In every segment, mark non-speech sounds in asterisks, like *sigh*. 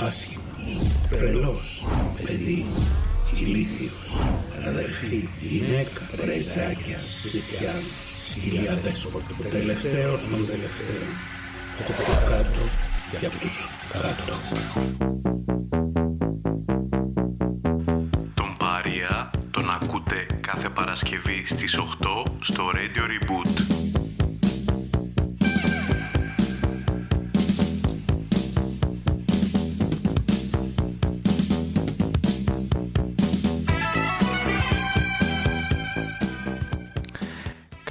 άσχημος, τρελός, παιδί, ηλίθιος, αδερφή, γυναίκα, πρεζάκια, ζητιά, σκυλιά δέσποτου, τελευταίος των τελευταίων. Από το πιο κάτω για τους κάτω. Τον Παρία τον ακούτε κάθε Παρασκευή στις 8 στο Radio Reboot.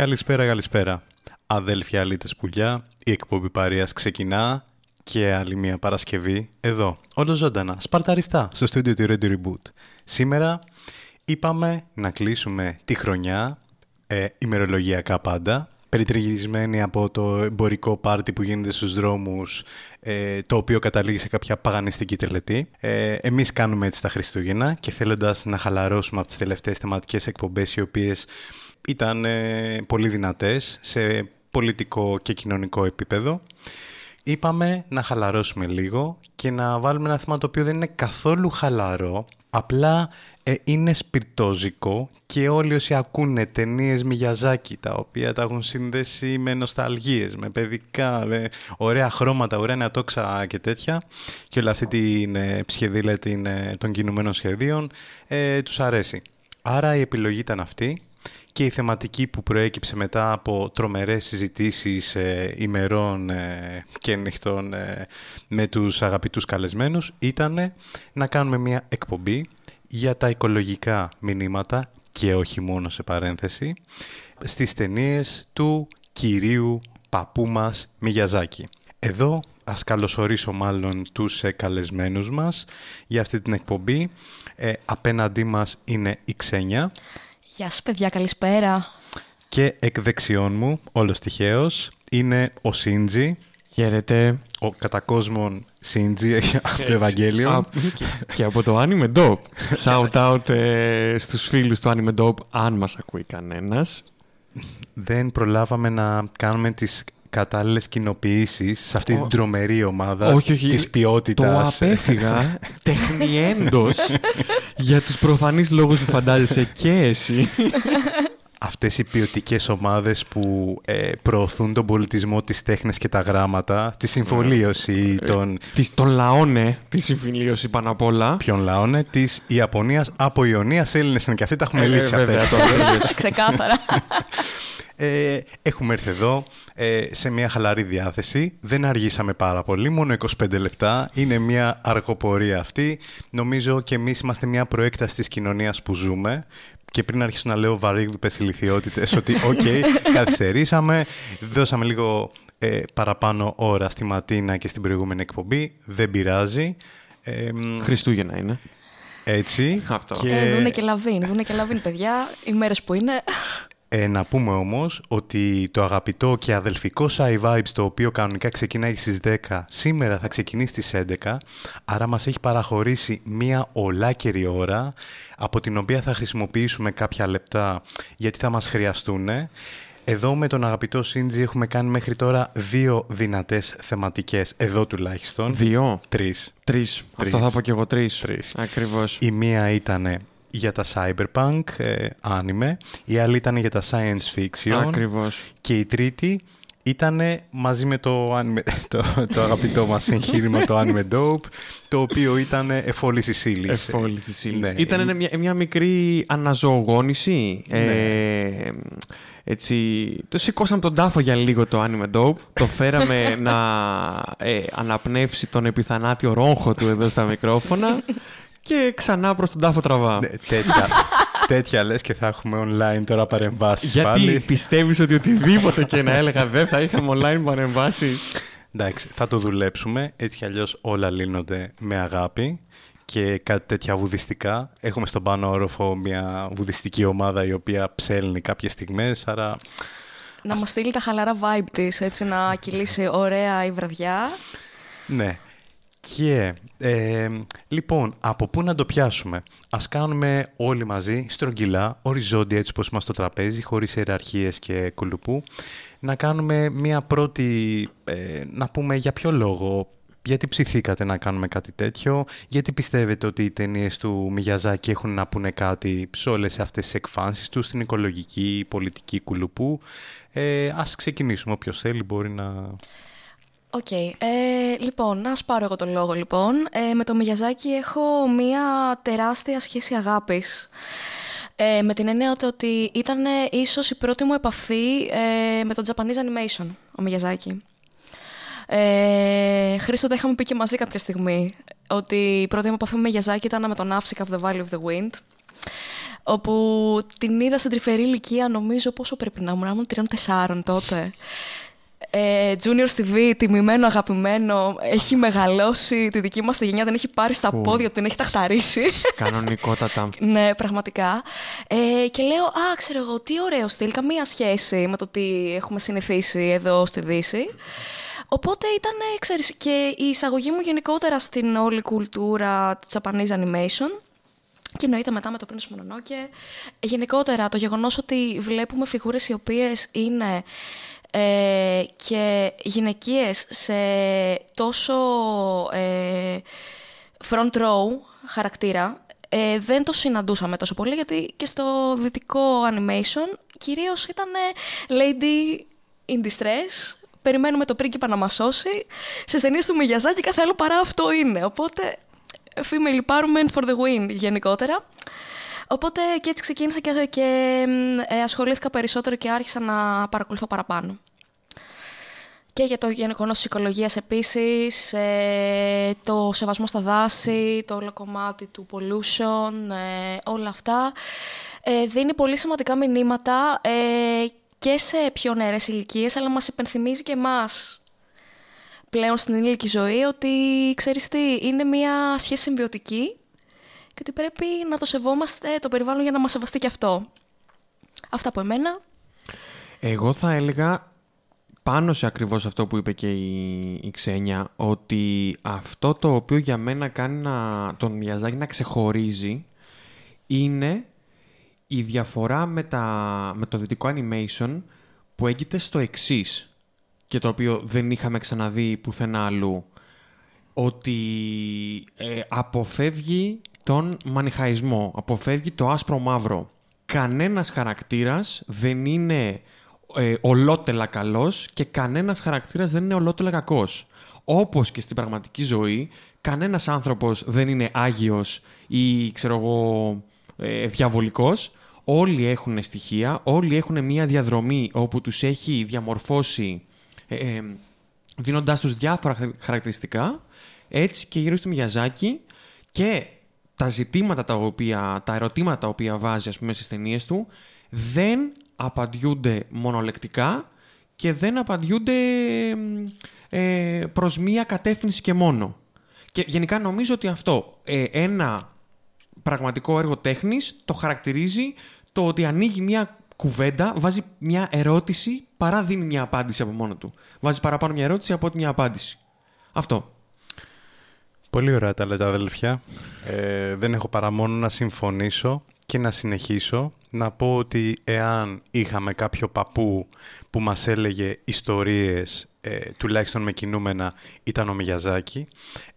Καλησπέρα, καλησπέρα. Αδέλφια αλήτες πουλιά, η εκπομπή Παρίας ξεκινά και άλλη μια Παρασκευή εδώ, όλο ζωντανά, σπαρταριστά, στο στούντιο του Radio Reboot. Σήμερα είπαμε να κλείσουμε τη χρονιά, ε, ημερολογιακά πάντα, περιτριγυρισμένη από το εμπορικό πάρτι που γίνεται στους δρόμους, ε, το οποίο καταλήγει σε κάποια παγανιστική τελετή. Ε, εμείς κάνουμε έτσι τα Χριστούγεννα και θέλοντας να χαλαρώσουμε από τις τελευταίες θεματικές εκπομπές οι οποίες ήταν ε, πολύ δυνατές σε πολιτικό και κοινωνικό επίπεδο. Είπαμε να χαλαρώσουμε λίγο και να βάλουμε ένα θέμα το οποίο δεν είναι καθόλου χαλαρό, απλά ε, είναι σπιρτόζικο και όλοι όσοι ακούνε ταινίες Μιγιαζάκη, τα οποία τα έχουν συνδέσει με νοσταλγίες, με παιδικά, με ωραία χρώματα, ωραία νεατόξα και τέτοια και όλη αυτή την ε, ψυχεδίλα ε, των κινουμένων σχεδίων ε, τους αρέσει. Άρα η επιλογή ήταν αυτή και η θεματική που προέκυψε μετά από τρομερές συζητήσεις ε, ημερών ε, και νυχτών ε, με τους αγαπητούς καλεσμένους ήταν να κάνουμε μια εκπομπή για τα οικολογικά μηνύματα και όχι μόνο σε παρένθεση στις ταινίες του κυρίου παππού μας Μιγιαζάκη. Εδώ ας καλωσορίσω μάλλον τους καλεσμένους μας για αυτή την εκπομπή. απέναντί μας είναι η Ξένια. Γεια σας παιδιά, καλησπέρα. Και εκ δεξιών μου, όλος τυχαίος, είναι ο Σίντζι. Χαίρετε. Ο κατακόσμων Σίντζι *laughs* από το Ευαγγέλιο. και, από το Anime Dope. Shout out ε, στους φίλους του Anime Dope, αν μας ακούει κανένας. Δεν προλάβαμε να κάνουμε τις κατάλληλες κοινοποιήσεις σε αυτή την τρομερή ομάδα της ποιότητας. Το απέφυγα *laughs* τεχνιέντος για τους προφανείς λόγους που φαντάζεσαι και εσύ. Αυτές οι ποιοτικές ομάδες που ε, προωθούν τον πολιτισμό, τις τέχνες και τα γράμματα, τη συμφιλίωση ε, των... Της, των λαόνε, τη συμφιλίωση πάνω απ' όλα. Ποιον λαόνε, της Ιαπωνίας από Ιωνίας Έλληνες είναι και αυτοί τα έχουμε ε, λήξει αυτές. Ξεκάθαρα. *laughs* Ε, έχουμε έρθει εδώ ε, σε μια χαλαρή διάθεση. Δεν αργήσαμε πάρα πολύ, μόνο 25 λεπτά. Είναι μια αργοπορία αυτή. Νομίζω και εμείς είμαστε μια προέκταση της κοινωνίας που ζούμε. Και πριν αρχίσω να λέω βαρύγδουπες ηλιθιότητες ότι OK, okay, *laughs* καθυστερήσαμε, δώσαμε λίγο ε, παραπάνω ώρα στη Ματίνα και στην προηγούμενη εκπομπή. Δεν πειράζει. Ε, Χριστούγεννα είναι. Έτσι. Αυτό. Και... Ε, δούναι και λαβείν, δούναι και λαβείν, παιδιά. Οι μέρες που είναι. Ε, να πούμε όμως ότι το αγαπητό και αδελφικό Sci Vibes το οποίο κανονικά ξεκινάει στις 10 σήμερα θα ξεκινήσει στις 11 άρα μας έχει παραχωρήσει μία ολάκερη ώρα από την οποία θα χρησιμοποιήσουμε κάποια λεπτά γιατί θα μας χρειαστούν. Εδώ με τον αγαπητό Σίντζι έχουμε κάνει μέχρι τώρα δύο δυνατές θεματικές, εδώ τουλάχιστον. Δύο; Τρεις. Τρεις. Αυτό θα πω και εγώ τρεις. Τρεις. Ακριβώς. Η μία ήταν για τα cyberpunk ε, anime, η άλλη ήταν για τα science fiction Ακριβώς. και η τρίτη ήταν μαζί με το, anime, *laughs* το, το αγαπητό μας εγχείρημα το Anime Dope, το οποίο ήταν εφόλης της ύλης. Εφόλης της ύλης. Ναι. Ήταν μια, μια μικρή αναζωογόνηση. Ναι. Ε, έτσι, το σηκώσαμε τον τάφο για λίγο το Anime Dope. Το φέραμε *laughs* να ε, αναπνεύσει τον επιθανάτιο ρόγχο του εδώ στα μικρόφωνα και ξανά προς τον τάφο τραβά. Ναι, τέτοια, *laughs* τέτοια λες και θα έχουμε online τώρα παρεμβάσεις Γιατί πάλι. πιστεύεις ότι οτιδήποτε και να έλεγα δεν θα είχαμε online παρεμβάσεις; Εντάξει, θα το δουλέψουμε. Έτσι κι αλλιώς όλα λύνονται με αγάπη και κάτι τέτοια βουδιστικά. Έχουμε στον πάνω όροφο μια βουδιστική ομάδα η οποία ψέλνει κάποιες στιγμές, άρα... Να μας στείλει τα χαλαρά vibe της, έτσι να κυλήσει ωραία η βραδιά. Ναι. Και, ε, λοιπόν, από πού να το πιάσουμε; Ας κάνουμε όλοι μαζί, στρογγυλά, οριζόντια έτσι όπως είμαστε στο τραπέζι, χωρίς ιεραρχίες και κουλουπού. Να κάνουμε μία πρώτη, ε, να πούμε για ποιο λόγο, γιατί ψηθήκατε να κάνουμε κάτι τέτοιο, γιατί πιστεύετε ότι οι ταινίες του Μιγιαζάκη έχουν να πούνε κάτι σε όλες αυτές τις εκφάνσεις τους, στην οικολογική, πολιτική κουλουπού. Ε, ας ξεκινήσουμε, όποιος θέλει μπορεί να... Οκ. Ε, λοιπόν, να πάρω εγώ τον λόγο λοιπόν. Ε, με το Μιγιαζάκι έχω μία τεράστια σχέση αγάπης. Ε, με την έννοια ότι ήταν ίσως η πρώτη μου επαφή ε, με το Japanese Animation, ο Μιγιαζάκι. Ε, Χρήστο, τα είχαμε πει και μαζί κάποια στιγμή, ότι η πρώτη μου επαφή με Μιγιαζάκι ήταν με τον Άφσικα of the Valley of the Wind, όπου την είδα στην τρυφερή ηλικία, νομίζω πόσο πρέπει να ήμουν, ήμουν τριών-τεσσάρων τότε ε, Junior TV, τιμημένο, αγαπημένο, έχει μεγαλώσει τη δική μας τη γενιά, δεν έχει πάρει στα πόδια του, την έχει ταχταρίσει. Κανονικότατα. *laughs* ναι, πραγματικά. Ε, και λέω, α, ξέρω εγώ, τι ωραίο στυλ, καμία σχέση με το τι έχουμε συνηθίσει εδώ στη Δύση. Οπότε ήταν, ξέρεις, και η εισαγωγή μου γενικότερα στην όλη κουλτούρα του Japanese animation. Και εννοείται μετά με το Prince Mononoke. Γενικότερα, το γεγονός ότι βλέπουμε φιγούρες οι οποίες είναι ε, και γυναικείες σε τόσο ε, front row χαρακτήρα ε, δεν το συναντούσαμε τόσο πολύ γιατί και στο δυτικό animation κυρίως ήταν lady in distress περιμένουμε το πρίγκιπα να μας σώσει σε ταινίες του Μιγιαζάκη κάθε άλλο παρά αυτό είναι οπότε female empowerment for the win γενικότερα Οπότε και έτσι ξεκίνησα και, και ε, ασχολήθηκα περισσότερο και άρχισα να παρακολουθώ παραπάνω. Και για το γεγονός της οικολογίας επίσης, ε, το σεβασμό στα δάση, το όλο κομμάτι του pollution, ε, όλα αυτά. Ε, δίνει πολύ σημαντικά μηνύματα και σε πιο νεαρές ηλικίες, αλλά μας υπενθυμίζει και εμάς πλέον στην ενήλικη ζωή ότι, ξέρεις τι, είναι μια σχέση συμβιωτική και ότι πρέπει να το σεβόμαστε το περιβάλλον για να μας σεβαστεί και αυτό. Αυτά από εμένα. Εγώ θα έλεγα πάνω σε ακριβώς αυτό που είπε και η, η Ξένια, ότι αυτό το οποίο για μένα κάνει να, τον Μιαζάκη να ξεχωρίζει είναι η διαφορά με, τα, με το δυτικό animation που έγκυται στο εξής και το οποίο δεν είχαμε ξαναδεί πουθενά αλλού ότι ε, αποφεύγει τον μανιχαϊσμό, αποφεύγει το άσπρο μαύρο. Κανένας χαρακτήρας δεν είναι ε, ολότελα καλός και κανένας χαρακτήρας δεν είναι ολότελα κακός. Όπως και στην πραγματική ζωή, κανένας άνθρωπος δεν είναι άγιος ή, ξέρω εγώ, ε, διαβολικός. Όλοι έχουν στοιχεία, όλοι έχουν μία διαδρομή όπου τους έχει διαμορφώσει ε, ε, δίνοντάς τους διάφορα χαρακτηριστικά. Έτσι και γύρω στο Μιαζάκι και τα ζητήματα τα οποία, τα ερωτήματα τα οποία βάζει ας πούμε στις ταινίες του δεν απαντιούνται μονολεκτικά και δεν απαντιούνται ε, προς μία κατεύθυνση και μόνο. Και γενικά νομίζω ότι αυτό ε, ένα πραγματικό έργο τέχνης το χαρακτηρίζει το ότι ανοίγει μία κουβέντα, βάζει μια ερώτηση παρά δίνει μια απάντηση από μόνο του. Βάζει παραπάνω μια ερώτηση από ότι μια απάντηση. Αυτό. Πολύ ωραία τα λέτε αδελφιά. Ε, δεν έχω παρά μόνο να συμφωνήσω και να συνεχίσω να πω ότι εάν είχαμε κάποιο παππού που μας έλεγε ιστορίες ε, τουλάχιστον με κινούμενα ήταν ο Μιγιαζάκη.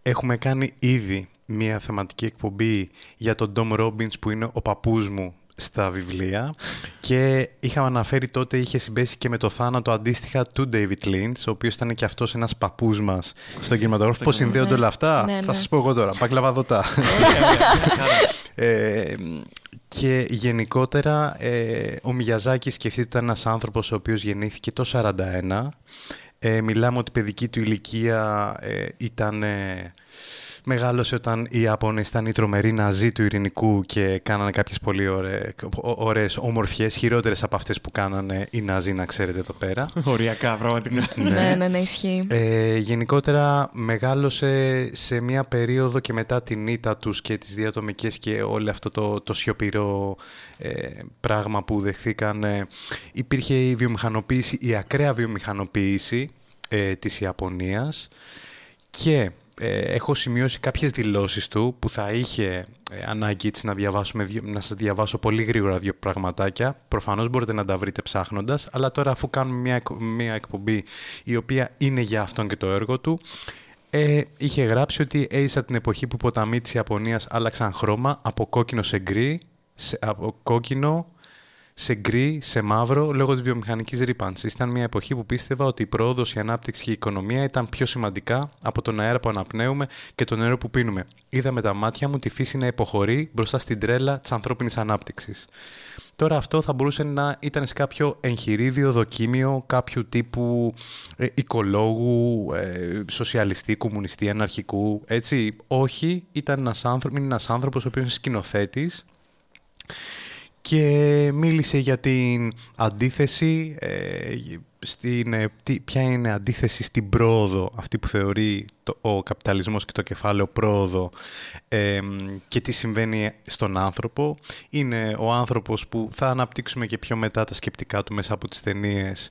Έχουμε κάνει ήδη μία θεματική εκπομπή για τον Ντόμ Ρόμπινς που είναι ο παππούς μου στα βιβλία και είχαμε αναφέρει τότε είχε συμπέσει και με το θάνατο αντίστοιχα του David Lynch ο οποίος ήταν και αυτός ένας παππούς μας στον κινηματογράφο. Πώς συνδέονται όλα αυτά; Ναι, θα ναι. σας πω εγώ τώρα, μπακλαβαδοτά. *laughs* ε, και γενικότερα ε, ο Μιαζάκης σκεφτείτε ήταν ένας άνθρωπος ο οποίος γεννήθηκε το 41 ε, μιλάμε ότι η παιδική του ηλικία ε, ήταν ε, μεγάλωσε όταν οι Ιάπωνες ήταν οι τρομεροί ναζί του ειρηνικού και κάνανε κάποιες πολύ ωραίες, ωραίες ομορφιές, χειρότερες από αυτές που κάνανε οι ναζί, να ξέρετε εδώ πέρα. Οριακά, πραγματικά. *laughs* ναι, ναι, ναι, ισχύει. Ε, γενικότερα μεγάλωσε σε μια περίοδο και μετά την ήττα τους και τις διατομικές και όλο αυτό το, το σιωπηρό ε, πράγμα που δεχθήκαν. Ε, υπήρχε η βιομηχανοποίηση, η ακραία βιομηχανοποίηση ε, της Ιαπωνίας και ε, έχω σημειώσει κάποιες δηλώσεις του που θα είχε ε, ανάγκη έτσι να, διαβάσουμε, να σας διαβάσω πολύ γρήγορα δύο πραγματάκια. Προφανώς μπορείτε να τα βρείτε ψάχνοντας, αλλά τώρα αφού κάνουμε μια, μια εκπομπή η οποία είναι για αυτόν και το έργο του, ε, είχε γράψει ότι έζησα την εποχή που οι ποταμοί της Ιαπωνίας άλλαξαν χρώμα από κόκκινο σε γκρι, από κόκκινο σε γκρι, σε μαύρο, λόγω της βιομηχανικής ρήπανσης. Ήταν μια εποχή που πίστευα ότι η πρόοδος, η ανάπτυξη και η οικονομία ήταν πιο σημαντικά από τον αέρα που αναπνέουμε και το νερό που πίνουμε. Είδα με τα μάτια μου τη φύση να υποχωρεί μπροστά στην τρέλα της ανθρώπινης ανάπτυξης. Τώρα αυτό θα μπορούσε να ήταν σε κάποιο εγχειρίδιο, δοκίμιο κάποιου τύπου ε, οικολόγου, ε, σοσιαλιστή, κομμουνιστή, αναρχικού, έτσι. Όχι, ήταν ένας άνθρωπος, είναι ένας άνθρωπος ο οποίος είναι σκηνοθέτης και μίλησε για την αντίθεση, ε, στην, ε, ποια είναι αντίθεση στην πρόοδο, αυτή που θεωρεί το, ο καπιταλισμός και το κεφάλαιο πρόοδο ε, και τι συμβαίνει στον άνθρωπο. Είναι ο άνθρωπος που θα αναπτύξουμε και πιο μετά τα σκεπτικά του μέσα από τις ταινίες.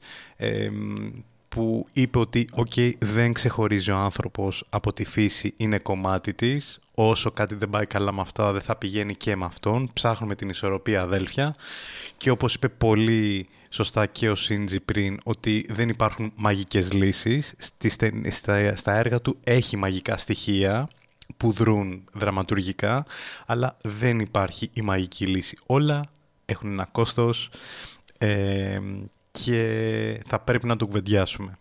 που είπε ότι okay, δεν ξεχωρίζει ο άνθρωπος από τη φύση, είναι κομμάτι της, όσο κάτι δεν πάει καλά με αυτά δεν θα πηγαίνει και με αυτόν. Ψάχνουμε την ισορροπία αδέλφια και όπως είπε πολύ σωστά και ο Σίντζι πριν ότι δεν υπάρχουν μαγικές λύσεις. Στα, στα έργα του έχει μαγικά στοιχεία που δρούν δραματουργικά αλλά δεν υπάρχει η μαγική λύση. Όλα έχουν ένα κόστος ε, και θα πρέπει να το κουβεντιάσουμε.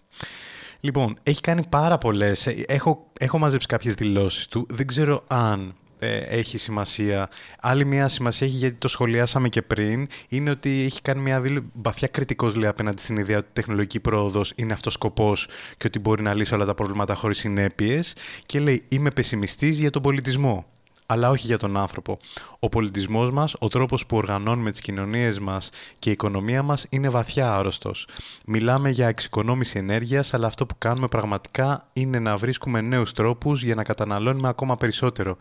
Λοιπόν, έχει κάνει πάρα πολλές. Έχω, έχω μαζέψει κάποιες δηλώσεις του. Δεν ξέρω αν ε, έχει σημασία. Άλλη μια σημασία έχει γιατί το σχολιάσαμε και πριν. Είναι ότι έχει κάνει μια δήλωση βαθιά κριτικός λέει απέναντι στην ιδέα ότι η τεχνολογική πρόοδος είναι αυτός σκοπός και ότι μπορεί να λύσει όλα τα προβλήματα χωρίς συνέπειες. Και λέει: Είμαι πεσημιστής για τον πολιτισμό αλλά όχι για τον άνθρωπο. Ο πολιτισμός μας, ο τρόπος που οργανώνουμε τις κοινωνίες μας και η οικονομία μας είναι βαθιά άρρωστος. Μιλάμε για εξοικονόμηση ενέργειας, αλλά αυτό που κάνουμε πραγματικά είναι να βρίσκουμε νέους τρόπους για να καταναλώνουμε ακόμα περισσότερο.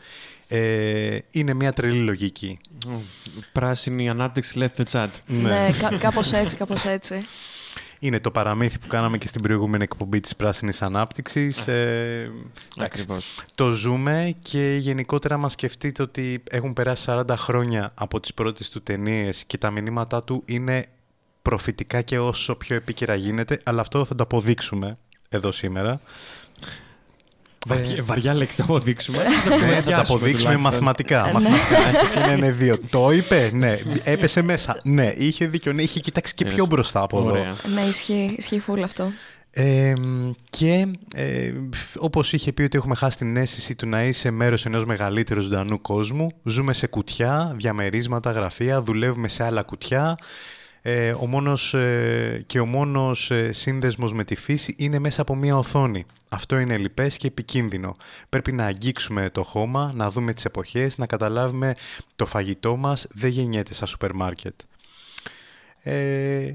Ε, είναι μια τρελή λογική. Πράσινη ανάπτυξη left the chat. Ναι, ναι κάπως έτσι, κάπως έτσι είναι το παραμύθι που κάναμε και στην προηγούμενη εκπομπή της Πράσινης Ανάπτυξης. Ε, Ακριβώς. Το ζούμε και γενικότερα μας σκεφτείτε ότι έχουν περάσει 40 χρόνια από τις πρώτες του ταινίες και τα μηνύματά του είναι προφητικά και όσο πιο επίκαιρα γίνεται, αλλά αυτό θα το αποδείξουμε εδώ σήμερα. Βαριά, βαριά λέξη να αποδείξουμε. Ναι, θα τα αποδείξουμε μαθηματικά. μαθηματικά. *laughs* είναι δύο. Το είπε, ναι. Έπεσε μέσα. Ναι, είχε δίκιο. Ναι, είχε κοιτάξει και πιο μπροστά από εδώ. Ναι, ισχύει, ισχύει φούλ αυτό. Ε, και ε, όπως είχε πει ότι έχουμε χάσει την αίσθηση του να είσαι μέρος ενός μεγαλύτερου ζωντανού κόσμου, ζούμε σε κουτιά, διαμερίσματα, γραφεία, δουλεύουμε σε άλλα κουτιά, ε, ο μόνος, ε, και ο μόνος ε, σύνδεσμος με τη φύση είναι μέσα από μία οθόνη. Αυτό είναι λυπές και επικίνδυνο. Πρέπει να αγγίξουμε το χώμα, να δούμε τις εποχές, να καταλάβουμε το φαγητό μας δεν γεννιέται στα σούπερ μάρκετ. Ε,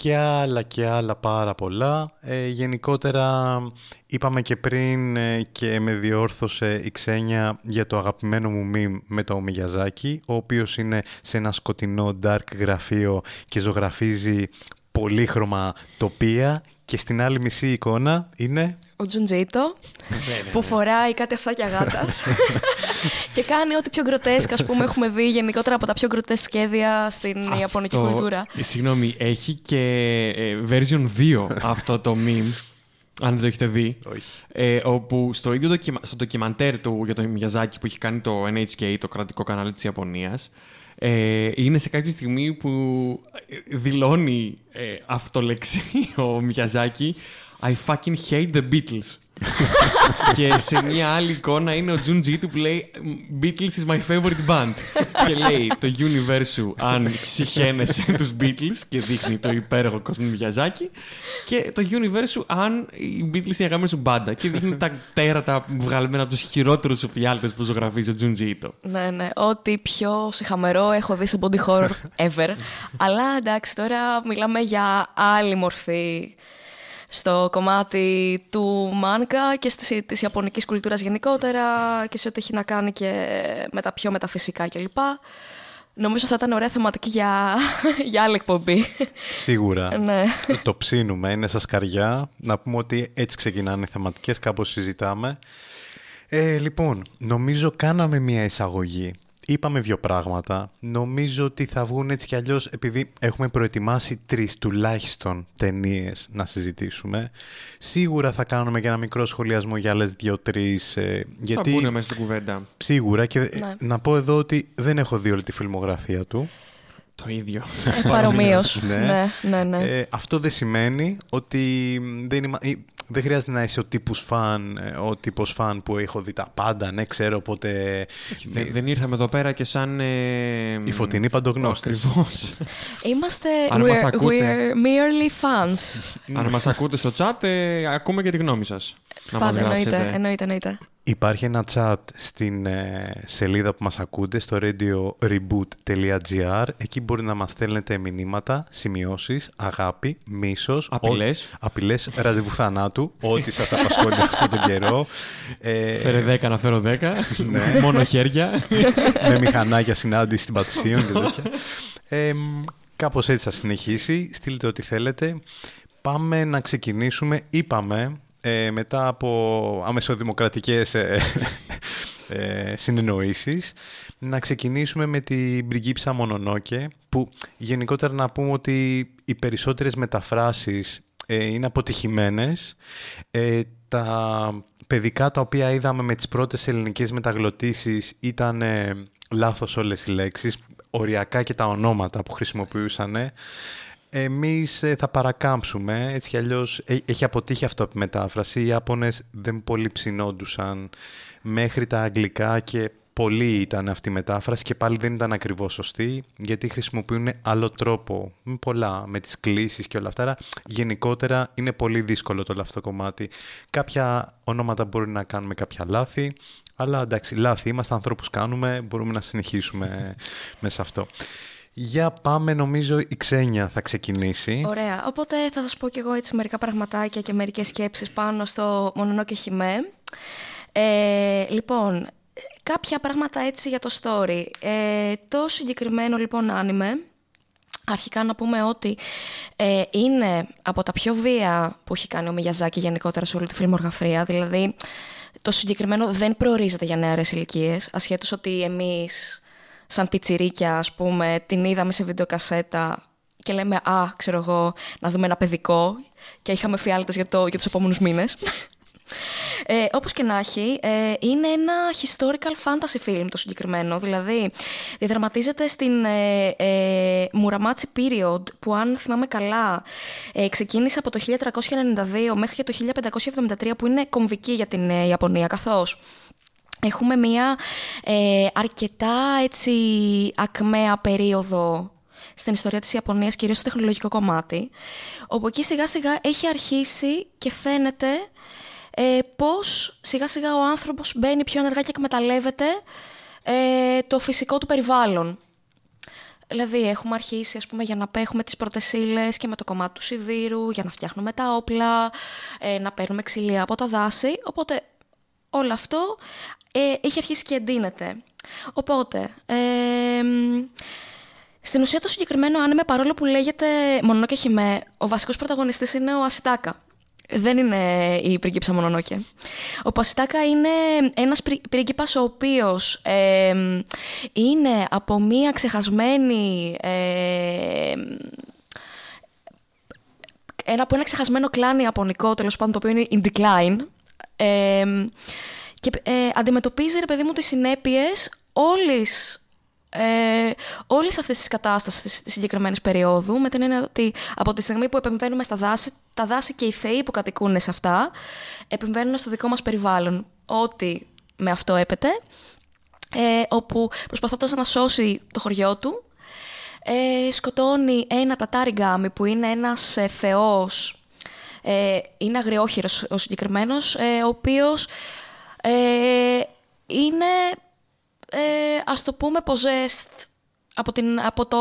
και άλλα και άλλα πάρα πολλά. Ε, γενικότερα είπαμε και πριν ε, και με διόρθωσε η Ξένια για το αγαπημένο μου meme με το Μιγιαζάκι, ο οποίος είναι σε ένα σκοτεινό dark γραφείο και ζωγραφίζει πολύχρωμα τοπία και στην άλλη μισή εικόνα είναι... Ο Τζουντζίτο, ναι, ναι, που ναι. φοράει κάτι αυτάκια γάτας *laughs* και κάνει ό,τι πιο γκροτέσκα, ας πούμε, έχουμε δει γενικότερα από τα πιο γκροτέσκα σχέδια στην Ιαπωνική κουλτούρα. Ε, συγγνώμη, έχει και ε, version 2 αυτό το meme. Αν δεν το έχετε δει. Ε, όπου στο ίδιο στο ντοκιμαντέρ του για τον Μιαζάκη που έχει κάνει το NHK, το κρατικό κανάλι της Ιαπωνίας, ε, είναι σε κάποια στιγμή που δηλώνει ε, αυτολεξή ο Μιαζάκη I fucking hate the Beatles. *laughs* και σε μια άλλη εικόνα είναι ο Jun Ji που λέει Beatles is my favorite band. και λέει το universe σου αν συχαίνεσαι *laughs* τους Beatles και δείχνει το υπέροχο κόσμο Μιαζάκη και το universe σου αν οι Beatles είναι η αγαπημένη σου μπάντα και δείχνει τα τέρατα βγαλμένα από τους χειρότερους σοφιάλτες που ζωγραφίζει ο Jun Ji Ito. Ναι, ναι. Ό,τι πιο συχαμερό έχω δει σε body horror ever. *laughs* Αλλά εντάξει, τώρα μιλάμε για άλλη μορφή στο κομμάτι του μάνκα και στη, της ιαπωνικής κουλτούρας γενικότερα και σε ό,τι έχει να κάνει και με τα πιο μεταφυσικά κλπ. Νομίζω θα ήταν ωραία θεματική για, *laughs* για άλλη εκπομπή. Σίγουρα. *laughs* ναι. Το ψήνουμε, είναι στα σκαριά. Να πούμε ότι έτσι ξεκινάνε οι θεματικές, κάπως συζητάμε. Ε, λοιπόν, νομίζω κάναμε μία εισαγωγή Είπαμε δύο πράγματα. Νομίζω ότι θα βγουν έτσι κι αλλιώς, επειδή έχουμε προετοιμάσει τρεις τουλάχιστον ταινίες να συζητήσουμε. Σίγουρα θα κάνουμε και ένα μικρό σχολιασμό για άλλες δύο-τρεις. Ε, γιατί... Θα μπουν μέσα στην κουβέντα. Σίγουρα και ναι. να πω εδώ ότι δεν έχω δει όλη τη φιλμογραφία του. Το ίδιο. Ε, *laughs* Παρομοίως. ναι. ναι, ναι, ναι. Ε, αυτό δεν σημαίνει ότι δεν είμαι, δεν χρειάζεται να είσαι ο τύπος φαν, ε, ο τύπος φαν που έχω δει τα πάντα, ναι, ξέρω, οπότε... δεν, δεν ήρθαμε εδώ πέρα και σαν... Ε, η φωτεινή παντογνώστης. Ακριβώς. Είμαστε... Αν we're, we're merely fans. Αν μας ακούτε στο chat, ε, ακούμε και τη γνώμη σας. Να Πάντα, μας γράψετε. εννοείται, εννοείται, εννοείται. Υπάρχει ένα chat στην ε, σελίδα που μας ακούτε στο radioreboot.gr Εκεί μπορεί να μας στέλνετε μηνύματα, σημειώσεις, αγάπη, μίσος Απειλές. Ο, απειλές, ραντεβού θανάτου, ό,τι σας απασχολεί αυτόν τον καιρό ε, Φέρε 10 να φέρω 10, ναι. μόνο χέρια Με μηχανάκια συνάντηση στην Πατησίων και τέτοια ε, Κάπως έτσι θα συνεχίσει, στείλτε ό,τι θέλετε Πάμε να ξεκινήσουμε, είπαμε ε, μετά από αμεσοδημοκρατικές ε, ε, συνεννοήσεις να ξεκινήσουμε με την πριγκίψα Μονονόκε που γενικότερα να πούμε ότι οι περισσότερες μεταφράσεις ε, είναι αποτυχημένες. Ε, τα παιδικά τα οποία είδαμε με τις πρώτες ελληνικές μεταγλωτήσεις ήταν λάθος όλες οι λέξεις οριακά και τα ονόματα που χρησιμοποιούσαν εμείς ε, θα παρακάμψουμε, έτσι κι αλλιώς ε, έχει αποτύχει αυτό η μετάφραση. Οι Ιάπωνες δεν πολύ ψινόντουσαν μέχρι τα αγγλικά και πολύ ήταν αυτή η μετάφραση και πάλι δεν ήταν ακριβώς σωστή γιατί χρησιμοποιούν άλλο τρόπο, με πολλά, με τις κλήσεις και όλα αυτά. γενικότερα είναι πολύ δύσκολο το αυτό κομμάτι. Κάποια ονόματα μπορεί να κάνουμε κάποια λάθη, αλλά εντάξει, λάθη, είμαστε ανθρώπους κάνουμε, μπορούμε να συνεχίσουμε *laughs* μέσα αυτό. Για πάμε, νομίζω η Ξένια θα ξεκινήσει. Ωραία, οπότε θα σας πω κι εγώ έτσι μερικά πραγματάκια και μερικές σκέψεις πάνω στο Μονονό και Χιμέ. Ε, λοιπόν, κάποια πράγματα έτσι για το story. Ε, το συγκεκριμένο λοιπόν άνιμε, αρχικά να πούμε ότι ε, είναι από τα πιο βία που έχει κάνει ο Μιγιαζάκη γενικότερα σε όλη τη φιλμογραφία, δηλαδή το συγκεκριμένο δεν προορίζεται για νεαρές ηλικίες, ασχέτως ότι εμείς σαν πιτσιρίκια, ας πούμε, την είδαμε σε βιντεοκασέτα και λέμε «Α, ξέρω εγώ, να δούμε ένα παιδικό» και είχαμε φιάλτες για, το, για τους επόμενους μήνες. Ε, όπως και να έχει, ε, είναι ένα historical fantasy film το συγκεκριμένο, δηλαδή διαδραματίζεται στην ε, ε, Muramati period που αν θυμάμαι καλά ε, ξεκίνησε από το 1392 μέχρι και το 1573 που είναι κομβική για την ε, Ιαπωνία καθώς Έχουμε μία ε, αρκετά έτσι ακμαία περίοδο στην ιστορία της Ιαπωνίας, κυρίως στο τεχνολογικό κομμάτι, όπου εκεί σιγά σιγά έχει αρχίσει και φαίνεται ε, πώς σιγά σιγά ο άνθρωπος μπαίνει πιο ενεργά και εκμεταλλεύεται ε, το φυσικό του περιβάλλον. Δηλαδή έχουμε αρχίσει ας πούμε, για να παίχουμε τις πρώτες και με το κομμάτι του σιδήρου, για να φτιάχνουμε τα όπλα, ε, να παίρνουμε ξυλία από τα δάση, οπότε όλο αυτό ε, έχει αρχίσει και εντείνεται. Οπότε, ε, στην ουσία το συγκεκριμένο άνεμε, παρόλο που λέγεται Μονονόκε Χιμέ, ο βασικός πρωταγωνιστής είναι ο Ασιτάκα. Δεν είναι η πρίγκιψα Μονονόκε. Ο Ασιτάκα είναι ένας πρίγκιπας ο οποίος είναι από μία ξεχασμένη... Ε, ένα, από ένα ξεχασμένο κλάνι ιαπωνικό, τέλος πάντων, το οποίο είναι in decline. Και ε, αντιμετωπίζει, ρε παιδί μου, τις συνέπειες όλης ε, όλες αυτές τις κατάστασεις της συγκεκριμένης περίοδου με την έννοια ότι από τη στιγμή που επεμβαίνουμε στα δάση τα δάση και οι θεοί που κατοικούν σε αυτά επεμβαίνουν στο δικό μας περιβάλλον. Ό,τι με αυτό έπεται, ε, όπου προσπαθώντας να σώσει το χωριό του, ε, σκοτώνει ένα τατάρι γκάμι που είναι ένας ε, θεός, ε, είναι αγριόχειρος ο συγκεκριμένος, ε, ο οποίος ε, είναι, ε, ας το πούμε, possessed από, την, από, το,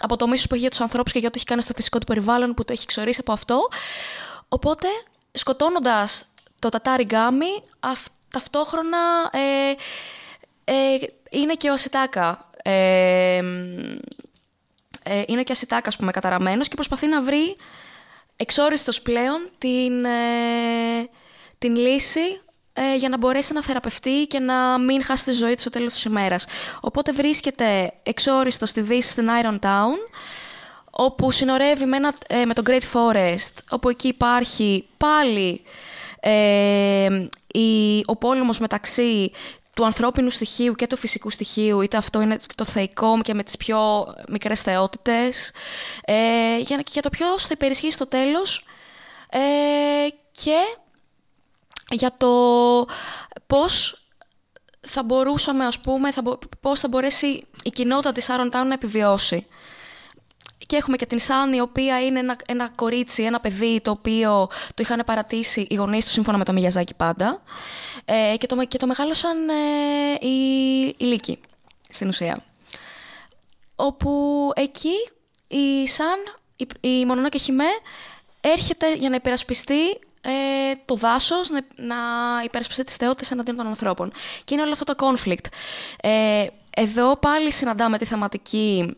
από το μίσος που έχει για τους ανθρώπους και για ό,τι έχει κάνει στο φυσικό του περιβάλλον που το έχει ξορίσει από αυτό. Οπότε, σκοτώνοντας το τατάρι γκάμι, ταυτόχρονα ε, ε, είναι και ο Ασιτάκα. Ε, ε, είναι και ο Ασιτάκας, ας πούμε, καταραμένος και προσπαθεί να βρει εξόριστος πλέον την, ε, την λύση ε, για να μπορέσει να θεραπευτεί και να μην χάσει τη ζωή του στο τέλος της ημέρας. Οπότε βρίσκεται εξόριστο στη Δύση στην Iron Town, όπου συνορεύει με, ένα, ε, με το Great Forest, όπου εκεί υπάρχει πάλι ε, η, ο πόλεμος μεταξύ του ανθρώπινου στοιχείου και του φυσικού στοιχείου, είτε αυτό είναι το θεϊκό και με τις πιο μικρές θεότητες, ε, για, για το ποιος θα υπερισχύει στο τέλος ε, και για το πώς θα μπορούσαμε, ας πούμε, θα, πώς θα μπορέσει η κοινότητα της Άρον Town να επιβιώσει. Και έχουμε και την Σάνι, η οποία είναι ένα, ένα κορίτσι, ένα παιδί, το οποίο το είχαν παρατήσει οι γονείς τους σύμφωνα με το Μιγιαζάκι πάντα. Ε, και, το, και το μεγάλωσαν ε, οι, οι Λύκοι, στην ουσία. Όπου εκεί η Σαν, η, η Μονονόκε Χιμέ, έρχεται για να υπερασπιστεί ε, το δάσος να, να υπερασπιστεί τις θεότητες εναντίον των ανθρώπων. Και είναι όλο αυτό το conflict. Ε, εδώ πάλι συναντάμε τη θεματική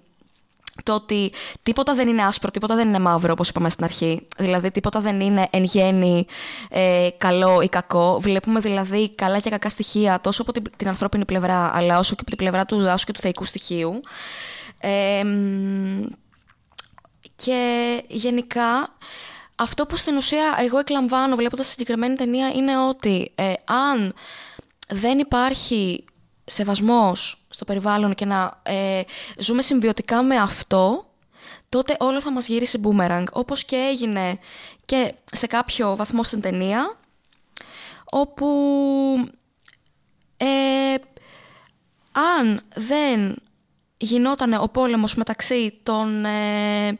το ότι τίποτα δεν είναι άσπρο, τίποτα δεν είναι μαύρο, όπως είπαμε στην αρχή. Δηλαδή, τίποτα δεν είναι εν γέννη ε, καλό ή κακό. Βλέπουμε δηλαδή καλά και κακά στοιχεία τόσο από την, την ανθρώπινη πλευρά, αλλά όσο και από την πλευρά του δάσου και του θεϊκού στοιχείου. Ε, και γενικά αυτό που στην ουσία εγώ εκλαμβάνω βλέποντας τη συγκεκριμένη ταινία είναι ότι ε, αν δεν υπάρχει σεβασμός στο περιβάλλον και να ε, ζούμε συμβιωτικά με αυτό, τότε όλο θα μας γυρίσει boomerang. Όπως και έγινε και σε κάποιο βαθμό στην ταινία, όπου ε, αν δεν γινόταν ο πόλεμος μεταξύ των, ε,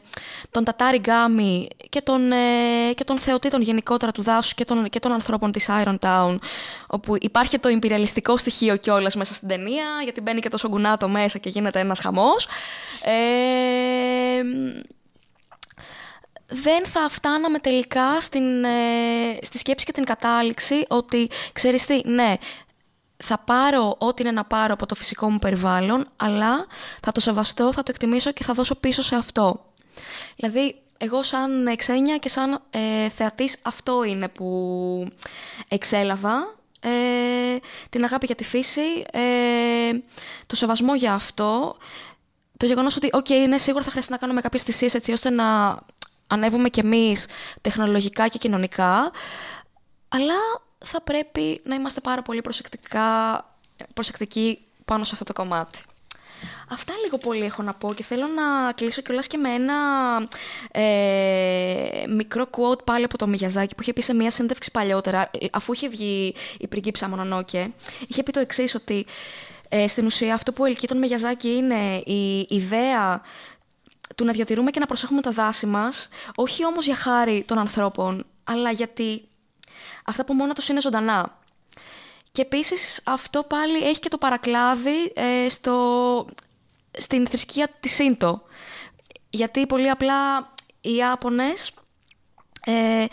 των Τατάρι Γκάμι και των, ε, και των θεοτήτων γενικότερα του δάσους και των, και των ανθρώπων της Iron Town όπου υπάρχει το υπηρελιστικό στοιχείο κιόλας μέσα στην ταινία γιατί μπαίνει και το Σογκουνάτο μέσα και γίνεται ένας χαμός. Ε, δεν θα φτάναμε τελικά στην, ε, στη σκέψη και την κατάληξη ότι ξέρεις τι, ναι, θα πάρω ό,τι είναι να πάρω από το φυσικό μου περιβάλλον, αλλά θα το σεβαστώ, θα το εκτιμήσω και θα δώσω πίσω σε αυτό. Δηλαδή, εγώ σαν εξένια και σαν ε, θεατής αυτό είναι που εξέλαβα. Ε, την αγάπη για τη φύση, ε, το σεβασμό για αυτό, το γεγονός ότι, ok, είναι σίγουρα θα χρειαστεί να κάνουμε κάποιες θυσίες έτσι ώστε να ανέβουμε κι εμείς τεχνολογικά και κοινωνικά, αλλά θα πρέπει να είμαστε πάρα πολύ προσεκτικά, προσεκτικοί πάνω σε αυτό το κομμάτι. Αυτά λίγο πολύ έχω να πω και θέλω να κλείσω κιόλας και με ένα ε, μικρό quote πάλι από το Μιγιαζάκι που είχε πει σε μια συνέντευξη παλιότερα, αφού είχε βγει η πριγκίψα Μονονόκε, είχε πει το εξής ότι ε, στην ουσία αυτό που ελκύει τον Μιγιαζάκι είναι η ιδέα του να διατηρούμε και να προσέχουμε τα δάση μας, όχι όμως για χάρη των ανθρώπων, αλλά γιατί αυτά που μόνο τους είναι ζωντανά. Και επίσης αυτό πάλι έχει και το παρακλάδι ε, στο, στην θρησκεία της Σίντο. Γιατί πολύ απλά οι Ιάπωνες ε,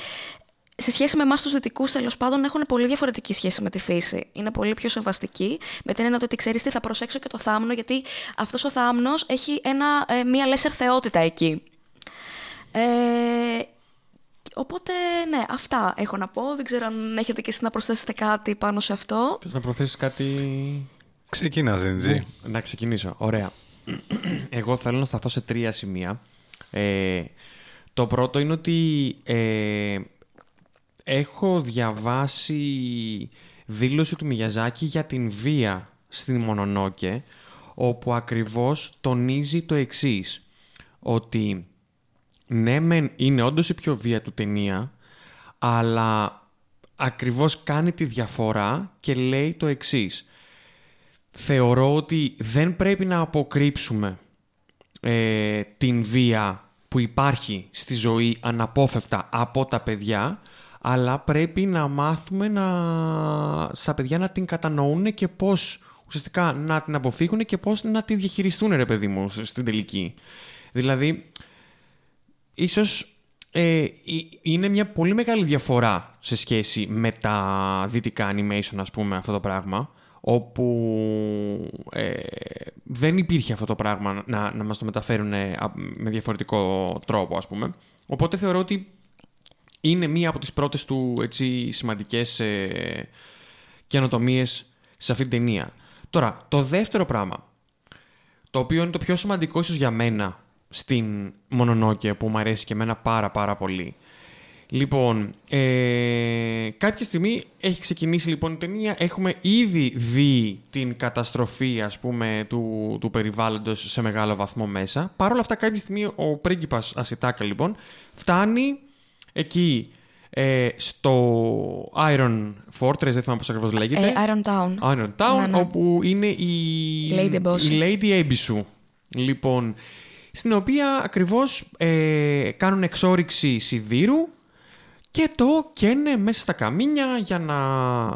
σε σχέση με εμάς τους Δυτικούς, τέλος πάντων, έχουν πολύ διαφορετική σχέση με τη φύση. Είναι πολύ πιο σεβαστική, με την έννοια ότι ξέρεις τι, θα προσέξω και το θάμνο, γιατί αυτός ο θάμνος έχει ένα, ε, μία λέσσερ θεότητα εκεί. Ε, Οπότε, ναι, αυτά έχω να πω. Δεν ξέρω αν έχετε και εσείς να προσθέσετε κάτι πάνω σε αυτό. Θες να προσθέσεις κάτι... Ξεκινά, Ζεντζή. Να ξεκινήσω. Ωραία. *clears throat* Εγώ θέλω να σταθώ σε τρία σημεία. Ε, το πρώτο είναι ότι ε, έχω διαβάσει δήλωση του Μιαζάκη για την βία στην Μονονόκε, όπου ακριβώς τονίζει το εξής, ότι ναι, μεν είναι όντως η πιο βία του ταινία, αλλά ακριβώς κάνει τη διαφορά και λέει το εξής. Θεωρώ ότι δεν πρέπει να αποκρύψουμε ε, την βία που υπάρχει στη ζωή αναπόφευκτα από τα παιδιά, αλλά πρέπει να μάθουμε να, στα παιδιά να την κατανοούν και πώς ουσιαστικά να την αποφύγουν και πώς να τη διαχειριστούν, ρε παιδί μου, στην τελική. Δηλαδή, ίσως ε, είναι μια πολύ μεγάλη διαφορά σε σχέση με τα δυτικά animation, ας πούμε, αυτό το πράγμα, όπου ε, δεν υπήρχε αυτό το πράγμα να, να μας το μεταφέρουν με διαφορετικό τρόπο, ας πούμε. Οπότε θεωρώ ότι είναι μία από τις πρώτες του έτσι, σημαντικές ε, καινοτομίες σε αυτή την ταινία. Τώρα, το δεύτερο πράγμα, το οποίο είναι το πιο σημαντικό ίσως για μένα στην Μονονόκια που μου αρέσει και εμένα πάρα πάρα πολύ. Λοιπόν, ε, κάποια στιγμή έχει ξεκινήσει λοιπόν η ταινία, έχουμε ήδη δει την καταστροφή ας πούμε του, του περιβάλλοντος σε μεγάλο βαθμό μέσα. Παρ' όλα αυτά κάποια στιγμή ο πρίγκιπας Ασιτάκα λοιπόν φτάνει εκεί ε, στο Iron Fortress, δεν θυμάμαι πώς ακριβώς λέγεται. Ε, Iron Town. Iron Town, Ναι, ναι. όπου είναι η Lady Bossy. η Lady Ebisu. Λοιπόν, στην οποία ακριβώς ε, κάνουν εξόριξη σιδήρου και το καίνε μέσα στα καμίνια για να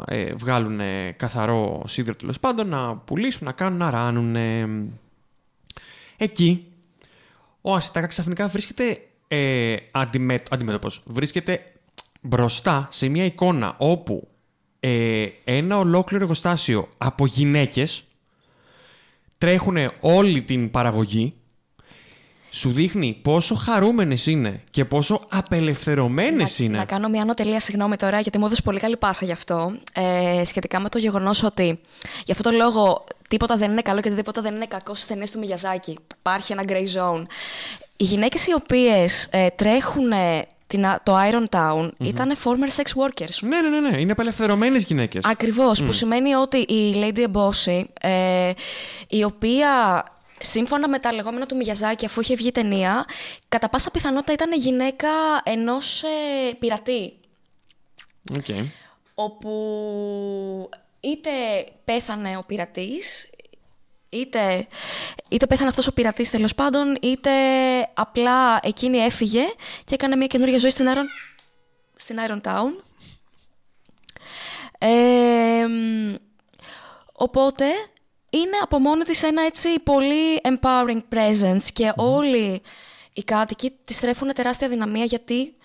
ε, βγάλουν καθαρό σίδηρο τέλος πάντων, να πουλήσουν, να κάνουν, να ράνουν. Εκεί ο Ασιτάκα ξαφνικά βρίσκεται ε, αντιμέ, αντιμέτωπος. Βρίσκεται μπροστά σε μια εικόνα όπου ε, ένα ολόκληρο εργοστάσιο από γυναίκες τρέχουν όλη την παραγωγή σου δείχνει πόσο χαρούμενες είναι και πόσο απελευθερωμένες να, είναι. Να κάνω μια ανωτελεία, συγγνώμη τώρα, γιατί μου έδωσε πολύ καλή πάσα γι' αυτό. Ε, σχετικά με το γεγονός ότι για αυτόν τον λόγο τίποτα δεν είναι καλό και τίποτα δεν είναι κακό στις ταινίες του Μiyazaki. Υπάρχει ένα grey zone. Οι γυναίκες οι οποίες ε, τρέχουν ε, την, α- το Iron Town ήταν former sex workers. Ναι, ναι, ναι, ναι. Είναι απελευθερωμένες γυναίκες. Ακριβώς, που σημαίνει ότι η Lady Eboshi, ε, η οποία σύμφωνα με τα λεγόμενα του Μιγιαζάκη, αφού είχε βγει η ταινία, κατά πάσα πιθανότητα ήταν γυναίκα ενός ε, πειρατή. Οκ. όπου είτε πέθανε ο πειρατής, είτε, είτε πέθανε αυτός ο πειρατής τέλος πάντων, είτε απλά εκείνη έφυγε και έκανε μια καινούργια ζωή στην Iron, στην Iron Town. Ε, μ, οπότε είναι από μόνη της ένα έτσι πολύ empowering presence και όλοι οι κάτοικοι της τρέφουν τεράστια αδυναμία γιατί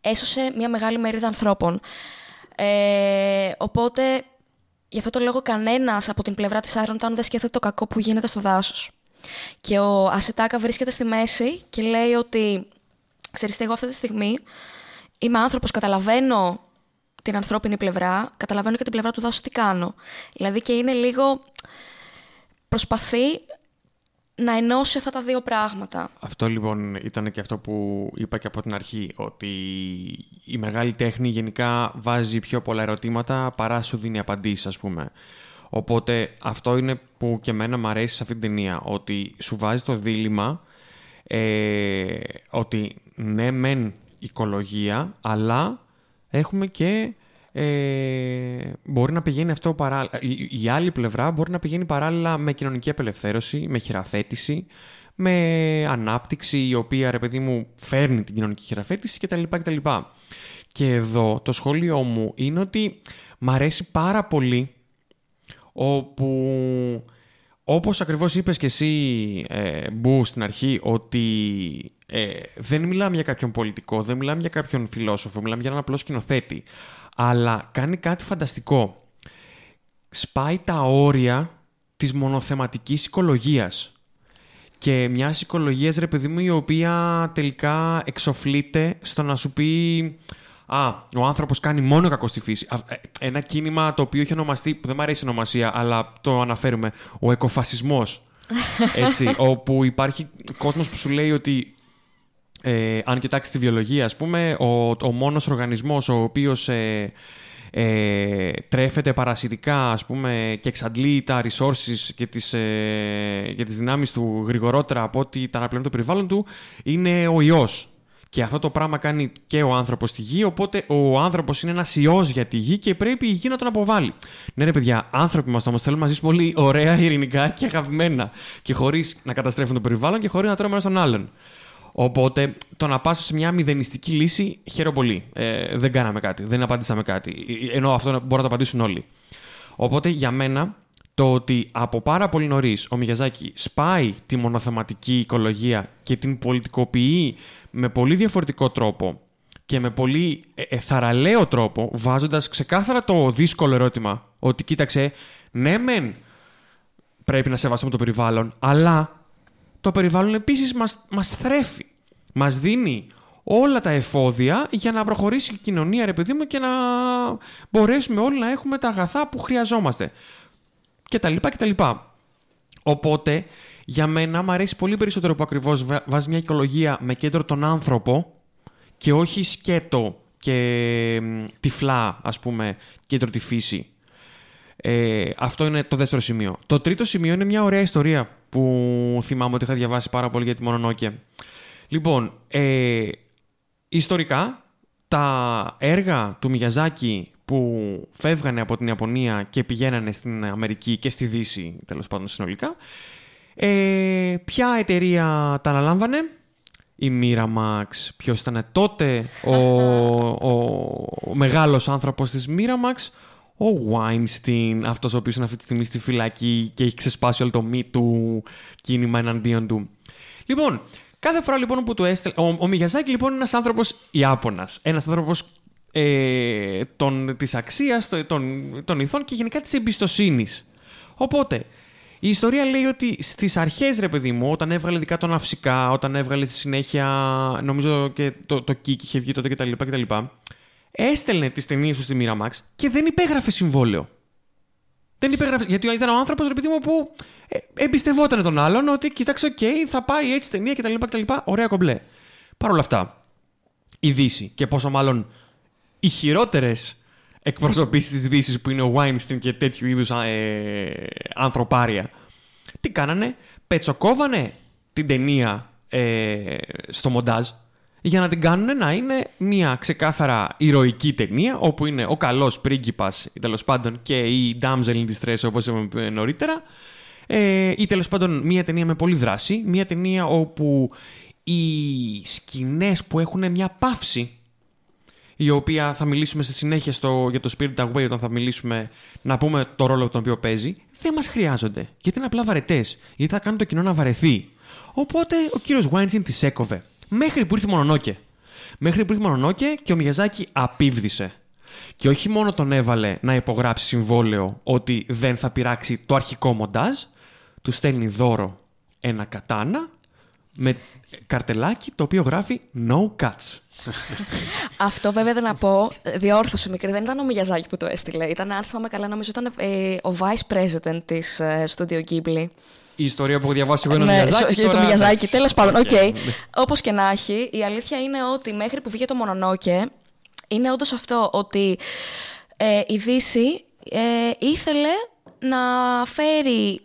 έσωσε μια μεγάλη μερίδα ανθρώπων. Ε, οπότε, γι' αυτό το λόγο, κανένας από την πλευρά της Iron Town δεν σκέφτεται το κακό που γίνεται στο δάσος. Και ο Ασετάκα βρίσκεται στη μέση και λέει ότι, ξέρεις τι, εγώ αυτή τη στιγμή είμαι άνθρωπος, καταλαβαίνω την ανθρώπινη πλευρά, καταλαβαίνω και την πλευρά του δάσους τι κάνω. Δηλαδή και είναι λίγο, προσπαθεί να ενώσει αυτά τα δύο πράγματα. Αυτό λοιπόν ήταν και αυτό που είπα και από την αρχή, ότι η μεγάλη τέχνη γενικά βάζει πιο πολλά ερωτήματα παρά σου δίνει απαντήσεις ας πούμε. Οπότε αυτό είναι που και εμένα μου αρέσει σε αυτή την ταινία, ότι σου βάζει το δίλημα ε, ότι ναι μεν οικολογία, αλλά έχουμε και ε, μπορεί να πηγαίνει αυτό παράλληλα. Η, η άλλη πλευρά μπορεί να πηγαίνει παράλληλα με κοινωνική απελευθέρωση, με χειραφέτηση, με ανάπτυξη η οποία ρε παιδί μου φέρνει την κοινωνική χειραφέτηση κτλ. κτλ. Και εδώ το σχόλιο μου είναι ότι μ' αρέσει πάρα πολύ όπου όπως ακριβώς είπες και εσύ ε, Μπού στην αρχή ότι ε, δεν μιλάμε για κάποιον πολιτικό, δεν μιλάμε για κάποιον φιλόσοφο, μιλάμε για έναν απλό σκηνοθέτη αλλά κάνει κάτι φανταστικό. Σπάει τα όρια της μονοθεματικής οικολογίας και μιας οικολογίας, ρε παιδί μου, η οποία τελικά εξοφλείται στο να σου πει Α, ο άνθρωπος κάνει μόνο κακό στη φύση. Α, ε, Ένα κίνημα το οποίο έχει ονομαστεί, που δεν μου αρέσει η ονομασία, αλλά το αναφέρουμε, ο εκοφασισμός. *laughs* Έτσι, όπου υπάρχει κόσμος που σου λέει ότι ε, αν κοιτάξεις τη βιολογία, ας πούμε, ο, ο μόνος οργανισμός ο οποίος ε, ε, τρέφεται παρασιτικά, ας πούμε, και εξαντλεί τα resources και τις, ε, και τις δυνάμεις του γρηγορότερα από ότι τα αναπληρώνει το περιβάλλον του, είναι ο ιός. Και αυτό το πράγμα κάνει και ο άνθρωπος στη γη. Οπότε ο άνθρωπος είναι ένας ιός για τη γη και πρέπει η γη να τον αποβάλει. Ναι, ρε παιδιά, άνθρωποι μας όμως θέλουμε να ζήσουμε όλοι ωραία, ειρηνικά και αγαπημένα. Και χωρίς να καταστρέφουν το περιβάλλον και χωρίς να τρώμε ένα τον άλλον. Οπότε το να πάσω σε μια μηδενιστική λύση, χαίρομαι πολύ. Ε, δεν κάναμε κάτι, δεν απαντήσαμε κάτι. Ενώ αυτό μπορεί να το απαντήσουν όλοι. Οπότε για μένα το ότι από πάρα πολύ νωρίς ο Μιγιαζάκη σπάει τη μονοθεματική οικολογία και την πολιτικοποιεί με πολύ διαφορετικό τρόπο και με πολύ ε, ε, θαραλέο τρόπο, βάζοντας ξεκάθαρα το δύσκολο ερώτημα ότι κοίταξε, ναι μεν πρέπει να σεβαστούμε το περιβάλλον, αλλά το περιβάλλον επίσης μας, μας θρέφει. Μας δίνει όλα τα εφόδια για να προχωρήσει η κοινωνία, ρε παιδί μου, και να μπορέσουμε όλοι να έχουμε τα αγαθά που χρειαζόμαστε. Και τα λοιπά και τα λοιπά. Οπότε, για μένα μου αρέσει πολύ περισσότερο που ακριβώς βάζεις μια οικολογία με κέντρο τον άνθρωπο και όχι σκέτο και τυφλά, ας πούμε, κέντρο τη φύση. Ε, αυτό είναι το δεύτερο σημείο. Το τρίτο σημείο είναι μια ωραία ιστορία που θυμάμαι ότι είχα διαβάσει πάρα πολύ για τη Μονονόκε. Λοιπόν, ε, ιστορικά τα έργα του Μιγιαζάκη που φεύγανε από την Ιαπωνία και πηγαίνανε στην Αμερική και στη Δύση, τέλος πάντων συνολικά, ε, ποια εταιρεία τα αναλάμβανε, η Miramax, ποιος ήταν τότε ο, *laughs* ο, ο μεγάλος άνθρωπος της Miramax, ο Weinstein, αυτός ο οποίος είναι αυτή τη στιγμή στη φυλακή και έχει ξεσπάσει όλο το μη του κίνημα εναντίον του. Λοιπόν, κάθε φορά λοιπόν που του έστελε... Ο, ο Μιγιαζάκη λοιπόν είναι ένας άνθρωπος Ιάπωνας. Ένας άνθρωπος ε, των, της αξίας, των, των ηθών και γενικά της εμπιστοσύνης. Οπότε, η ιστορία λέει ότι στις αρχές, ρε παιδί μου, όταν έβγαλε δικά τον Αυσικά, όταν έβγαλε στη συνέχεια, νομίζω και το, το Kik είχε βγει τότε κτλ. κτλ έστελνε τις ταινίες του στη Miramax και δεν υπέγραφε συμβόλαιο. Δεν υπέγραφε. Γιατί ήταν ο άνθρωπος, ρε μου, που ε, εμπιστευόταν τον άλλον ότι κοίταξε, οκ, θα πάει έτσι ταινία κτλ. κτλ. Ωραία κομπλέ. Παρ' όλα αυτά, η Δύση και πόσο μάλλον οι χειρότερες εκπροσωπήσεις της Δύσης που είναι ο Weinstein και τέτοιου είδους ε, ανθρωπάρια, τι κάνανε, πετσοκόβανε την ταινία ε, στο μοντάζ για να την κάνουν να είναι μια ξεκάθαρα ηρωική ταινία, όπου είναι ο καλός πρίγκιπας, τέλος πάντων, και η damsel in distress, όπως είπαμε νωρίτερα, ε, ή τέλος πάντων μια ταινία με πολύ δράση, μια ταινία όπου οι σκηνές που έχουν μια παύση, η οποία θα μιλήσουμε στη συνέχεια στο, για το Spirit Away όταν θα μιλήσουμε να πούμε το ρόλο τον οποίο παίζει, δεν μας χρειάζονται. Γιατί είναι απλά βαρετές, γιατί θα κάνουν το κοινό να βαρεθεί. Οπότε ο κύριος Weinstein τις έκοβε. Μέχρι που ήρθε Μονονόκε. Μέχρι που ήρθε Μονονόκε και ο Μιαζάκη απίβδησε. Και όχι μόνο τον έβαλε να υπογράψει συμβόλαιο ότι δεν θα πειράξει το αρχικό μοντάζ, του στέλνει δώρο ένα κατάνα με καρτελάκι το οποίο γράφει No Cuts. Αυτό βέβαια δεν να πω, διόρθωσε μικρή, δεν ήταν ο Μιαζάκη που το έστειλε. Ήταν, αν θυμάμαι καλά, νομίζω ήταν ε, ο Vice President της ε, Studio Ghibli η ιστορία που έχω διαβάσει εγώ είναι ναι, Μιαζάκη. Για το Μιαζάκη, τέλος πάντων. OK. Okay. Όπως και να έχει, η αλήθεια είναι ότι μέχρι που βγήκε το Μονονόκε, είναι όντως αυτό ότι ε, η Δύση ε, ήθελε να φέρει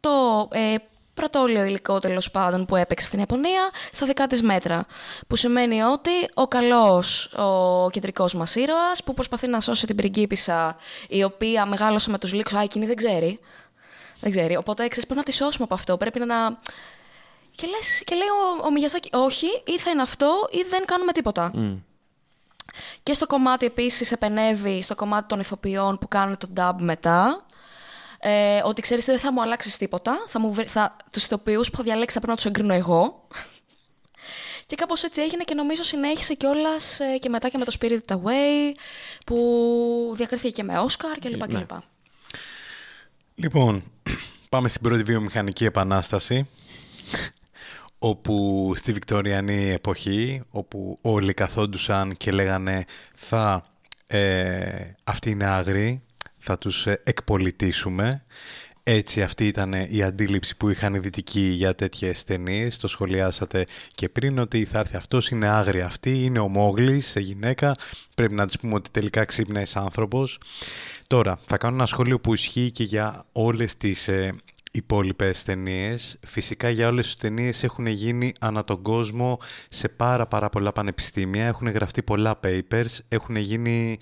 το ε, πρωτόλιο υλικό τέλος πάντων που έπαιξε στην Ιαπωνία στα δικά της μέτρα. Που σημαίνει ότι ο καλός, ο κεντρικός μας ήρωας που προσπαθεί να σώσει την πριγκίπισσα η οποία μεγάλωσε με τους λύκου, α, εκείνη δεν ξέρει. Δεν ξέρει. Οπότε ξέρεις, πρέπει να τη σώσουμε από αυτό. Πρέπει να. Και, λες, και λέει ο, ο Μιγιαζάκη, όχι, ή θα είναι αυτό, ή δεν κάνουμε τίποτα. Και στο κομμάτι επίσης επενεύει στο κομμάτι των ηθοποιών που κάνουν το dub μετά. Ε, ότι ξέρεις δεν θα μου αλλάξεις τίποτα. Θα μου, θα, τους ηθοποιούς που θα διαλέξει θα πρέπει να τους εγκρίνω εγώ. και κάπως έτσι έγινε και νομίζω συνέχισε κιόλας ε, και μετά και με το Spirit Away που διακρίθηκε και με Όσκαρ κλπ. Ναι. Λοιπόν, πάμε στην πρώτη βιομηχανική επανάσταση όπου στη Βικτωριανή εποχή όπου όλοι καθόντουσαν και λέγανε θα ε, αυτοί είναι άγριοι, θα τους ε, εκπολιτήσουμε. Έτσι αυτή ήταν η αντίληψη που είχαν οι δυτικοί για τέτοιες ταινίες. Το σχολιάσατε και πριν ότι θα έρθει αυτός, είναι άγρια αυτή, είναι ο σε γυναίκα. Πρέπει να της πούμε ότι τελικά ξύπνησε άνθρωπος. Τώρα, θα κάνω ένα σχόλιο που ισχύει και για όλες τις ε, υπόλοιπες ταινίες. Φυσικά για όλες τις ταινίες έχουν γίνει ανά τον κόσμο σε πάρα πάρα πολλά πανεπιστήμια. Έχουν γραφτεί πολλά papers, έχουν γίνει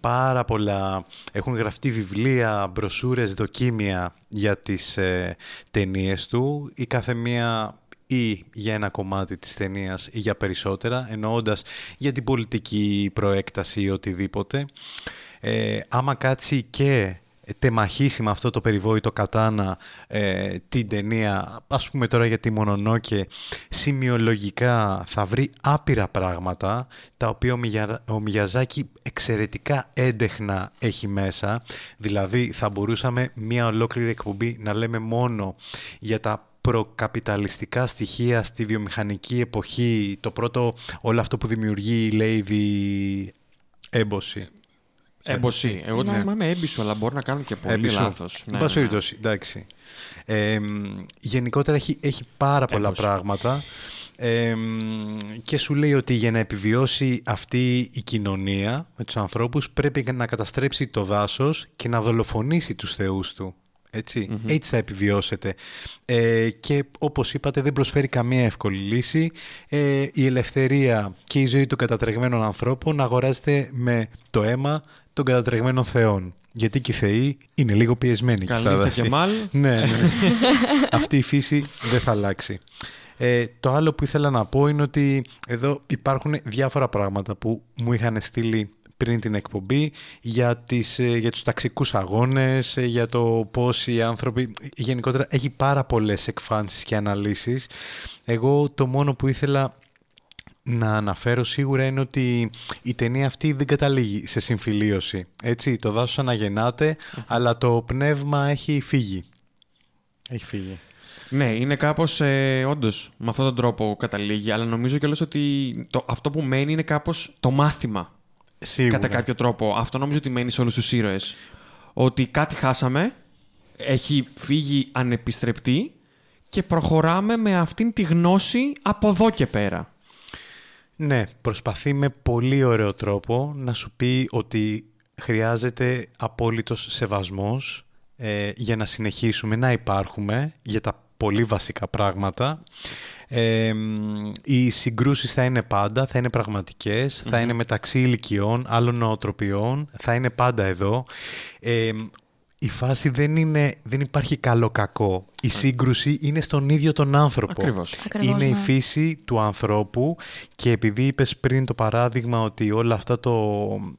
πάρα πολλά, έχουν γραφτεί βιβλία, μπροσούρες, δοκίμια για τις ε, ταινίες του. Η κάθε μία ή για ένα κομμάτι της ταινίας ή για περισσότερα, εννοώντας για την πολιτική προέκταση ή οτιδήποτε. Ε, άμα κάτσει και τεμαχίσει με αυτό το περιβόητο κατάνα ε, την ταινία, ας πούμε τώρα για τη Μονονόκε, σημειολογικά θα βρει άπειρα πράγματα, τα οποία ο, Μιαζάκη εξαιρετικά έντεχνα έχει μέσα. Δηλαδή θα μπορούσαμε μία ολόκληρη εκπομπή να λέμε μόνο για τα προκαπιταλιστικά στοιχεία στη βιομηχανική εποχή, το πρώτο όλο αυτό που δημιουργεί η Λέιδη έμπωση. Έμπωση. Εγώ ναι. θυμάμαι έμπισο, αλλά μπορεί να κάνω και πολύ λάθος. Ναι, πάση ναι, περιπτώσει, εντάξει. Ε, γενικότερα έχει, έχει πάρα πολλά πράγματα ε, και σου λέει ότι για να επιβιώσει αυτή η κοινωνία με τους ανθρώπους πρέπει να καταστρέψει το δάσος και να δολοφονήσει τους θεούς του. ετσι Έτσι θα επιβιώσετε. Ε, και όπως είπατε δεν προσφέρει καμία εύκολη λύση. Ε, η ελευθερία και η ζωή των κατατρεγμένων ανθρώπων αγοράζεται με το αίμα των κατατρεγμένων θεών. Γιατί και οι θεοί είναι λίγο πιεσμένοι. Καλή και μάλ. ναι, ναι. *laughs* Αυτή η φύση δεν θα αλλάξει. Ε, το άλλο που ήθελα να πω είναι ότι εδώ υπάρχουν διάφορα πράγματα που μου είχαν στείλει πριν την εκπομπή για, τις, ε, για τους ταξικούς αγώνες, ε, για το πώς οι άνθρωποι... Γενικότερα έχει πάρα πολλές εκφάνσεις και αναλύσεις. Εγώ το μόνο που ήθελα να αναφέρω σίγουρα είναι ότι η ταινία αυτή δεν καταλήγει σε συμφιλίωση. Έτσι, το δάσος αναγεννάται, αλλά το πνεύμα έχει φύγει. Έχει φύγει. Ναι, είναι κάπως ε, όντως με αυτόν τον τρόπο καταλήγει, αλλά νομίζω κιόλας ότι το, αυτό που μένει είναι κάπως το μάθημα. Σίγουρα. Κατά κάποιο τρόπο. Αυτό νομίζω ότι μένει σε όλους τους ήρωες. Ότι κάτι χάσαμε, έχει φύγει ανεπιστρεπτή και προχωράμε με αυτήν τη γνώση από εδώ και πέρα. Ναι, προσπαθεί με πολύ ωραίο τρόπο να σου πει ότι χρειάζεται απόλυτος σεβασμός ε, για να συνεχίσουμε να υπάρχουμε για τα πολύ βασικά πράγματα. Ε, οι συγκρούσεις θα είναι πάντα, θα είναι θα είναι μεταξύ ηλικιών, άλλων νοοτροπιών, θα είναι πάντα εδώ. Ε, η φάση δεν, είναι, δεν υπάρχει καλό-κακό. Η σύγκρουση είναι στον ίδιο τον άνθρωπο. Ακριβώς. είναι η ναι. φύση του ανθρώπου και επειδή είπες πριν το παράδειγμα ότι όλα αυτά το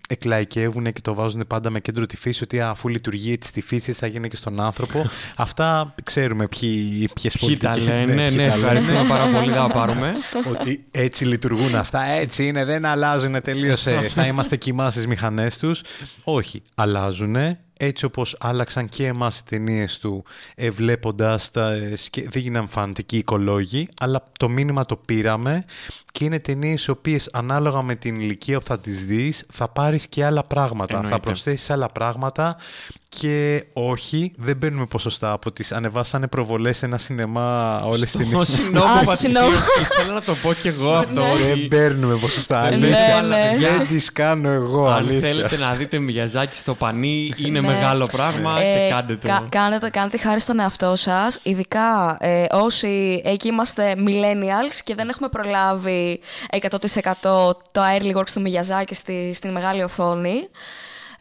εκλαϊκεύουν και το βάζουν πάντα με κέντρο τη φύση, ότι αφού λειτουργεί έτσι στη φύση θα γίνει και στον άνθρωπο. *laughs* αυτά ξέρουμε ποιοι, ποιες Ποιοι τα λένε, *laughs* ναι, ναι, ευχαριστούμε πάρα πολύ, θα πάρουμε. *laughs* ότι έτσι λειτουργούν αυτά, έτσι είναι, δεν αλλάζουν τελείως, θα είμαστε κοιμά στις μηχανές τους. Όχι, αλλάζουν έτσι όπως άλλαξαν και εμάς οι ταινίες του ε, βλέποντας τα... Ε, δεν γίναν φανατικοί οικολόγοι, αλλά το μήνυμα το πήραμε και είναι ταινίες οι οποίες ανάλογα με την ηλικία που θα τις δεις, θα πάρεις και άλλα πράγματα. Θα προσθέσεις άλλα πράγματα και όχι, δεν παίρνουμε ποσοστά από τις. Ανεβάσανε προβολές σε ένα σινεμά όλες τις ταινίε. Ήθελα να το πω κι εγώ αυτό. Δεν παίρνουμε ποσοστά. Ναι, Αλήθεια. ναι. Δεν τις κάνω εγώ. Αν θέλετε να δείτε Μιαζάκι στο πανί, είναι Ναι. μεγάλο πράγμα και Ε, κάντε το. κα- κάνετε, κάντε χάρη στον εαυτό σας. Ειδικά ε, όσοι εκεί είμαστε millennials και δεν έχουμε προλάβει 100% το early works του Μιγιαζάκη στη, στην μεγάλη οθόνη.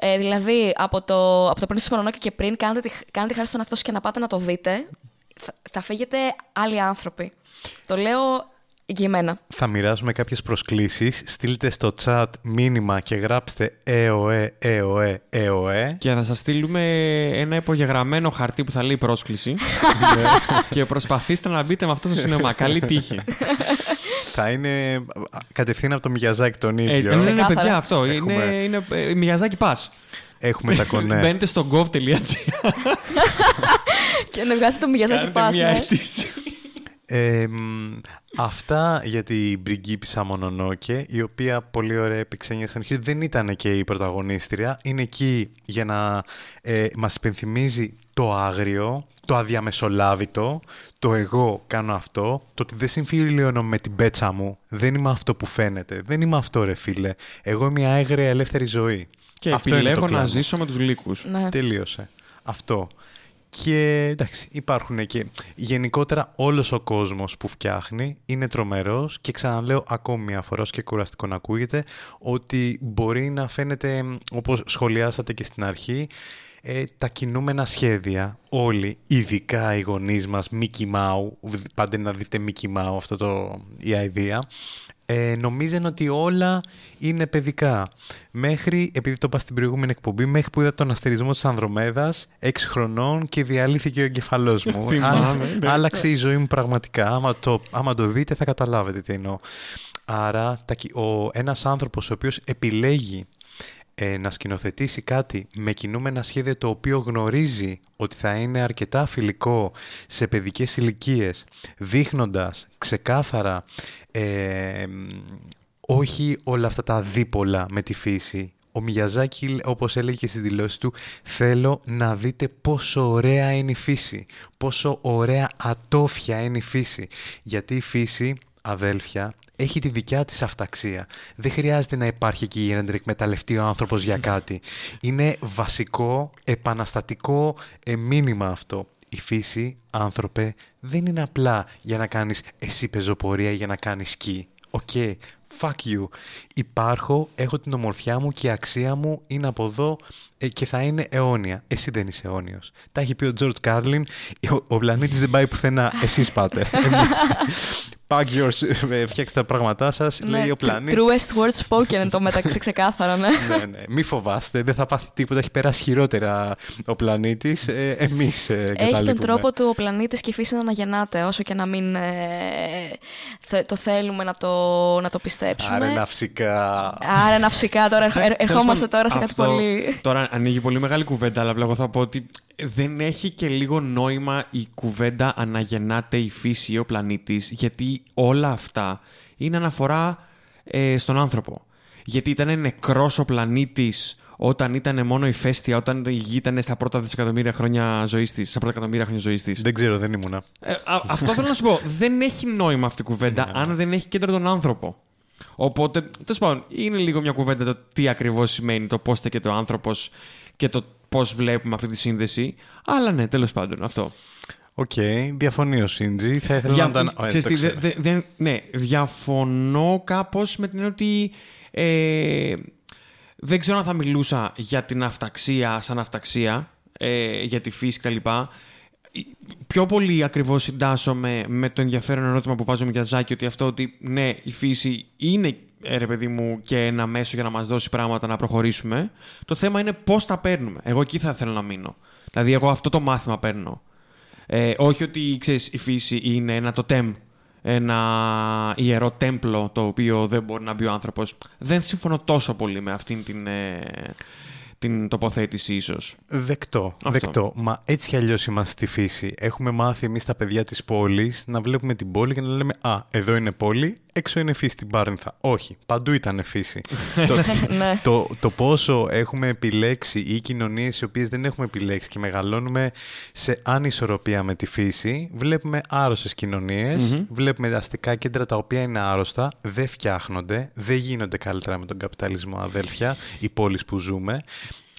Ε, δηλαδή, από το, από το πριν Μονονόκη και πριν, κάντε, τη- κάντε χάρη στον εαυτό σας και να πάτε να το δείτε. Θα, θα φύγετε άλλοι άνθρωποι. Το λέω εγγυημένα. Θα μοιράσουμε κάποιες προσκλήσεις. Στείλτε στο chat μήνυμα και γράψτε ΕΟΕ, ΕΟΕ, ΕΟΕ. Και θα σας στείλουμε ένα υπογεγραμμένο χαρτί που θα λέει πρόσκληση. *laughs* και προσπαθήστε να μπείτε με αυτό στο σινεμά. Καλή τύχη. *laughs* Θα είναι α, κατευθείαν από το Μιαζάκι τον Ε, ίδιο. ναι, ναι, Ξεκάθαρα. παιδιά, αυτό. Είναι, Έχουμε- είναι ε, Μιαζάκι Pass. Έχουμε τα κονέ. *laughs* Μπαίνετε στο gov.gr. *laughs* και να βγάζετε το Μιγιαζάκη Κάνετε πας, μια ναι. αίτηση. Ε, μ, αυτά για την πριγκίπισσα Μονονόκε, η οποία πολύ ωραία επεξένια στην αρχή. Δεν ήταν και η πρωταγωνίστρια. Είναι εκεί για να ε, μας υπενθυμίζει το άγριο, το αδιαμεσολάβητο, το εγώ κάνω αυτό, το ότι δεν συμφιλιώνω με την πέτσα μου. Δεν είμαι αυτό που φαίνεται. Δεν είμαι αυτό ρε φίλε. Εγώ είμαι μια έγρια ελεύθερη ζωή. Και Αυτό είναι το επιλέγω να κλάμα. ζήσω με τους λύκους. Ναι. Τελείωσε. Αυτό. Και εντάξει, υπάρχουν και γενικότερα όλος ο κόσμος που φτιάχνει είναι τρομερός και ξαναλέω ακόμη μια φορά και κουραστικό να ακούγεται ότι μπορεί να φαίνεται όπως σχολιάσατε και στην αρχή ε, τα κινούμενα σχέδια όλοι, ειδικά οι γονείς μας, Mickey Mouse, πάντε να δείτε Mickey Mouse αυτό το, η idea, ε, νομίζαν ότι όλα είναι παιδικά. Μέχρι, επειδή το είπα στην προηγούμενη εκπομπή, μέχρι που είδα τον αστερισμό της Ανδρομέδας, 6 χρονών και διαλύθηκε ο εγκεφαλός μου. *laughs* Ναι. Άλλαξε η ζωή μου πραγματικά. Άμα το, άμα το δείτε θα καταλάβετε τι εννοώ. Άρα τα, ο, ένας άνθρωπος ο οποίος επιλέγει ε, να σκηνοθετήσει κάτι με κινούμενα σχέδια το οποίο γνωρίζει ότι θα είναι αρκετά φιλικό σε παιδικές ηλικίες, δείχνοντας ξεκάθαρα ε, όχι όλα αυτά τα δίπολα με τη φύση. Ο Μιαζάκη, όπως έλεγε και στη δηλώση του, θέλω να δείτε πόσο ωραία είναι η φύση, πόσο ωραία ατόφια είναι η φύση. Γιατί η φύση, αδέλφια, έχει τη δικιά της αυταξία. Δεν χρειάζεται να υπάρχει εκεί για να εκμεταλλευτεί ο άνθρωπος για κάτι. Είναι βασικό, επαναστατικό ε, μήνυμα αυτό. Η φύση, άνθρωπε, δεν είναι απλά για να κάνεις εσύ πεζοπορία για να κάνεις σκι. OK, okay, fuck you. Υπάρχω, έχω την ομορφιά μου και η αξία μου είναι από εδώ ε, και θα είναι αιώνια. Εσύ δεν είσαι αιώνιος. Τα έχει πει ο George Carlin, ο, ο πλανήτης δεν πάει πουθενά, εσείς πάτε. *laughs* Pack yours, ε, φτιάξτε τα πράγματά σας, Ναι, λέει ο πλανήτης. Truest word spoken εν τω μεταξύ, *laughs* ξεκάθαρα, ναι. ναι, ναι. Μη φοβάστε, δεν θα πάθει τίποτα. Έχει περάσει χειρότερα ο πλανήτης. Ε, Εμείς ε, Έχει τον τρόπο του ο πλανήτης και η φύση να αναγεννάται, όσο και να μην ε, θε, το θέλουμε να το, να το πιστέψουμε. Άρα ναυσικά. Άρα ναυσικά τώρα. ερχ- ερ- ερχόμαστε τώρα σε κάτι Αυτό πολύ. Τώρα ανοίγει πολύ μεγάλη κουβέντα, αλλά απλά εγώ θα πω ότι δεν έχει και λίγο νόημα η κουβέντα αναγεννάται η φύση ή ο πλανήτης, γιατί όλα αυτά είναι αναφορά ε, στον άνθρωπο. Γιατί ήταν νεκρός ο πλανήτης όταν ήταν μόνο ηφαίστεια, όταν η γη ήταν στα πρώτα δισεκατομμύρια χρόνια ζωής της, στα πρώτα εκατομμύρια χρόνια ζωής της. Δεν ξέρω, δεν ήμουνα. Ε, α- αυτό θέλω να σου πω. Δεν έχει νόημα αυτή η κουβέντα αν δεν έχει κέντρο τον άνθρωπο. Οπότε, τέλος πάντων, είναι λίγο μια κουβέντα το τι ακριβώς σημαίνει το πώς και ο άνθρωπος και το πώς βλέπουμε αυτή τη σύνδεση. Αλλά ναι, τέλος πάντων, αυτό. Οκ, διαφωνεί ο Σίντζι. Θα ήθελα Για- να τον. Ε, ξέρεις το τι, ξέρω. δε- δε- δε- ναι, διαφωνώ κάπως με την έννοια ότι. Ε, δεν ξέρω αν θα μιλούσα για την αυταξία σαν αυταξία, ε, για τη φύση κτλ. Πιο πολύ ακριβώς συντάσσομαι με το ενδιαφέρον ερώτημα που βάζει ο Μιγιαζάκη ότι αυτό ότι ναι, η φύση είναι ε, ρε παιδί μου και ένα μέσο για να μας δώσει πράγματα να προχωρήσουμε. Το θέμα είναι πώς τα παίρνουμε. Εγώ εκεί θα ήθελα να μείνω. Δηλαδή εγώ αυτό το μάθημα παίρνω. Ε, όχι ότι ξέρεις, η φύση είναι ένα τοτέμ, ένα ιερό τέμπλο το οποίο δεν μπορεί να μπει ο άνθρωπος. Δεν συμφωνώ τόσο πολύ με αυτήν την, ε, την τοποθέτηση ίσως. Δεκτό, Αυτό. δεκτό. Μα έτσι κι αλλιώς είμαστε στη φύση. Έχουμε μάθει εμείς τα παιδιά της πόλης να βλέπουμε την πόλη και να λέμε Α, εδώ είναι πόλη, έξω είναι φύση την Πάρνηθα. Όχι, παντού ήταν φύση. *laughs* το, Ναι. το, το πόσο έχουμε επιλέξει ή οι κοινωνίες οι οποίες δεν έχουμε επιλέξει και μεγαλώνουμε σε ανισορροπία με τη φύση, βλέπουμε άρρωστες βλέπουμε αστικά κέντρα τα οποία είναι άρρωστα, δεν φτιάχνονται, δεν γίνονται καλύτερα με τον καπιταλισμό, αδέλφια, οι πόλεις που ζούμε.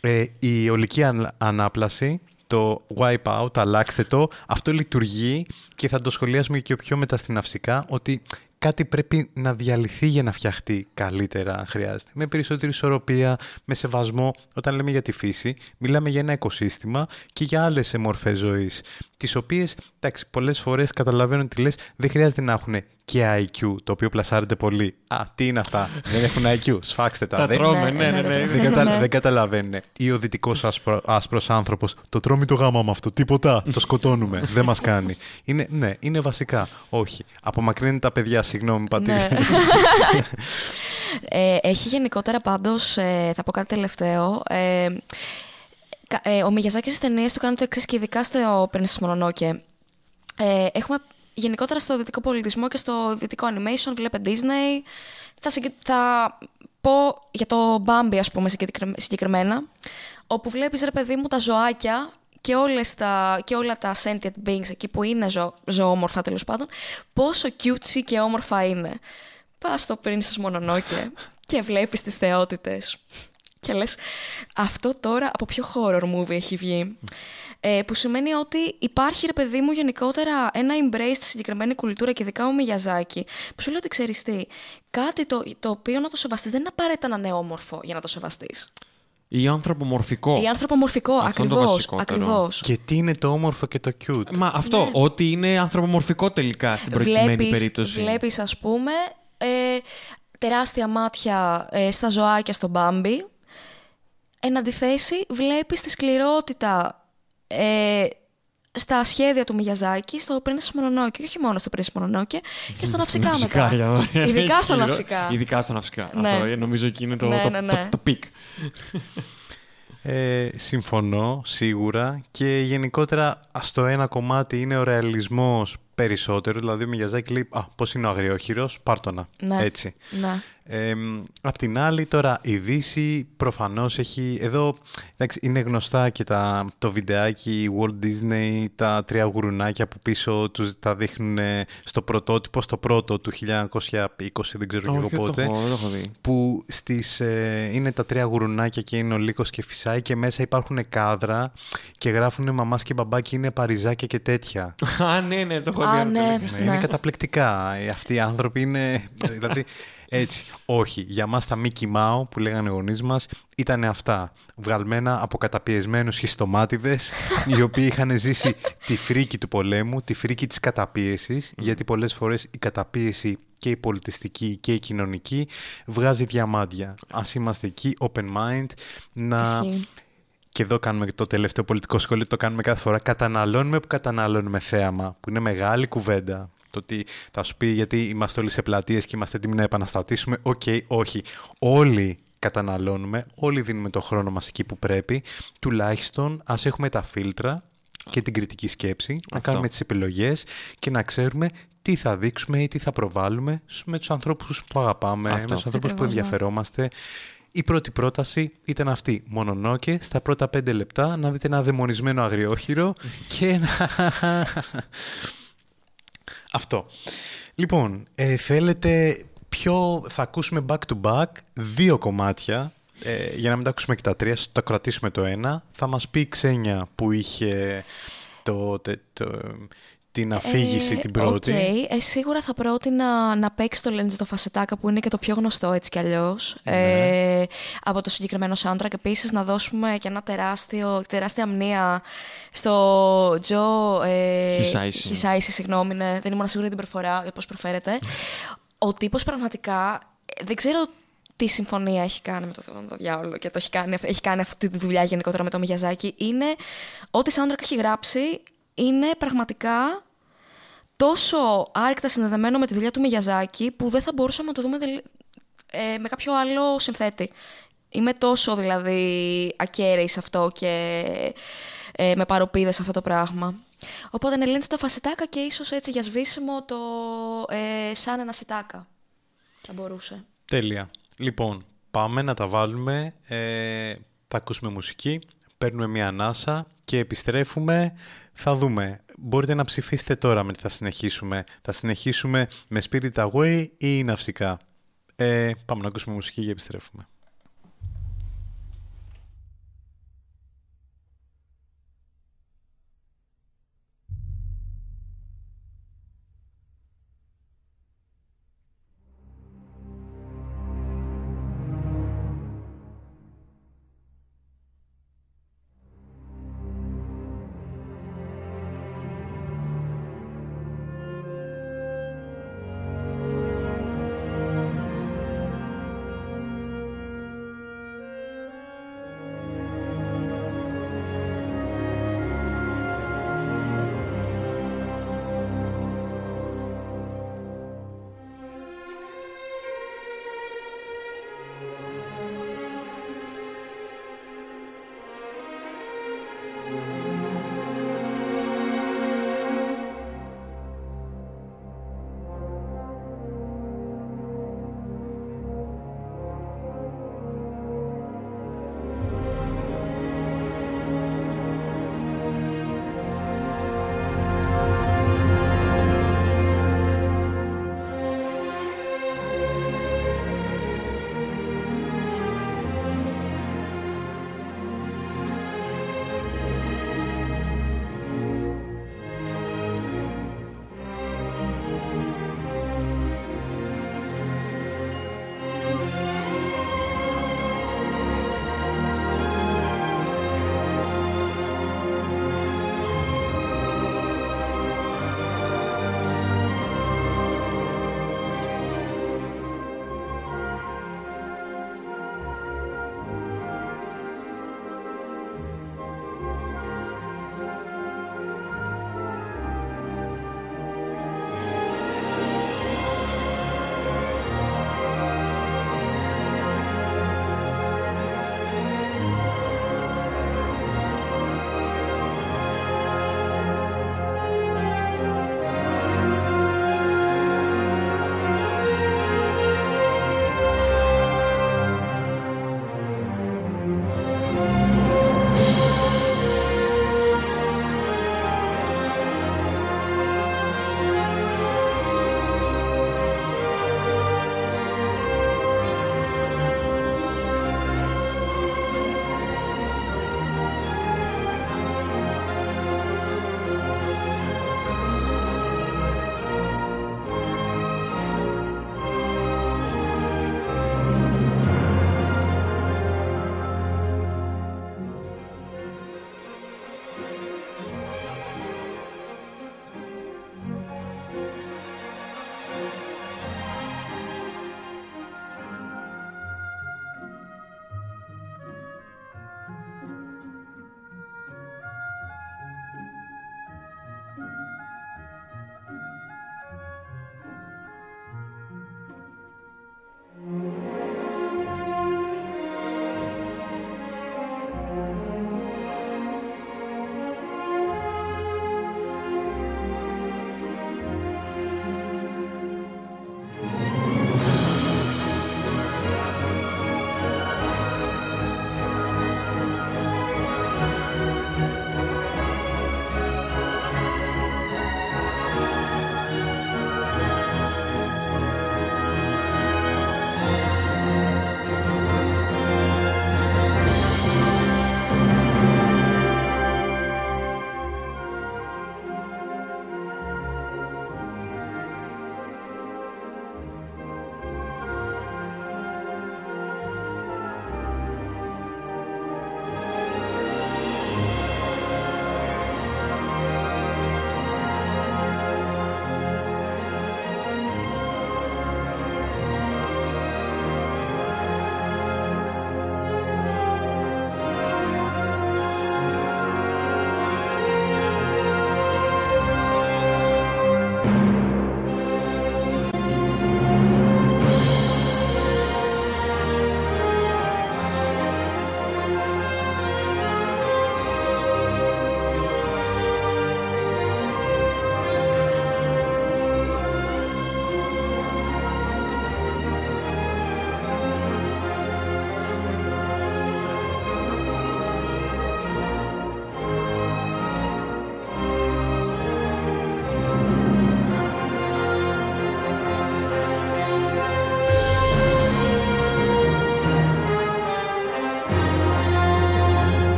Ε, η ολική αν- ανάπλαση, το wipe out, αλλάξτε το, αυτό λειτουργεί και θα το σχολιάσουμε και πιο μετά στην αυσικά, ότι κάτι πρέπει να διαλυθεί για να φτιαχτεί καλύτερα αν χρειάζεται. Με περισσότερη ισορροπία, με σεβασμό. Όταν λέμε για τη φύση, μιλάμε για ένα οικοσύστημα και για άλλες μορφές ζωής, τις οποίες, εντάξει, πολλές φορές καταλαβαίνω ότι λες, δεν χρειάζεται να έχουν και IQ, το οποίο πλασάρεται πολύ. Α, τι είναι αυτά, *laughs* δεν έχουν IQ, σφάξτε τα. Τα δεν, τρώμε, Ναι, ναι, ναι, ναι, ναι. ναι. δεν, κατα... δεν καταλαβαίνουν. Ή ο δυτικός άσπρο... άσπρος άνθρωπος. Το τρώμε το γάμα με αυτό. Τίποτα. Το σκοτώνουμε. δεν μας κάνει. Είναι... Ναι, είναι βασικά. Όχι. Απομακρύνει τα παιδιά. Συγγνώμη, πατήρ. Ναι. *laughs* ε, έχει γενικότερα πάντως, ε, θα πω κάτι τελευταίο, ε, κα- ε, ο Μιγιαζάκης στις ταινίες του κάνει το εξής και ειδικά στο Princess Mononoke. Ε, έχουμε γενικότερα στο δυτικό πολιτισμό και στο δυτικό animation, βλέπε Disney. Θα, συγκε- θα πω για το Bambi, ας πούμε, συγκεκρι- συγκεκριμένα, όπου βλέπεις, ρε παιδί μου, τα ζωάκια και, όλες τα, και όλα τα sentient beings εκεί που είναι ζω, ζωόμορφα τέλος πάντων, πόσο cutesy και όμορφα είναι. Πας στο Princess Mononoke και βλέπεις τις θεότητες. Και λες, αυτό τώρα από ποιο horror movie έχει βγει. Ε, που σημαίνει ότι υπάρχει, ρε παιδί μου, γενικότερα ένα embrace στη συγκεκριμένη κουλτούρα και ειδικά ο Μιαζάκη. Που σου λέει ότι ξέρεις τι, κάτι το, το οποίο να το σεβαστείς δεν είναι απαραίτητα να είναι όμορφο για να το σεβαστείς. Ή ανθρωπομορφικό. Ή ανθρωπομορφικό, Αυτό είναι το ακριβώς. βασικότερο. Ακριβώς. Και τι είναι το όμορφο και το cute. Μα αυτό, Ναι. ότι είναι ανθρωπομορφικό τελικά στην προκειμένη περίπτωση. Βλέπεις, ας πούμε, ε, τεράστια μάτια ε, στα ζωάκια στο Μπάμπι. Εν αντιθέσει, βλέπεις τη σκληρότητα ε, στα σχέδια του Μιγιαζάκη, στο Princess Mononoke. Και όχι μόνο στο Princess Mononoke, και στο *laughs* Ναυσικά μετά. για- *laughs* Ειδικά στο Σκληρό. Ναυσικά. Ειδικά στο Ναυσικά. Ναι. Αυτό ε, νομίζω εκεί είναι το, Ναι, το, ναι, το, ναι. το peak. Ε, συμφωνώ σίγουρα και γενικότερα ας, στο ένα κομμάτι είναι ο ρεαλισμός περισσότερο, δηλαδή ο Μιαζάκη λέει «Α, πώς είναι ο αγριόχειρος, πάρτονα». Ναι. Έτσι. Ναι. Ε, απ' την άλλη τώρα η Δύση προφανώς έχει, εδώ εντάξει, είναι γνωστά και τα, το βιντεάκι Walt Disney, τα τρία γουρουνάκια που πίσω τους τα δείχνουν στο πρωτότυπο, στο πρώτο του 1920 δεν ξέρω και εγώ Όχι, δεν το πότε έχω, δεν το έχω δει. που στις, ε, είναι τα τρία γουρουνάκια και είναι ο λύκος και φυσάει και μέσα υπάρχουν κάδρα και γράφουν μαμάς και μπαμπάκι είναι παριζάκια και τέτοια. *laughs* Α, ναι, ναι, το έχω δει. Α, αυτό το ναι. λέω. Ναι, Είναι καταπληκτικά. Ε, Αυτοί οι άνθρωποι είναι. Δηλαδή, έτσι. Όχι. Για μας τα Mickey Mouse που λέγανε οι γονείς μας ήταν αυτά. Βγαλμένα από καταπιεσμένους χιστομάτιδες οι οποίοι είχαν ζήσει τη φρίκη του πολέμου, τη φρίκη της καταπίεσης γιατί πολλές φορές η καταπίεση και η πολιτιστική και η κοινωνική βγάζει διαμάντια. Ας είμαστε εκεί, open mind, να Ισχύει. και εδώ κάνουμε το τελευταίο πολιτικό σχόλιο, το κάνουμε κάθε φορά. Καταναλώνουμε που καταναλώνουμε θέαμα, που είναι μεγάλη κουβέντα. Το ότι θα σου πει γιατί είμαστε όλοι σε πλατείες και είμαστε έτοιμοι να επαναστατήσουμε. Οκ, όχι. Όλοι καταναλώνουμε, όλοι δίνουμε το χρόνο μας εκεί που πρέπει. Τουλάχιστον ας έχουμε τα φίλτρα και την κριτική σκέψη, να Αυτό. κάνουμε τις επιλογές και να ξέρουμε τι θα δείξουμε ή τι θα προβάλλουμε σ- με τους ανθρώπους που αγαπάμε, Αυτό. με τους ανθρώπους που Ακριβώς, ναι. ενδιαφερόμαστε. Η πρώτη πρόταση ήταν αυτή. Μονονόκε, στα πρώτα πέντε λεπτά να δείτε ένα δαιμονισμένο αγριόχοιρο *laughs* και ένα... Αυτό. Λοιπόν, ε, θέλετε πιο... Θα ακούσουμε back to back δύο κομμάτια. Ε, για να μην τα ακούσουμε και τα τρία, θα τα κρατήσουμε το ένα. Θα μας πει η Ξένια που είχε το, τε- το- την αφήγηση Ε, την πρώτη. οκ. Ε, σίγουρα θα πρότεινα να παίξει το Legend of Ashitaka που είναι και το πιο γνωστό έτσι κι αλλιώς. Ναι. Ε, από το συγκεκριμένο soundtrack. Επίσης να δώσουμε και ένα τεράστιο, τεράστια μνήα στο Τζο. Ε, Χισάισι. Χισάισι, συγγνώμη, ναι, δεν ήμουν σίγουρη την προφορά, πώς προφέρεται. Ο τύπος πραγματικά ε, δεν ξέρω τι συμφωνία έχει κάνει με το Θεό το διάολο και το έχει κάνει, έχει κάνει αυτή τη δουλειά γενικότερα με το Μιγιαζάκι. Είναι ό,τι soundtrack έχει γράψει είναι πραγματικά τόσο άρρηκτα συνδεδεμένο με τη δουλειά του Μιγιαζάκη που δεν θα μπορούσαμε να το δούμε τελ- ε, με κάποιο άλλο συνθέτη. Είμαι τόσο δηλαδή ακέραιη σε αυτό και ε, με παροπίδες σε αυτό το πράγμα. Οπότε ναι, λένε το φασιτάκα και ίσως έτσι για σβήσιμο το ε, σαν ένα σιτάκα. Θα μπορούσε. Τέλεια. Λοιπόν, πάμε να τα βάλουμε. Ε, θα ακούσουμε μουσική, παίρνουμε μια ανάσα και επιστρέφουμε. Θα δούμε. Μπορείτε να ψηφίσετε τώρα με τι θα συνεχίσουμε. Θα συνεχίσουμε με Spirit Away ή ναυσικά. Ε, πάμε να ακούσουμε μουσική και επιστρέφουμε.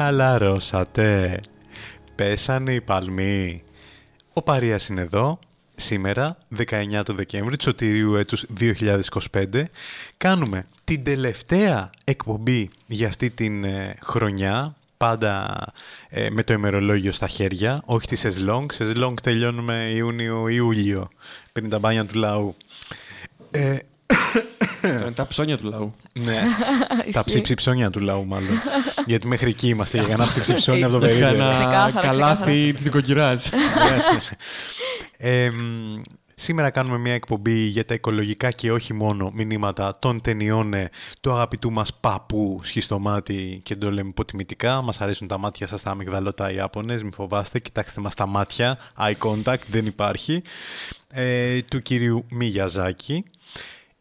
Χαλαρώσατε. Πέσανε οι παλμοί. Ο Παρίας είναι εδώ, σήμερα, 19 του Δεκέμβρη, του σωτηρίου έτους 2025. Κάνουμε την τελευταία εκπομπή για αυτή την ε, χρονιά, πάντα ε, με το ημερολόγιο στα χέρια, όχι τη σεζόν. Σεζόν τελειώνουμε Ιούνιο-Ιούλιο, πριν τα μπάνια του λαού. Ε, είναι τα ψώνια του λαού. ναι, *laughs* τα ψιψιψώνια του λαού μάλλον. *laughs* Γιατί μέχρι εκεί είμαστε για να ψιψιψώνια από το Είχα περίπτερο. ένα Ξεκάθαρα, καλάθι της νοικοκυράς. Ε, μ, σήμερα κάνουμε μια εκπομπή για τα οικολογικά και όχι μόνο μηνύματα των ταινιών ε, του αγαπητού μας παππού σχιστομάτι και το λέμε υποτιμητικά. Μας αρέσουν τα μάτια σας τα αμυγδαλώτα Ιάπωνες, μην φοβάστε, κοιτάξτε μας τα μάτια, eye contact δεν υπάρχει. Ε, του κυρίου Μιγιαζάκη.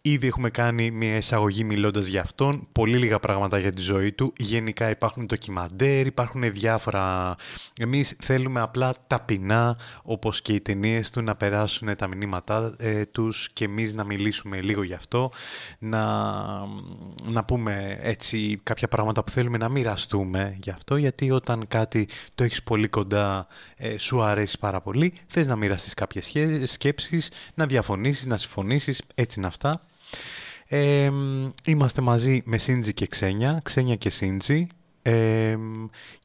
Ήδη έχουμε κάνει μια εισαγωγή μιλώντας για αυτόν. Πολύ λίγα πράγματα για τη ζωή του. Γενικά υπάρχουν ντοκιμαντέρ, υπάρχουν διάφορα. Εμείς θέλουμε απλά ταπεινά, όπως και οι ταινίες του, να περάσουν τα μηνύματά ε, τους και εμείς να μιλήσουμε λίγο γι' αυτό. Να, να πούμε έτσι κάποια πράγματα που θέλουμε να μοιραστούμε γι' αυτό. Γιατί όταν κάτι το έχεις πολύ κοντά, ε, σου αρέσει πάρα πολύ, θες να μοιραστείς κάποιες σκέψεις, να διαφωνήσεις, να συμφωνήσεις. Έτσι είναι αυτά. Ε, είμαστε μαζί με Σίντζι και Ξένια, Ξένια και Σίντζι. Ε,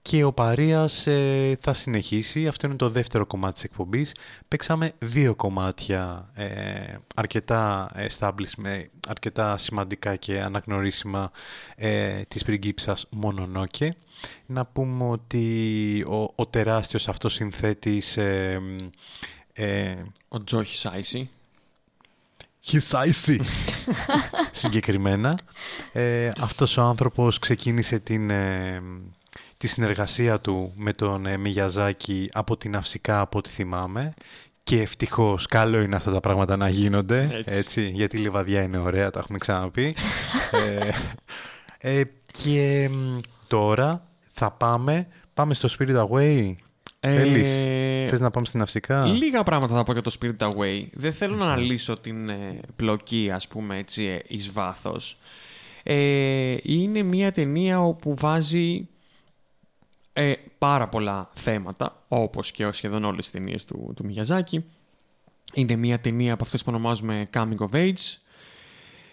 και ο Παρίας ε, θα συνεχίσει. Αυτό είναι το δεύτερο κομμάτι της εκπομπής. Παίξαμε δύο κομμάτια ε, αρκετά established, αρκετά σημαντικά και αναγνωρίσιμα ε, της πριγκίψας Μονονόκε. Να πούμε ότι ο, ο τεράστιος αυτός συνθέτης ε, ε, Ο Τζόχι Σάισι. Χισάισι. *laughs* Συγκεκριμένα. Ε, αυτός ο άνθρωπος ξεκίνησε την, ε, τη συνεργασία του με τον ε, Μιγιαζάκη από την Αυσικά από ό,τι θυμάμαι. Και ευτυχώς καλό είναι αυτά τα πράγματα να γίνονται. Έτσι. Έτσι, γιατί η λιβαδιά είναι ωραία, τα έχουμε ξαναπεί. *laughs* ε, ε, και μ, τώρα θα πάμε, πάμε στο Spirit Away. Θέλεις, Ε, θες να πάμε στην Αυσικά. Λίγα πράγματα θα πω για το Spirit Away. Δεν θέλω να αναλύσω την ε, πλοκή, ας πούμε, έτσι, ε, εις βάθος. Ε, είναι μια ταινία όπου βάζει ε, πάρα πολλά θέματα, όπως και σχεδόν όλες τις ταινίες του, του Μιγιαζάκη. Είναι μια ταινία από αυτές που ονομάζουμε Coming of Age.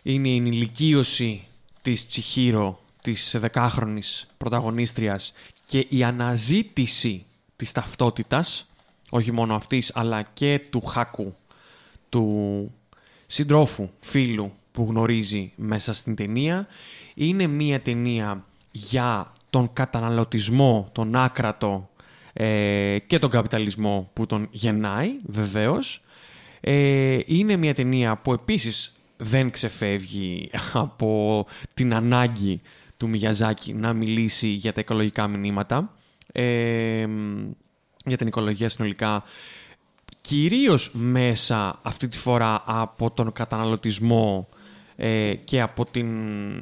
Είναι η ενηλικίωση της Τσιχίρο, της δεκάχρονης πρωταγωνίστριας και η αναζήτηση της ταυτότητας, όχι μόνο αυτής, αλλά και του Χάκου, του συντρόφου, φίλου που γνωρίζει μέσα στην ταινία. Είναι μία ταινία για τον καταναλωτισμό, τον άκρατο ε, και τον καπιταλισμό που τον γεννάει, βεβαίως. Ε, είναι μια ταινία που επίσης δεν ξεφεύγει από την ανάγκη του Μιγιαζάκη να μιλήσει για τα οικολογικά μηνύματα, ε, για την οικολογία συνολικά, κυρίως μέσα αυτή τη φορά από τον καταναλωτισμό ε, και από την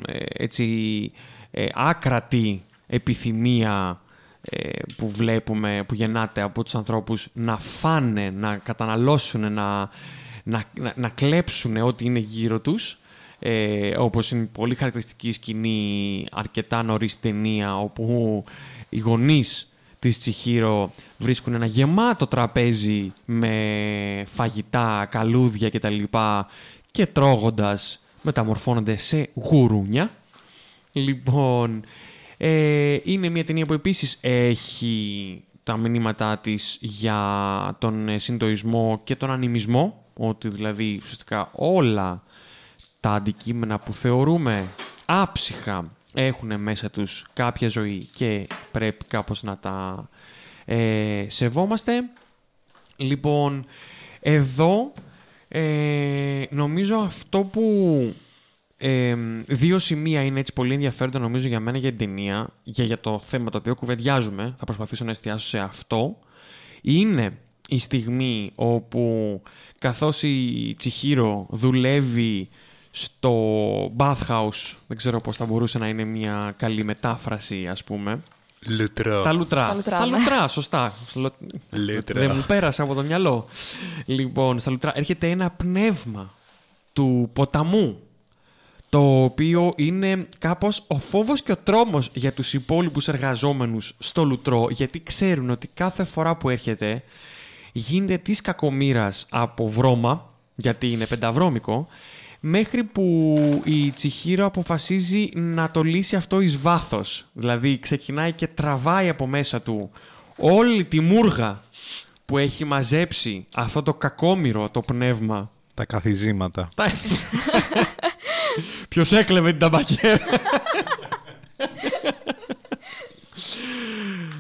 ε, έτσι ε, άκρατη επιθυμία ε, που βλέπουμε, που γεννάται από τους ανθρώπους να φάνε, να καταναλώσουν, να, να, να, να κλέψουν ό,τι είναι γύρω τους. Ε, όπως είναι η πολύ χαρακτηριστική σκηνή αρκετά νωρίς στην ταινία όπου οι γονείς της Τσιχίρο βρίσκουν ένα γεμάτο τραπέζι με φαγητά, καλούδια κτλ. και τρώγοντας μεταμορφώνονται σε γουρούνια. Λοιπόν, ε, είναι μια ταινία που επίσης έχει τα μηνύματά της για τον ε, συντοισμό και τον ανημισμό, ότι δηλαδή ουσιαστικά όλα τα αντικείμενα που θεωρούμε άψυχα έχουν μέσα τους κάποια ζωή και πρέπει κάπως να τα ε, σεβόμαστε. Λοιπόν, εδώ ε, νομίζω αυτό που ε, δύο σημεία είναι έτσι πολύ ενδιαφέροντα νομίζω για μένα για την ταινία και για το θέμα το οποίο κουβεντιάζουμε, θα προσπαθήσω να εστιάσω σε αυτό, είναι η στιγμή όπου καθώς η Τσιχίρο δουλεύει στο bathhouse, δεν ξέρω πώς θα μπορούσε να είναι μια καλή μετάφραση ας πούμε, Λουτρό. τα λουτρά. Στα λουτρά, Στα ναι. λουτρά, σωστά. Σλο- Λουτρά. Δεν μου πέρασε από το μυαλό. Λοιπόν, στα λουτρά έρχεται ένα πνεύμα του ποταμού, το οποίο είναι κάπως ο φόβος και ο τρόμος για τους υπόλοιπους εργαζόμενους στο λουτρό, γιατί ξέρουν ότι κάθε φορά που έρχεται γίνεται της κακομήρας από βρώμα, γιατί είναι πενταβρώμικο, μέχρι που η Τσιχύρο αποφασίζει να το λύσει αυτό εις βάθος. Δηλαδή ξεκινάει και τραβάει από μέσα του όλη τη μούργα που έχει μαζέψει αυτό το κακόμοιρο το πνεύμα. Τα καθιζήματα. Ποιος έκλεβε την ταμπακέρα. *laughs*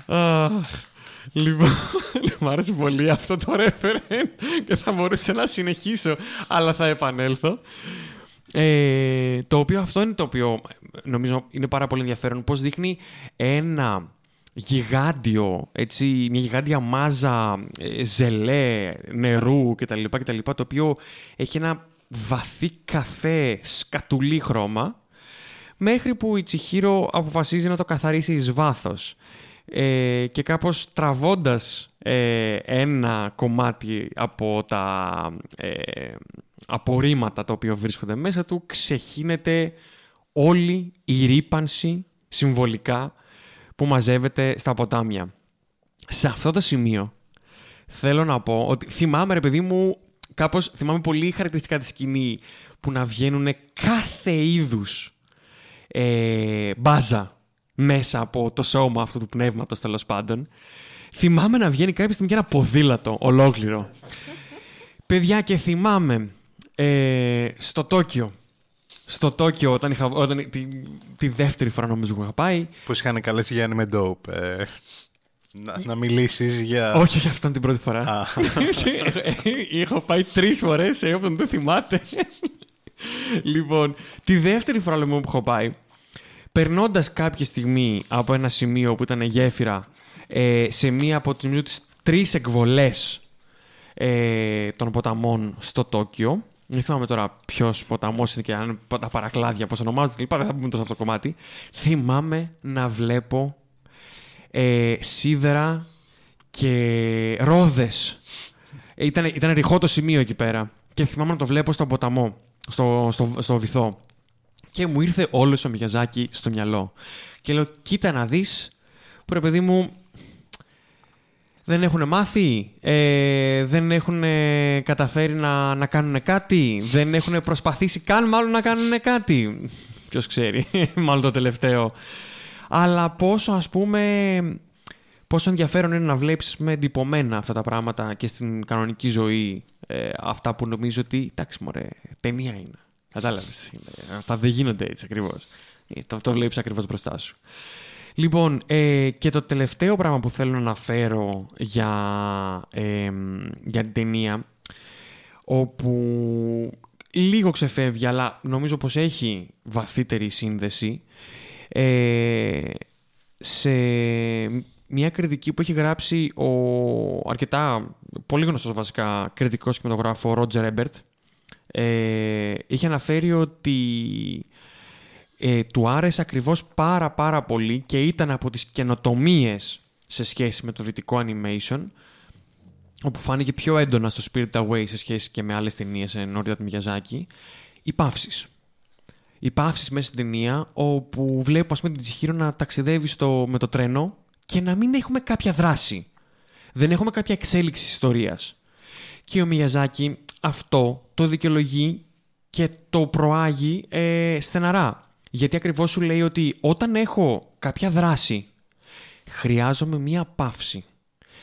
Αχ, Λοιπόν, *laughs* μου άρεσε πολύ αυτό το reference και θα μπορούσα να συνεχίσω, αλλά θα επανέλθω. Ε, το οποίο αυτό είναι το οποίο νομίζω είναι πάρα πολύ ενδιαφέρον. Πώς δείχνει ένα γιγάντιο, έτσι, μια γιγάντια μάζα ε, ζελέ, νερού κτλ, κτλ. Το οποίο έχει ένα βαθύ καφέ σκατουλή χρώμα μέχρι που η Τσιχύρο αποφασίζει να το καθαρίσει εις βάθος. Ε, και κάπως τραβώντας ε, ένα κομμάτι από τα ε, απορρίμματα τα οποία βρίσκονται μέσα του ξεχύνεται όλη η ρήπανση συμβολικά που μαζεύεται στα ποτάμια. Σε αυτό το σημείο θέλω να πω ότι θυμάμαι ρε παιδί μου κάπως θυμάμαι πολύ χαρακτηριστικά τη σκηνή που να βγαίνουν κάθε είδους ε, μπάζα μέσα από το σώμα αυτού του πνεύματος τέλος πάντων. Θυμάμαι να βγαίνει κάποια στιγμή και ένα ποδήλατο ολόκληρο. Παιδιά και θυμάμαι ε, στο Τόκιο στο Τόκιο όταν, είχα, όταν τη, τη, δεύτερη φορά νομίζω που είχα πάει. Που είχαν καλέσει Γιάννη με ντόπ. Ε, να, να μιλήσεις για. Όχι, όχι, αυτόν την πρώτη φορά. Έχω *laughs* πάει τρεις φορές, ε, όποιον δεν θυμάται. λοιπόν, τη δεύτερη φορά λοιπόν, που έχω πάει, περνώντας κάποια στιγμή από ένα σημείο που ήταν γέφυρα ε, σε μία από τις τρεις εκβολές ε, των ποταμών στο Τόκιο. Δεν θυμάμαι τώρα ποιος ποταμός είναι και αν τα παρακλάδια, πώς ονομάζονται κλπ. Δεν θα πούμε τόσο αυτό το κομμάτι. Θυμάμαι να βλέπω ε, σίδερα και ρόδες. Ήταν, ήταν ρηχό το σημείο εκεί πέρα. Και θυμάμαι να το βλέπω στον ποταμό, στο, στο, στο βυθό. Και μου ήρθε όλος ο Μιαζάκη στο μυαλό. Και λέω, κοίτα να δεις που ρε παιδί μου δεν έχουν μάθει, ε, δεν έχουν καταφέρει να, να κάνουν κάτι, δεν έχουν προσπαθήσει καν μάλλον να κάνουν κάτι. Ποιος ξέρει, *laughs* μάλλον το τελευταίο. Αλλά πόσο ας πούμε, πόσο ενδιαφέρον είναι να βλέπεις με εντυπωμένα αυτά τα πράγματα και στην κανονική ζωή ε, αυτά που νομίζω ότι, εντάξει μωρέ, ταινία είναι. Κατάλαβες, αυτά δεν γίνονται έτσι ακριβώς. Ε, το, το βλέπεις ακριβώς μπροστά σου. Λοιπόν, ε, και το τελευταίο πράγμα που θέλω να αναφέρω για, ε, για την ταινία, όπου λίγο ξεφεύγει, αλλά νομίζω πως έχει βαθύτερη σύνδεση, ε, σε μια κριτική που έχει γράψει ο αρκετά πολύ γνωστός βασικά κριτικός κινηματογράφος Ρότζερ Έμπερτ, ε, είχε αναφέρει ότι ε, του άρεσε ακριβώς πάρα πάρα πολύ και ήταν από τις καινοτομίες σε σχέση με το δυτικό animation όπου φάνηκε πιο έντονα στο Spirit Away σε σχέση και με άλλες ταινίες νόρια του Μιαζάκη οι παύσεις. Οι παύσεις μέσα στην ταινία όπου βλέπω ας πούμε την Τσιχύρο να ταξιδεύει στο, με το τρένο και να μην έχουμε κάποια δράση. Δεν έχουμε κάποια εξέλιξη ιστορίας. Και ο Μιαζάκη αυτό το δικαιολογεί και το προάγει ε, στεναρά. Γιατί ακριβώς σου λέει ότι όταν έχω κάποια δράση, χρειάζομαι μία παύση.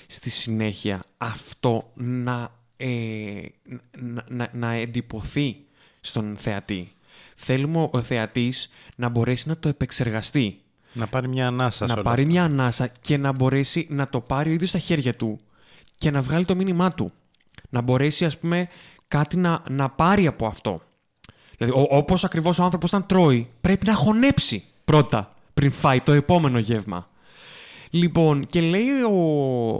Στη συνέχεια αυτό να, ε, να, να, εντυπωθεί στον θεατή. Θέλουμε ο θεατής να μπορέσει να το επεξεργαστεί. Να πάρει μια ανάσα. Να πάρει μια ανάσα και να μπορέσει να το πάρει ο ίδιος στα χέρια του και να βγάλει το μήνυμά του. Να μπορέσει, ας πούμε, κάτι να, να πάρει από αυτό. Δηλαδή, όπως ακριβώς ο άνθρωπος όταν τρώει, πρέπει να χωνέψει πρώτα πριν φάει το επόμενο γεύμα. Λοιπόν, και λέει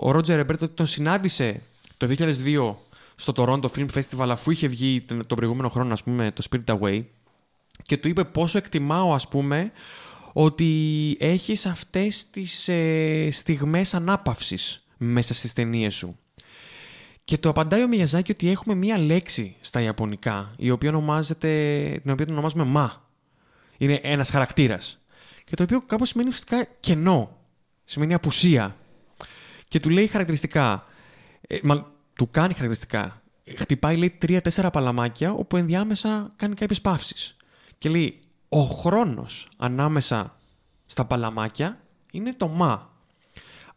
ο Ρότζερ Εμπέρτ ότι τον συνάντησε το 2002 στο Toronto Film Festival αφού είχε βγει τον προηγούμενο χρόνο, ας πούμε, το Spirited Away και του είπε πόσο εκτιμάω, ας πούμε, ότι έχεις αυτές τις ε, στιγμές ανάπαυσης μέσα στις ταινίες σου. Και το απαντάει ο Μιαζάκη ότι έχουμε μία λέξη στα Ιαπωνικά, η οποία ονομάζεται, την οποία την ονομάζουμε ma. Είναι ένας χαρακτήρας. Και το οποίο κάπως σημαίνει ουσιαστικά κενό. Σημαίνει απουσία. Και του λέει χαρακτηριστικά. Ε, μα, του κάνει χαρακτηριστικά. Χτυπάει, λέει, τρία-τέσσερα παλαμάκια, όπου ενδιάμεσα κάνει κάποιες παύσεις. Και λέει, ο χρόνος ανάμεσα στα παλαμάκια είναι το μα.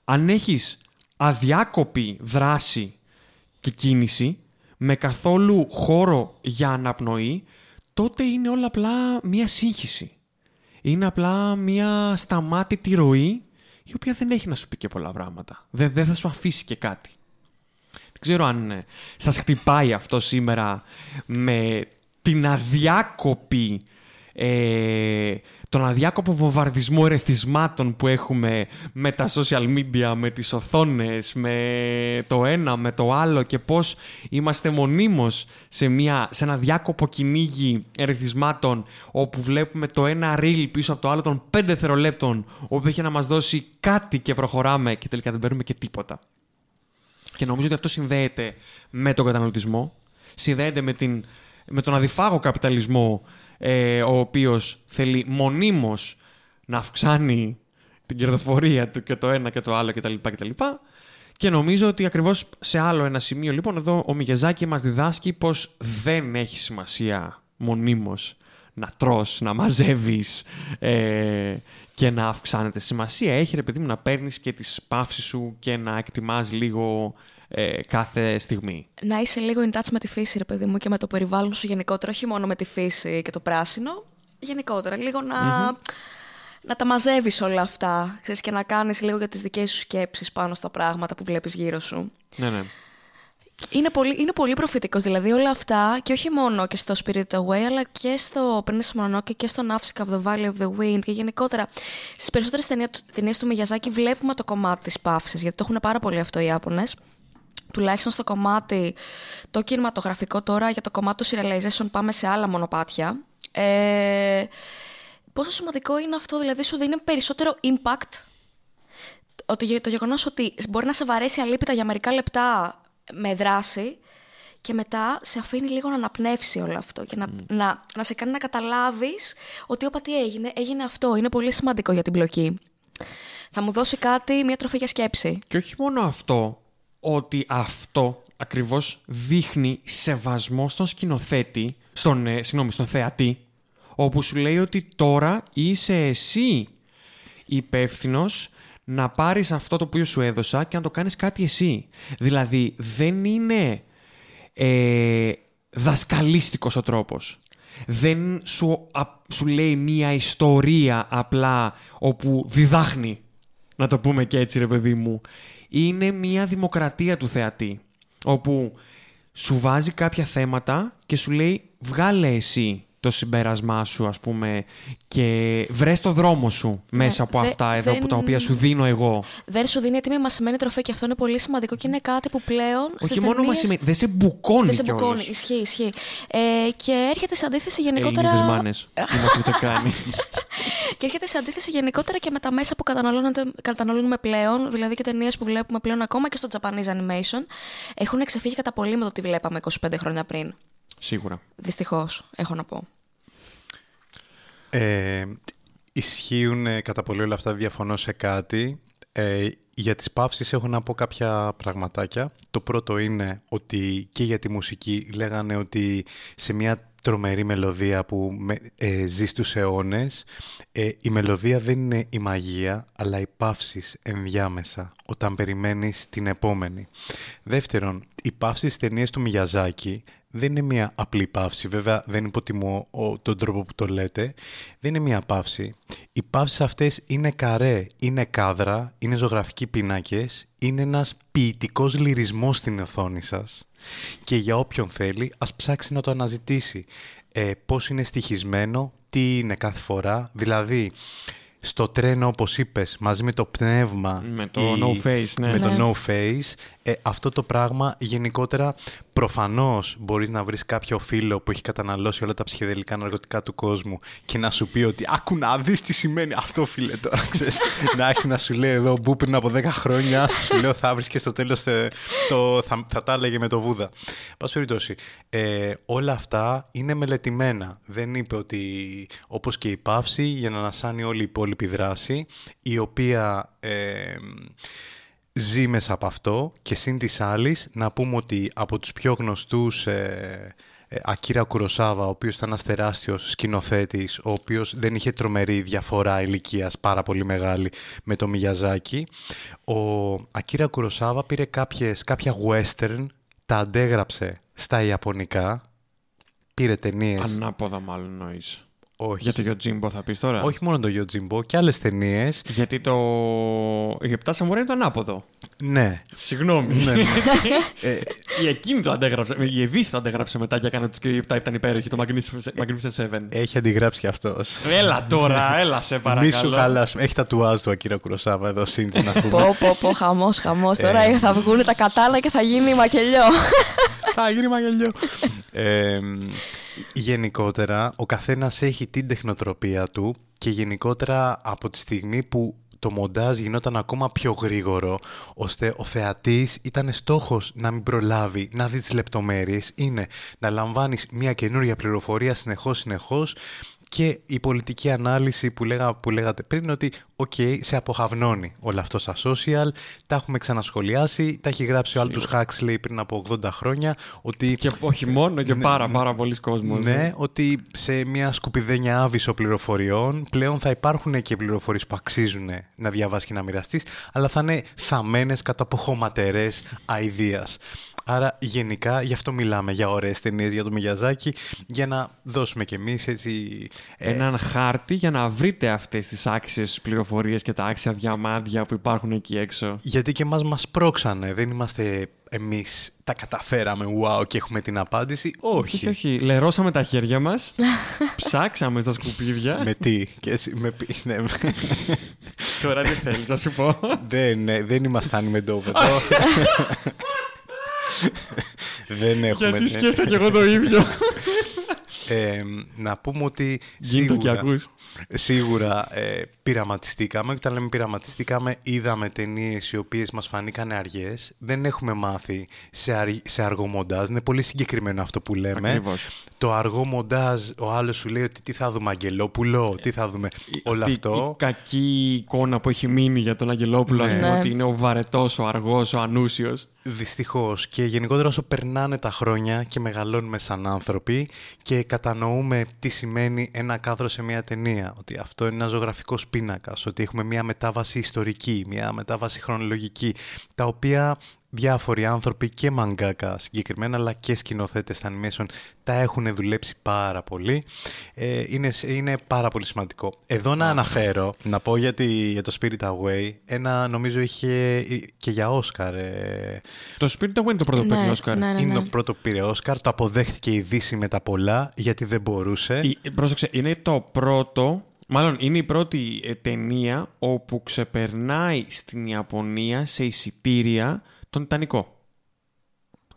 Αν έχεις αδιάκοπη δράση και κίνηση, με καθόλου χώρο για αναπνοή, τότε είναι όλα απλά μία σύγχυση. Είναι απλά μία σταμάτητη ροή, η οποία δεν έχει να σου πει και πολλά πράγματα. Δεν, δεν θα σου αφήσει και κάτι. Δεν ξέρω αν ε, σας χτυπάει αυτό σήμερα με την αδιάκοπη ε, τον αδιάκοπο βομβαρδισμό ερεθισμάτων που έχουμε με τα social media, με τις οθόνες, με το ένα, με το άλλο και πώς είμαστε μονίμως σε, μια, σε ένα διάκοπο κυνήγι ερεθισμάτων όπου βλέπουμε το ένα reel πίσω από το άλλο των 5 δευτερολέπτων όπου έχει να μας δώσει κάτι και προχωράμε και τελικά δεν παίρνουμε και τίποτα. Και νομίζω ότι αυτό συνδέεται με τον καταναλωτισμό, συνδέεται με, την, με τον αδιφάγο καπιταλισμό ε, ο οποίος θέλει μονίμως να αυξάνει την κερδοφορία του και το ένα και το άλλο κτλ. κτλ. Και νομίζω ότι ακριβώς σε άλλο ένα σημείο, λοιπόν, εδώ ο Μιγεζάκη μας διδάσκει πως δεν έχει σημασία μονίμως να τρως, να μαζεύεις ε, και να αυξάνεται σημασία. Έχει ρε παιδί μου να παίρνεις και τις παύσεις σου και να εκτιμάς λίγο ε, κάθε στιγμή. Να είσαι λίγο in touch με τη φύση, ρε παιδί μου, και με το περιβάλλον σου γενικότερα, όχι μόνο με τη φύση και το πράσινο. Γενικότερα, λίγο να, να τα μαζεύεις όλα αυτά ξέρεις, και να κάνεις λίγο για τις δικές σου σκέψεις πάνω στα πράγματα που βλέπεις γύρω σου. Ναι, ναι. Είναι πολύ, είναι πολύ προφητικός, δηλαδή όλα αυτά και όχι μόνο και στο Spirit Away αλλά και στο Princess Mononoke και στο Nafsika of the Valley of the Wind και γενικότερα στις περισσότερες ταινίες του Μιγιαζάκη βλέπουμε το κομμάτι της παύσης γιατί το έχουν πάρα πολύ αυτό οι Ιάπωνες τουλάχιστον στο κομμάτι το κινηματογραφικό τώρα, για το κομμάτι του serialization πάμε σε άλλα μονοπάτια. Ε, πόσο σημαντικό είναι αυτό, δηλαδή σου δίνει περισσότερο impact; Ότι το γεγονός ότι μπορεί να σε βαρέσει αλήπητα για μερικά λεπτά με δράση και μετά σε αφήνει λίγο να αναπνεύσει όλο αυτό και να, να, να σε κάνει να καταλάβεις ότι όπα τι έγινε, έγινε αυτό. Είναι πολύ σημαντικό για την μπλοκή. Θα μου δώσει κάτι, μια τροφή για σκέψη. Και όχι μόνο αυτό, ότι αυτό ακριβώς δείχνει σεβασμό στον σκηνοθέτη, στον, ε, συγγνώμη, στον θεατή, όπου σου λέει ότι τώρα είσαι εσύ υπεύθυνος να πάρεις αυτό το οποίο σου έδωσα και να το κάνεις κάτι εσύ. Δηλαδή δεν είναι ε, δασκαλίστικος ο τρόπος. Δεν σου, σου λέει μία ιστορία απλά όπου διδάχνει, να το πούμε και έτσι ρε παιδί μου είναι μια δημοκρατία του θεατή. Όπου σου βάζει κάποια θέματα και σου λέει βγάλε εσύ το συμπέρασμά σου ας πούμε και βρες το δρόμο σου ναι, μέσα από αυτά εδώ που τα οποία σου δίνω εγώ. Δεν σου δίνει έτοιμη μασημένη τροφή και αυτό είναι πολύ σημαντικό και είναι κάτι που πλέον Όχι μόνο ταινίες... μασημένη, δεν σε μπουκώνει Δεν σε μπουκώνει, ισχύει, ισχύει. Ε, και έρχεται σε αντίθεση γενικότερα... Έλληνες μάνες, είμαστε το κάνει. *laughs* και έρχεται σε αντίθεση γενικότερα και με τα μέσα που καταναλώνουμε πλέον, δηλαδή και ταινίες που βλέπουμε πλέον ακόμα και στο Japanese animation, έχουν ξεφύγει κατά πολύ με το τι βλέπαμε 25 χρόνια πριν. Σίγουρα. Δυστυχώς, έχω να πω. Ε, ισχύουν ε, κατά πολύ όλα αυτά, διαφωνώ σε κάτι. Ε, για τις παύσεις έχω να πω κάποια πραγματάκια. Το πρώτο είναι ότι και για τη μουσική λέγανε ότι σε μια τρομερή μελωδία που ε, ζει στους αιώνες ε, η μελωδία δεν είναι η μαγεία αλλά οι παύσεις ενδιάμεσα όταν περιμένεις την επόμενη. Δεύτερον, οι παύσεις ταινίες του Μιαζάκη δεν είναι μια απλή παύση. Βέβαια, δεν υποτιμώ τον τρόπο που το λέτε. Δεν είναι μια παύση. Οι παύσεις αυτές είναι καρέ, είναι κάδρα, είναι ζωγραφικοί πίνακες, είναι ένας ποιητικός λυρισμός στην οθόνη σας. Και για όποιον θέλει, ας ψάξει να το αναζητήσει. Ε, πώς είναι στοιχισμένο, τι είναι κάθε φορά. Δηλαδή, στο τρένο, όπως είπες, μαζί με το πνεύμα... Με το no face, ναι. Με το ναι. no face, ε, αυτό το πράγμα γενικότερα προφανώς μπορείς να βρεις κάποιο φίλο που έχει καταναλώσει όλα τα ψυχεδελικά ναρκωτικά του κόσμου και να σου πει ότι άκου να δεις τι σημαίνει αυτό φίλε τώρα, ξέρεις. να έχει να σου λέει εδώ που πριν από 10 χρόνια σου λέω θα βρεις και στο τέλος ε, το, θα, θα τα έλεγε με το Βούδα. Πας περιπτώσει, ε, όλα αυτά είναι μελετημένα. Δεν είπε ότι όπως και η παύση για να ανασάνει όλη η υπόλοιπη δράση η οποία... Ε, ζει μέσα από αυτό και σύν της άλλης να πούμε ότι από τους πιο γνωστούς ε, ε, Ακύρα Κουροσάβα, ο οποίος ήταν ένας τεράστιος σκηνοθέτης, ο οποίος δεν είχε τρομερή διαφορά ηλικίας πάρα πολύ μεγάλη με το Μιγιαζάκι. Ο Ακύρα Κουροσάβα πήρε κάποιες, κάποια western, τα αντέγραψε στα Ιαπωνικά, πήρε ταινίες. Ανάποδα μάλλον νοείς. Όχι. Για το Yojimbo θα πεις τώρα; Όχι μόνο το Yojimbo, και άλλες ταινίες. Γιατί το... Οι επτά σαμουρά είναι το ανάποδο. Ναι. Συγγνώμη. ναι. ε, η εκείνη το αντέγραψε. Η Εδίση το αντέγραψε μετά και έκανε και οι επτά ήταν υπέροχοι. Το Magnificent Magnificent Seven. έχει αντιγράψει κι αυτός. Έλα τώρα, έλα σε Μη παρακαλώ. σου χαλάσουμε. Έχει τατουάζ του Ακύρα Κουροσάβα εδώ σύντη να πούμε. Πω, πω, πω, χαμός, χαμός. Τώρα Ε. θα βγουν τα κατάλα και θα γίνει μακελιό. Θα γίνει μακελειό. ε, γενικότερα, ο καθένας έχει την τεχνοτροπία του και γενικότερα από τη στιγμή που το μοντάζ γινόταν ακόμα πιο γρήγορο, ώστε ο θεατής ήταν στόχος να μην προλάβει να δει τις λεπτομέρειες, είναι να λαμβάνεις μια καινούρια πληροφορία συνεχώς συνεχώς και η πολιτική ανάλυση που, λέγα, που λέγατε πριν ότι οκ, σε αποχαυνώνει όλα αυτό στα social, τα έχουμε ξανασχολιάσει, τα έχει γράψει ο Aldous Huxley πριν από 80 χρόνια ότι Και όχι μόνο, και Ναι, πάρα ναι. πάρα πολλοί κόσμος. ναι, ότι σε μια σκουπιδένια άβυσο πληροφοριών πλέον θα υπάρχουν και πληροφορίες που αξίζουν να διαβάσεις και να μοιραστείς, αλλά θα είναι θαμμένες κατά από χωματερές αηδίας. Άρα γενικά γι' αυτό μιλάμε για ωραίες ταινίες για το Μιγιαζάκι, για να δώσουμε κι εμείς έτσι... ε, Έναν χάρτη για να βρείτε αυτές τις άξιες πληροφορίες και τα άξια διαμάντια που υπάρχουν εκεί έξω. γιατί και εμάς μας πρόξανε, δεν είμαστε εμείς τα καταφέραμε, wow, και έχουμε την απάντηση. Όχι. Όχι, όχι. Λερώσαμε τα χέρια μας, *laughs* ψάξαμε στα σκουπίδια. με τι, και έτσι, με, πι- ναι, με- Τώρα τι θέλεις να σου πω. *laughs* δεν, ναι, δεν ήμασταν με ντόπ εδώ. *laughs* *laughs* δεν έχουμε. Γιατί ναι. σκέφτηκα και εγώ το ίδιο. *laughs* Ε, να πούμε ότι Γίντο και σίγουρα, ακούς. σίγουρα ε, πειραματιστήκαμε. Όταν λέμε πειραματιστήκαμε, είδαμε ταινίες οι οποίες μας φανήκαν αργές. Δεν έχουμε μάθει σε, αρ- σε αργό μοντάζ. Είναι πολύ συγκεκριμένο αυτό που λέμε. Ακριβώς. Το αργό μοντάζ, ο άλλος σου λέει ότι τι θα δούμε, Αγγελόπουλο, τι θα δούμε. Όλο Αυτή αυτό. Η κακή εικόνα που έχει μείνει για τον Αγγελόπουλο, ας Ναι. πούμε, Ναι. ότι είναι ο βαρετός, ο αργός, ο ανούσιος. Δυστυχώς. Και γενικότερα όσο περνάνε τα χρόνια και μεγαλώνουμε σαν άνθρωποι και κατανοούμε τι σημαίνει ένα κάδρο σε μια ταινία. Ότι αυτό είναι ένα ζωγραφικό πίνακα. Ότι έχουμε μια μετάβαση ιστορική, μια μετάβαση χρονολογική. Τα οποία διάφοροι άνθρωποι και μαγκάκα συγκεκριμένα, αλλά και σκηνοθέτες animation τα έχουν δουλέψει πάρα πολύ. Ε, είναι, είναι πάρα πολύ σημαντικό. Εδώ να αναφέρω, να πω για, τη- για το Spirit Away, ένα νομίζω είχε και για Όσκαρ. Ε, Το Spirit Away είναι το πρώτο Ναι, παίρνει Όσκαρ. ναι, ναι. είναι το πρώτο που πήρε Όσκαρ, το αποδέχτηκε η Δύση με τα πολλά, γιατί δεν μπορούσε. Η- Πρόσεξε, είναι το πρώτο, μάλλον είναι η πρώτη ε, ταινία όπου ξεπερνάει στην Ιαπωνία σε εισιτήρια τον Τιτανικό.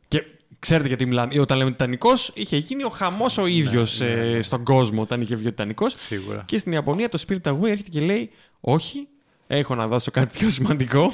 Και ξέρετε γιατί μιλάμε. Όταν λέμε Τιτανικός, είχε γίνει ο χαμός ο ίδιος στον κόσμο όταν είχε βγει ο Τιτανικός. Ναι, Σίγουρα. Και στην Ιαπωνία το Spirit Away έρχεται και λέει: Όχι, έχω να δώσω κάτι πιο σημαντικό.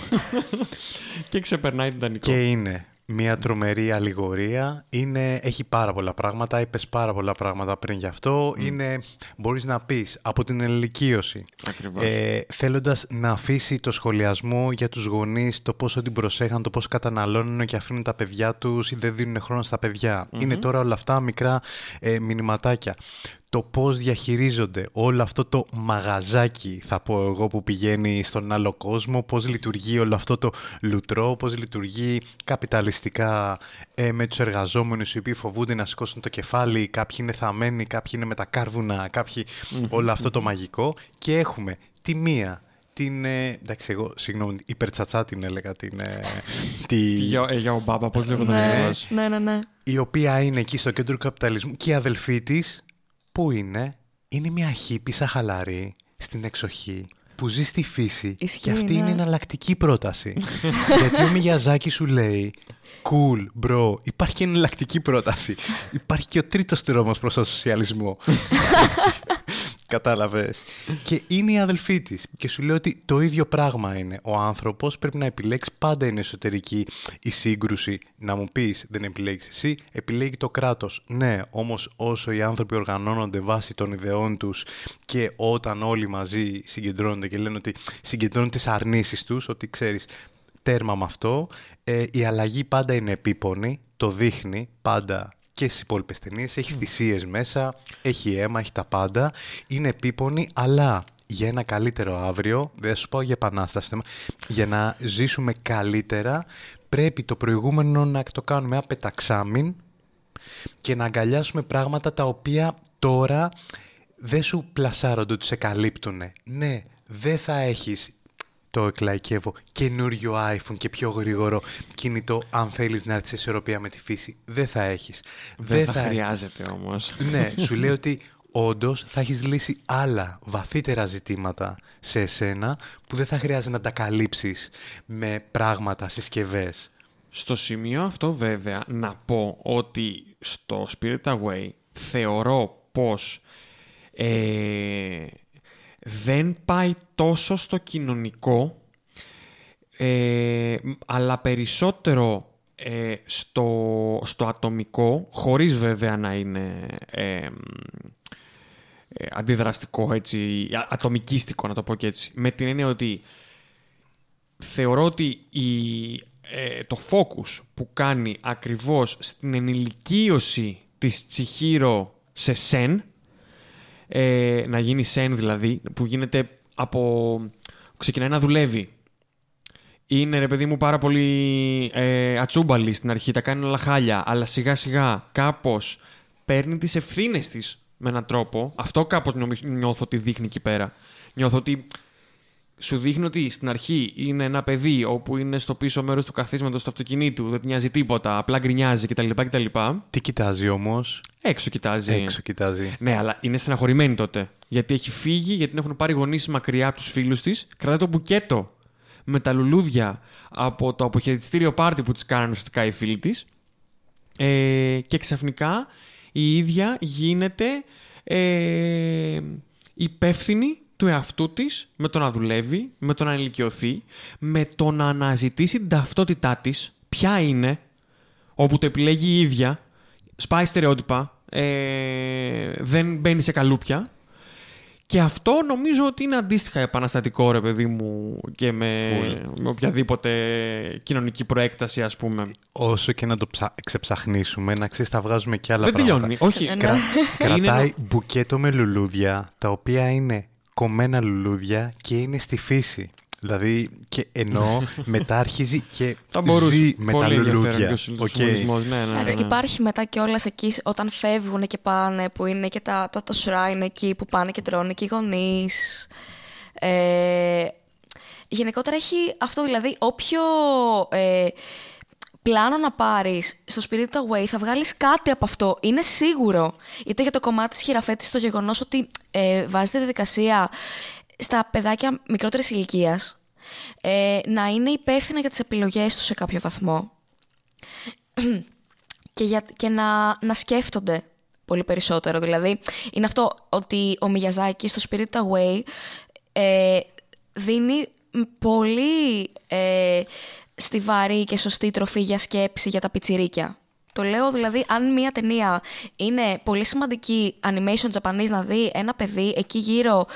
*laughs* και ξεπερνάει τον Τιτανικό. Και είναι μια τρομερή αλληγορία. Είναι, έχει πάρα πολλά πράγματα. Είπες πάρα πολλά πράγματα πριν γι' αυτό. Είναι, μπορείς να πεις, από την ενηλικίωση. Ακριβώς. Ε, θέλοντας να αφήσει το σχολιασμό για τους γονείς, το πόσο την προσέχαν, το πόσο καταναλώνουν και αφήνουν τα παιδιά τους ή δεν δίνουν χρόνο στα παιδιά. Είναι τώρα όλα αυτά μικρά ε, μηνυματάκια. Το πώς διαχειρίζονται όλο αυτό το μαγαζάκι, θα πω εγώ, που πηγαίνει στον άλλο κόσμο, πώς λειτουργεί όλο αυτό το λουτρό, πώς λειτουργεί καπιταλιστικά ε, με τους εργαζόμενους οι οποίοι φοβούνται να σηκώσουν το κεφάλι, κάποιοι είναι θαμμένοι, κάποιοι είναι με τα κάρβουνα, κάποιοι όλο αυτό το μαγικό και έχουμε τη μία την. Ε, εντάξει, εγώ συγγνώμη, υπερτσατσά την έλεγα. Την, ε, *laughs* τη, Τι για, ε, για ο Μπάμπα, πώς λέγονταν ο Ναι, Γιώργος; ναι, ναι, ναι. η οποία είναι εκεί στο κέντρο του καπιταλισμού και η αδελφή της, πού είναι, είναι μια χύπησα χαλαρή στην εξοχή. που ζει στη φύση Ισχύει, και αυτή ναι. είναι εναλλακτική πρόταση. *laughs* Γιατί ο Μιγιαζάκη σου λέει Cool, bro. Υπάρχει και εναλλακτική πρόταση. Υπάρχει και ο τρίτος δρόμος προς τον σοσιαλισμό. *laughs* *laughs* Έτσι. Κατάλαβες. Και είναι η αδελφή της. Και σου λέει ότι το ίδιο πράγμα είναι. Ο άνθρωπος πρέπει να επιλέξει. Πάντα είναι εσωτερική η σύγκρουση. Να μου πεις δεν επιλέγεις εσύ, επιλέγει το κράτος. Ναι, όμως όσο οι άνθρωποι οργανώνονται βάσει των ιδεών τους και όταν όλοι μαζί συγκεντρώνονται και λένε ότι συγκεντρώνουν τις αρνήσεις τους, ότι ξέρεις τέρμα με αυτό. Ε, η αλλαγή πάντα είναι επίπονη, το δείχνει πάντα και στις υπόλοιπες ταινίες. Έχει θυσίες μέσα, έχει αίμα, έχει τα πάντα. Είναι επίπονη, αλλά για ένα καλύτερο αύριο, δεν θα σου πω για επανάσταση, θέμα, για να ζήσουμε καλύτερα, πρέπει το προηγούμενο να το κάνουμε απεταξάμιν και να αγκαλιάσουμε πράγματα τα οποία τώρα δεν σου πλασάρονται ότι σε καλύπτουν. Ναι, δεν θα έχεις το εκλαϊκεύω καινούριο iPhone και πιο γρήγορο κινητό αν θέλεις να έρθεις σε ισορροπία με τη φύση. Δεν θα έχεις. Δεν, θα, έχεις. χρειάζεται όμως. Ναι, σου *laughs* λέει ότι όντως θα έχεις λύσει άλλα βαθύτερα ζητήματα σε εσένα που δεν θα χρειάζεται να τα καλύψεις με πράγματα, συσκευές. Στο σημείο αυτό βέβαια να πω ότι στο Spirit Away θεωρώ πως ε, δεν πάει τόσο στο κοινωνικό ε, αλλά περισσότερο ε, στο, στο ατομικό χωρίς βέβαια να είναι ε, ε, αντιδραστικό έτσι, α- ατομικίστικο να το πω και έτσι. Με την έννοια ότι θεωρώ ότι η, ε, το focus που κάνει ακριβώς στην ενηλικίωση της Τσιχίρο σε Σεν, ε, να γίνει Σεν δηλαδή, που γίνεται από... ξεκινάει να δουλεύει. Είναι ρε παιδί μου πάρα πολύ ε, ατσούμπαλη στην αρχή, τα κάνει όλα χάλια, αλλά σιγά σιγά κάπως παίρνει τις ευθύνες της με έναν τρόπο. Αυτό κάπως νομι- νιώθω ότι δείχνει εκεί πέρα. Νιώθω ότι σου δείχνει ότι στην αρχή είναι ένα παιδί όπου είναι στο πίσω μέρος του καθίσματος του αυτοκινήτου, δεν του νοιάζει τίποτα, απλά γκρινιάζει κτλ. κτλ. Τι κοιτάζει όμως, Έξω κοιτάζει. έξω κοιτάζει. Ναι, αλλά είναι στεναχωρημένη τότε. Γιατί έχει φύγει, γιατί την έχουν πάρει γονείς μακριά από τους φίλους της. Κρατάει το μπουκέτο με τα λουλούδια από το αποχαιρετιστήριο πάρτι που τη κάνανε ουσιαστικά οι φίλοι της. Ε, και ξαφνικά η ίδια γίνεται ε, υπεύθυνη του εαυτού της με το να δουλεύει, με το να ενηλικιωθεί, με το να αναζητήσει την ταυτότητά της, ποια είναι, όπου το επιλέγει η ίδια, σπάει στερεότυπα, ε, δεν μπαίνει σε καλούπια. Και αυτό νομίζω ότι είναι αντίστοιχα επαναστατικό, ρε παιδί μου, και με, με οποιαδήποτε κοινωνική προέκταση, ας πούμε. Όσο και να το ψα... ξεψαχνίσουμε, να ξέρεις θα βγάζουμε και άλλα δεν πράγματα. τελειώνει. Όχι. Ε, ναι. κρα- Κρατάει είναι- μπουκέτο με λουλούδια, τα οποία είναι κομμένα λουλούδια και είναι στη φύση. Δηλαδή, και ενώ *laughs* μετά αρχίζει και Θα μπορούσε. ζει με τα Πολύ ενδιαφέρον λουλούδια. και ο συ- Οκ. συμβολισμός, Ναι, ναι, Εντάξει, ναι. και υπάρχει μετά κιόλας εκεί όταν φεύγουν και πάνε, που είναι και τα, το, το shrine εκεί που πάνε και τρώνε και οι γονείς. Ε, γενικότερα έχει αυτό, δηλαδή, όποιο ε, πλάνο να πάρεις στο Spirit Away θα βγάλεις κάτι από αυτό. Είναι σίγουρο. Είτε για το κομμάτι της χειραφέτησης, το γεγονός ότι ε, βάζει τη διαδικασία στα παιδάκια μικρότερης ηλικίας ε, να είναι υπεύθυνα για τις επιλογές τους σε κάποιο βαθμό και, για, και να, να σκέφτονται πολύ περισσότερο. Δηλαδή, είναι αυτό ότι ο Μιγιαζάκη στο Spirit Away ε, δίνει πολύ ε, στιβαρή και σωστή τροφή για σκέψη για τα πιτσιρίκια. Το λέω δηλαδή, αν μια ταινία είναι πολύ σημαντική animation Japanese να δει ένα παιδί εκεί γύρω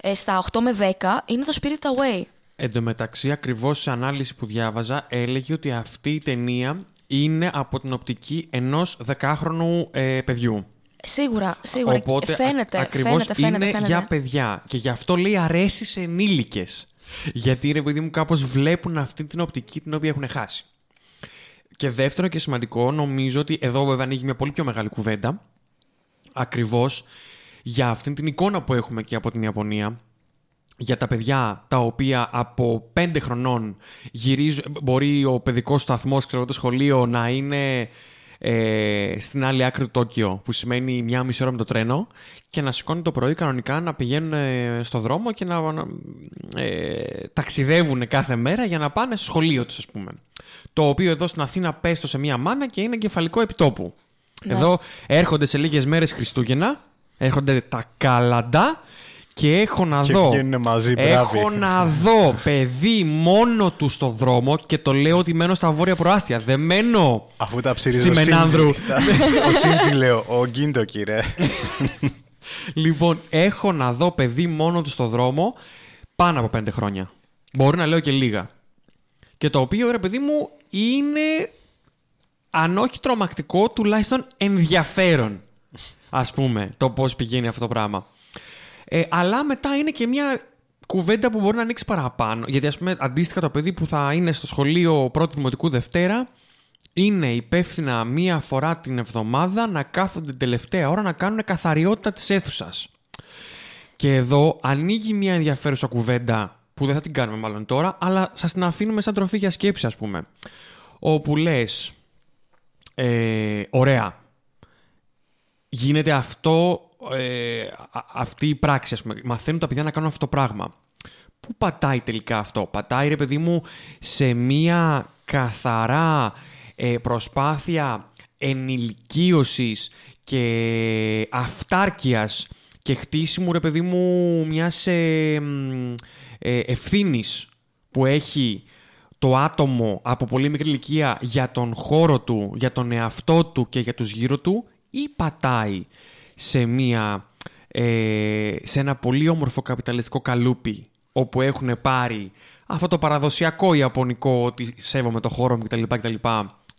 ε, στα 8 με 10, είναι το Spirit Away. Εν τω μεταξύ, ακριβώς σε ανάλυση που διάβαζα, έλεγε ότι αυτή η ταινία είναι από την οπτική ενός δεκάχρονου ε, παιδιού. Σίγουρα, σίγουρα. Οπότε φαίνεται, α- ακριβώς φαίνεται, φαίνεται, είναι φαίνεται. για παιδιά. Και γι' αυτό λέει αρέσει σε ενήλικες. Γιατί ρε παιδί μου κάπως βλέπουν αυτή την οπτική την οποία έχουν χάσει. Και δεύτερο και σημαντικό, νομίζω ότι εδώ βέβαια ανοίγει μια πολύ πιο μεγάλη κουβέντα. Ακριβώς για αυτήν την εικόνα που έχουμε και από την Ιαπωνία. Για τα παιδιά τα οποία από πέντε χρονών γυρίζουν, μπορεί ο παιδικός σταθμός, ξέρω εγώ, το σχολείο να είναι ε, στην άλλη άκρη του Τόκιο, που σημαίνει μια μισή ώρα με το τρένο, και να σηκώνει το πρωί κανονικά να πηγαίνουν ε, στο δρόμο και να, να ε, ταξιδεύουν κάθε μέρα για να πάνε στο σχολείο τους, ας πούμε. Το οποίο εδώ στην Αθήνα πέστο σε μια μάνα και είναι κεφαλικό επιτόπου. Ναι. Εδώ έρχονται σε λίγες μέρες Χριστούγεννα, έρχονται τα καλαντά και έχω να Και δω. βγαίνουνε μαζί, μπράβοι. έχω να δω παιδί μόνο του στο δρόμο και το λέω ότι μένω στα βόρεια προάστια. Δεν μένω. Αφού τα ψηρίζει Στη ο Σίντζι. Μενάνδρου. ο Σίντζι λέω, ο Γκίντο κύριε. Λοιπόν, έχω να δω παιδί μόνο του στο δρόμο πάνω από πέντε χρόνια. Μπορεί να λέω και λίγα. Και το οποίο, ρε παιδί μου, είναι αν όχι τρομακτικό, τουλάχιστον ενδιαφέρον. Ας πούμε, το πώς πηγαίνει αυτό το πράγμα. Ε, αλλά μετά είναι και μια κουβέντα που μπορεί να ανοίξει παραπάνω. Γιατί, ας πούμε, αντίστοιχα το παιδί που θα είναι στο σχολείο πρώτη δημοτικού Δευτέρα, είναι υπεύθυνα μία φορά την εβδομάδα να κάθονται την τελευταία ώρα να κάνουν καθαριότητα της αίθουσας. Και εδώ ανοίγει μια ενδιαφέρουσα κουβέντα που δεν θα την κάνουμε μάλλον τώρα, αλλά σας την αφήνουμε σαν τροφή για σκέψη, ας πούμε. Όπου λες, ε, ωραία, γίνεται αυτό, ε, α- αυτή η πράξη, ας πούμε. Μαθαίνουν τα παιδιά να κάνουν αυτό το πράγμα. Πού πατάει τελικά αυτό; Πατάει, ρε παιδί μου, σε μία καθαρά ε, προσπάθεια ενηλικίωσης και αυτάρκειας και χτίσιμου, ρε παιδί μου, μιας ε, μ, ε, ευθύνης που έχει το άτομο από πολύ μικρή ηλικία για τον χώρο του, για τον εαυτό του και για τους γύρω του ή πατάει; Σε, μια, ε, σε ένα πολύ όμορφο καπιταλιστικό καλούπι όπου έχουν πάρει αυτό το παραδοσιακό ιαπωνικό ότι σέβομαι το χώρο μου κτλ. κτλ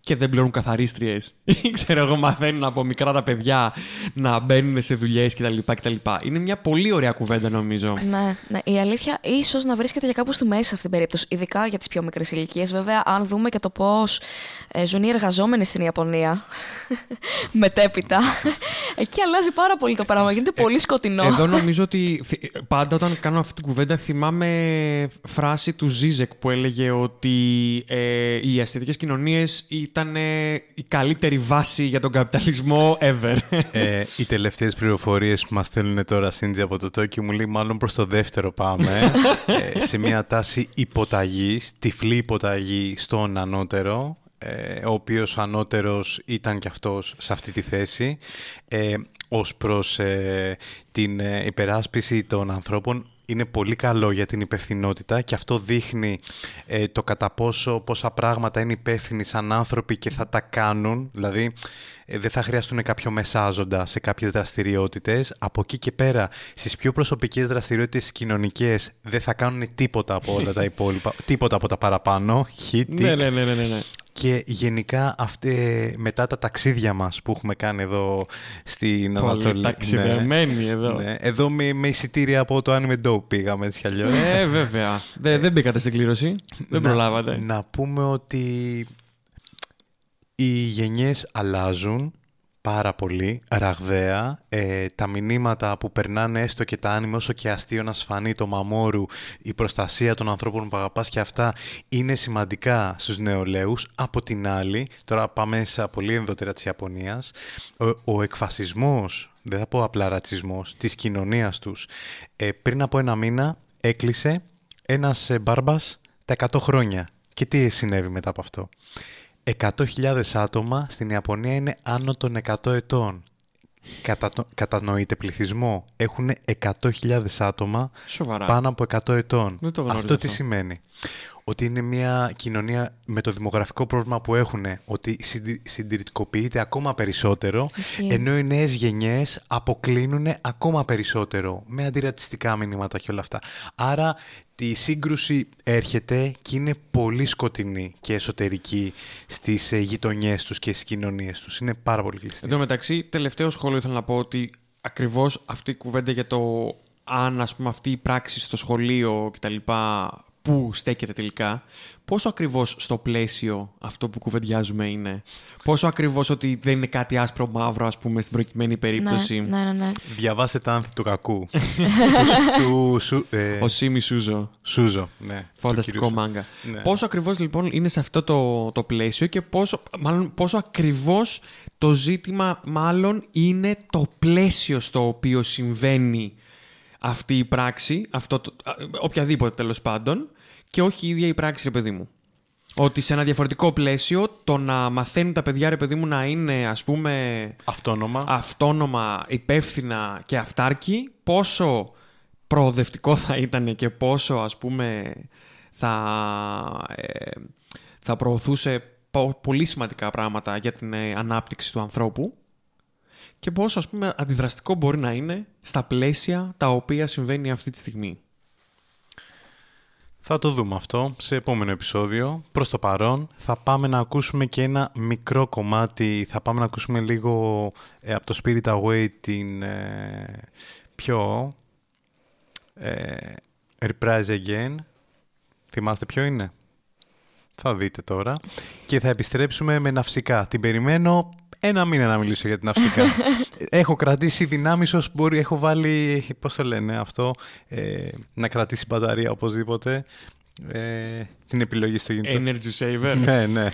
και δεν πληρώνουν καθαρίστριες. ή *laughs* ξέρω εγώ, μαθαίνουν από μικρά τα παιδιά να μπαίνουν σε δουλειές κτλ. κτλ. Είναι μια πολύ ωραία κουβέντα, νομίζω. Ναι, ναι. Η αλήθεια ίσως να βρίσκεται για κάπου στη μέση σε αυτήν την περίπτωση. Ειδικά για τις πιο μικρές ηλικίες. Βέβαια, αν δούμε και το πώς ε, ζουν οι εργαζόμενοι στην Ιαπωνία. *laughs* μετέπειτα. *laughs* εκεί αλλάζει πάρα πολύ το πράγμα. Γίνεται πολύ σκοτεινό. Εδώ νομίζω ότι θυ- πάντα όταν κάνω αυτή την κουβέντα θυμάμαι φράση του Ζίζεκ που έλεγε ότι ε, οι αστυνομικές κοινωνίες ήταν ε, η καλύτερη βάση για τον καπιταλισμό ever. ε, οι τελευταίες πληροφορίες που μας στέλνουν τώρα Σίντζι από το Τόκιο μου λέει μάλλον προς το δεύτερο πάμε. *laughs* ε, σε μια τάση υποταγής, τυφλή υποταγή στον ανώτερο, ε, ο οποίος ο ανώτερος ήταν και αυτός σε αυτή τη θέση, ε, ως προς ε, την ε, υπεράσπιση των ανθρώπων είναι πολύ καλό για την υπευθυνότητα και αυτό δείχνει ε, το κατά πόσο πόσα πράγματα είναι υπεύθυνοι σαν άνθρωποι και θα τα κάνουν. Δηλαδή ε, δεν θα χρειαστούν κάποιο μεσάζοντα σε κάποιες δραστηριότητες. Από εκεί και πέρα στις πιο προσωπικές δραστηριότητες κοινωνικές δεν θα κάνουν τίποτα από όλα τα *laughs* υπόλοιπα, τίποτα από τα παραπάνω. Hit, ναι, ναι, ναι, ναι, ναι, ναι. Και γενικά αυτή, μετά τα ταξίδια μας που έχουμε κάνει εδώ στην Ανατολή. Πολύ ταξιδεμένοι εδώ. Ναι, εδώ με, με εισιτήρια από το Anime Dope πήγαμε έτσι κι αλλιώς. Ε, βέβαια. Δεν, δεν μπήκατε στην κλήρωση. δεν Να- προλάβατε. Να πούμε ότι οι γενιές αλλάζουν πάρα πολύ, ραγδαία. Ε, τα μηνύματα που περνάνε έστω και τα άνιμε, όσο και αστείο να σφανεί το μαμόρου, η προστασία των ανθρώπων που αγαπάς και αυτά είναι σημαντικά στους νεολαίους. Από την άλλη, τώρα πάμε σε πολύ ενδότερα της Ιαπωνίας, ο, ο εκφασισμός, δεν θα πω απλά ρατσισμός, της κοινωνίας τους, ε, πριν από ένα μήνα έκλεισε ένας ε, μπάρμπας τα 100 χρόνια. Και τι συνέβη μετά από αυτό; 100.000 άτομα στην Ιαπωνία είναι άνω των 100 ετών. Κατα... Κατανοείτε πληθυσμό. Έχουν 100.000 άτομα Σοβαρά. πάνω από 100 ετών. Δεν το γνώριζα αυτό τι αυτό. σημαίνει; Ότι είναι μια κοινωνία με το δημογραφικό πρόβλημα που έχουν, ότι συντι- συντηρητικοποιείται ακόμα περισσότερο, Ισχύει. ενώ οι νέες γενιές αποκλίνουν ακόμα περισσότερο, με αντιρατσιστικά μηνύματα και όλα αυτά. Άρα τη σύγκρουση έρχεται και είναι πολύ σκοτεινή και εσωτερική στις ε, γειτονιές τους και στις κοινωνίες τους. Είναι πάρα πολύ κλειστή. Εν τω μεταξύ, τελευταίο σχόλιο ήθελα να πω ότι ακριβώς αυτή η κουβέντα για το αν ας πούμε, αυτή η πράξη στο σχολείο κτλ. Πού στέκεται τελικά, πόσο ακριβώς στο πλαίσιο αυτό που κουβεντιάζουμε είναι. Πόσο ακριβώς ότι δεν είναι κάτι άσπρο-μαύρο, ας πούμε, στην προκειμένη περίπτωση. Ναι, ναι, ναι. Διαβάστε τα άνθη του κακού. *laughs* του Σου- ε, Ο Σίμι Σούζο. Σούζο. Ναι, Φανταστικό του κυρίου μάγκα. Ναι. Πόσο ακριβώς λοιπόν είναι σε αυτό το, το πλαίσιο και πόσο, μάλλον, πόσο ακριβώς το ζήτημα μάλλον είναι το πλαίσιο στο οποίο συμβαίνει αυτή η πράξη, αυτό το, α, οποιαδήποτε τέλος πάντων, και όχι η ίδια η πράξη, ρε παιδί μου. Ότι σε ένα διαφορετικό πλαίσιο το να μαθαίνουν τα παιδιά, ρε παιδί μου, να είναι ας πούμε Αυτόνομα. αυτόνομα, υπεύθυνα και αυτάρκη, πόσο προοδευτικό θα ήταν και πόσο ας πούμε θα, ε, θα προωθούσε πο- πολύ σημαντικά πράγματα για την ε, ανάπτυξη του ανθρώπου και πόσο ας πούμε αντιδραστικό μπορεί να είναι στα πλαίσια τα οποία συμβαίνει αυτή τη στιγμή. Θα το δούμε αυτό σε επόμενο επεισόδιο. Προς το παρόν θα πάμε να ακούσουμε και ένα μικρό κομμάτι. Θα πάμε να ακούσουμε λίγο ε, από το Spirit Away την ε, πιο ε, Reprise Again. Θυμάστε ποιο είναι; Θα δείτε τώρα. Και θα επιστρέψουμε με ναυσικά. Την περιμένω ένα μήνα να μιλήσω για την ναυσικά. *laughs* έχω κρατήσει δυνάμεις όσο μπορεί. Έχω βάλει, πώς το λένε αυτό, ε, να κρατήσει μπαταρία οπωσδήποτε. Ε, την επιλογή στο κινητό. Energy saver. ναι, ναι.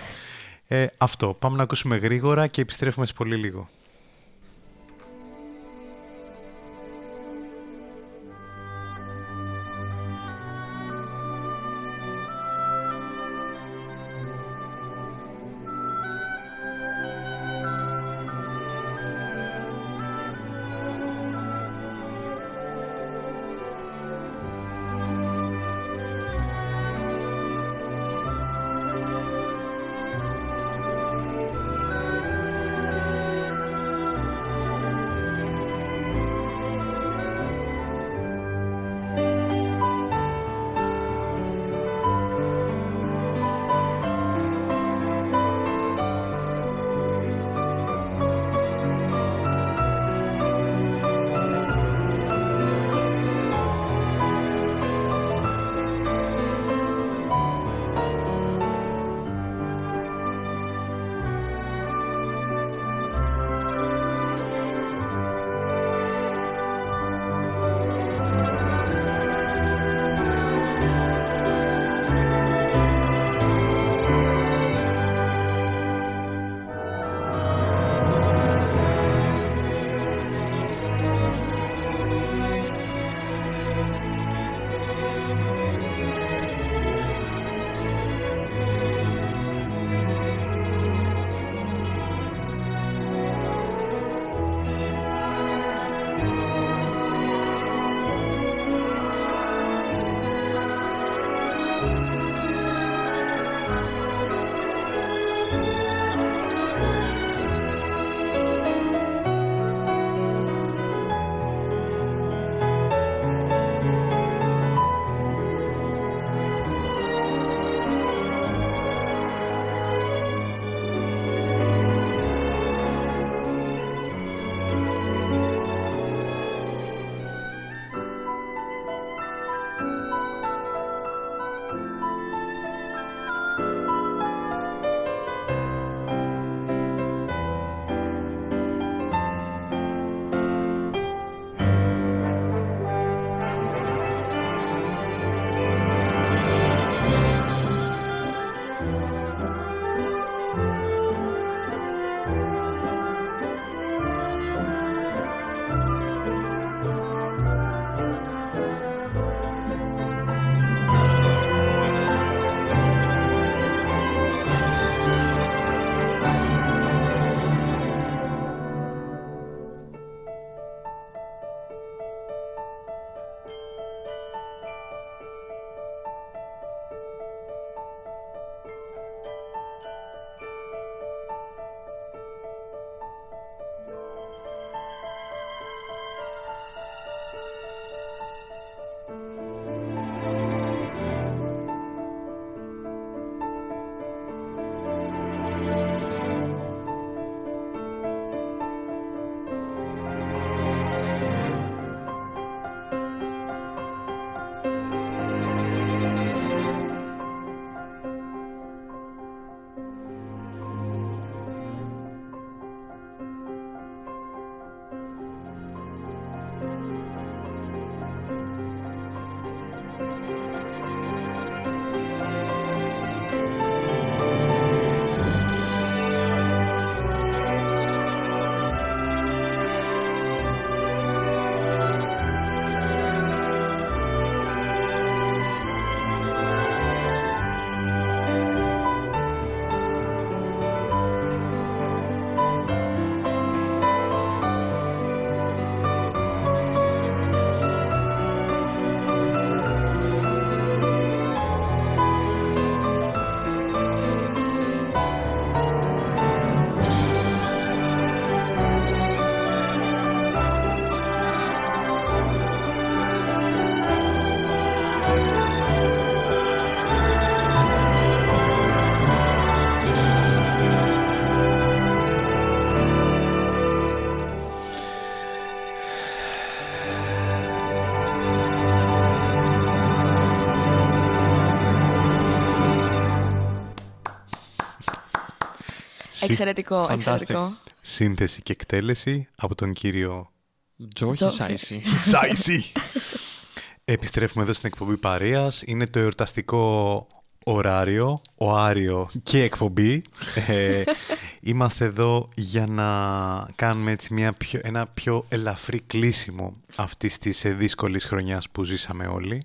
Ε, αυτό. Πάμε να ακούσουμε γρήγορα και επιστρέφουμε σε πολύ λίγο. Εξαιρετικό, Fantastic. εξαιρετικό. Σύνθεση και εκτέλεση από τον κύριο Τζόχι Τζο- Σάισι. Τσάισι. *laughs* Επιστρέφουμε εδώ στην εκπομπή Παρίας. Είναι το εορταστικό ωράριο, οάριο και εκπομπή. Ε, είμαστε εδώ για να κάνουμε έτσι μια πιο, ένα πιο ελαφρύ κλείσιμο αυτής της ε, δύσκολης χρονιάς που ζήσαμε όλοι.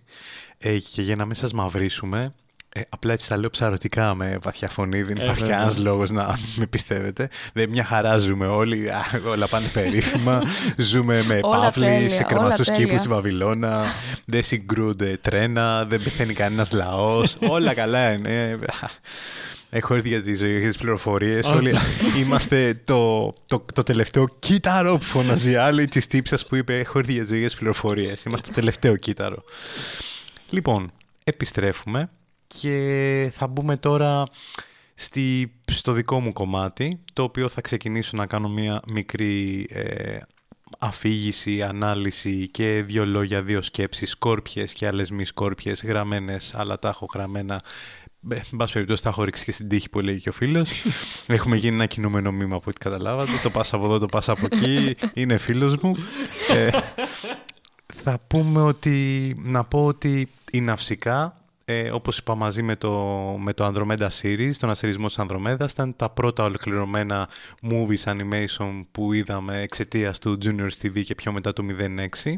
Ε, και για να μην σας μαυρίσουμε, ε, απλά έτσι τα λέω ψαρωτικά με βαθιά φωνή, δεν Ε, υπάρχει βέβαια. κανένα λόγος να με πιστεύετε. Δεν μια χαρά ζούμε όλοι, α, όλα πάνε περίφημα, *laughs* ζούμε με Όλα παύλοι τέλεια, σε όλα κρεμαστούς τέλεια. κήπους στη Βαβυλώνα, δεν συγκρούνται τρένα, δεν πεθαίνει κανένας λαός, *laughs* όλα καλά είναι. Έχω έρθει για τη ζωή, για τις πληροφορίες. Όχι. Όλοι είμαστε το, το, το τελευταίο κύτταρο που φωνάζει η άλλη της τύψας που είπε Έχω έρθει για τη ζωή, για τις πληροφορίες. Είμαστε το τελευταίο κύτταρο. Λοιπόν, επιστρέφουμε και θα μπούμε τώρα στη, στο δικό μου κομμάτι, το οποίο θα ξεκινήσω να κάνω μια μικρή ε, αφήγηση, ανάλυση και δύο λόγια, δύο σκέψεις, σκόρπιες και άλλες μη σκόρπιες, γραμμένες, αλλά τα έχω γραμμένα ε, Εν πάση περιπτώσει, τα έχω ρίξει και στην τύχη που λέει και ο φίλος. *laughs* Έχουμε γίνει ένα κινούμενο μήμα από ό,τι καταλάβατε. Το πα από εδώ, το πα από εκεί. Είναι φίλος μου. Ε, θα πούμε ότι, να πω ότι η ναυσικά, ε, όπως είπα μαζί με το, με το Andromeda Series, τον αστερισμό της Ανδρομέδας, ήταν τα πρώτα ολοκληρωμένα movies animation που είδαμε εξαιτίας του Juniors TV και πιο μετά του 06,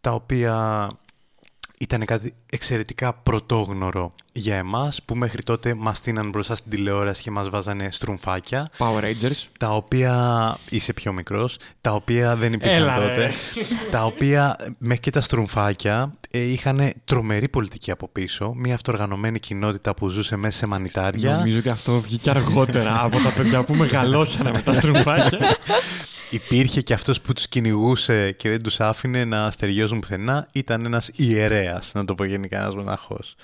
τα οποία ήταν κάτι εξαιρετικά πρωτόγνωρο για εμάς, που μέχρι τότε μας τίναν μπροστά στην τηλεόραση και μας βάζανε στρουμφάκια Power Rangers. τα οποία είσαι πιο μικρός, τα οποία δεν υπήρχαν Έλα, ρε. τότε, τα οποία ε, μέχρι και τα στρουμφάκια ε, είχαν τρομερή πολιτική από πίσω, μια αυτοργανωμένη κοινότητα που ζούσε μέσα σε μανιτάρια. Νομίζω ότι αυτό βγήκε αργότερα από τα παιδιά που μεγαλώσανε με τα στρουμφάκια. *laughs* Υπήρχε και αυτός που τους κυνηγούσε και δεν τους άφηνε να στεριώζουν πουθενά, ήταν ένας ιερέας, να το πω γενικά ένας μοναχός.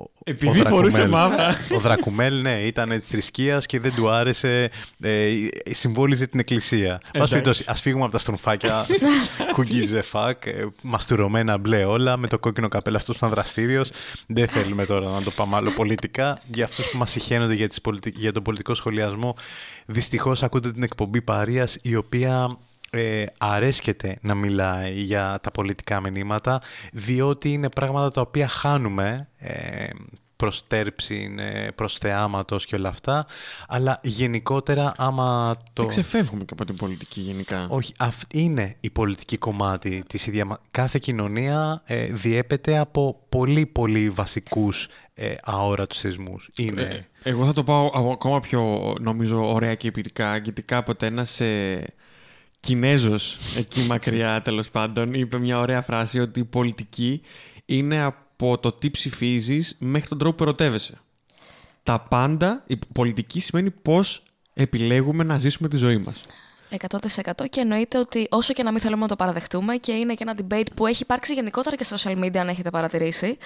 Ο- Επειδή ο φορούσε Δρακουμέλ. μαύρα. Ο Δρακουμέλ, ναι, ήταν τη θρησκείας και δεν του άρεσε. Ε, συμβόλιζε την εκκλησία. Πάση Εντάξει. περιπτώσει, ας φύγουμε από τα στρομφάκια. Who gives *laughs* a fuck. Ε, μαστουρωμένα μπλε όλα. Με το κόκκινο καπέλο αυτό που ήταν δραστήριος. Δεν θέλουμε τώρα να το πάμε άλλο πολιτικά. Για αυτούς που μας συχαίνονται για, τις πολιτι- για τον πολιτικό σχολιασμό, δυστυχώς ακούτε την εκπομπή Παρίας, η οποία ε, αρέσκεται να μιλάει για τα πολιτικά μηνύματα διότι είναι πράγματα τα οποία χάνουμε ε, προς τέρψη, ε, προς θεάματος και όλα αυτά αλλά γενικότερα άμα το... Δεν ξεφεύγουμε και από την πολιτική γενικά. Όχι, αυτή είναι η πολιτική κομμάτι της ίδια μα- Κάθε κοινωνία ε, διέπεται από πολύ πολύ βασικούς ε, αόρατους θεσμούς. Είναι... Ε, εγώ θα το πάω από- ακόμα πιο νομίζω ωραία και ποιητικά γιατί κάποτε ένας ε, Κινέζος εκεί μακριά τέλος πάντων είπε μια ωραία φράση ότι η πολιτική είναι από το τι ψηφίζεις μέχρι τον τρόπο που ερωτεύεσαι. Τα πάντα, η πολιτική σημαίνει πώς επιλέγουμε να ζήσουμε τη ζωή μας. 100% και εννοείται ότι όσο και να μην θέλουμε να το παραδεχτούμε και είναι και ένα debate που έχει υπάρξει γενικότερα και στα social media αν έχετε παρατηρήσει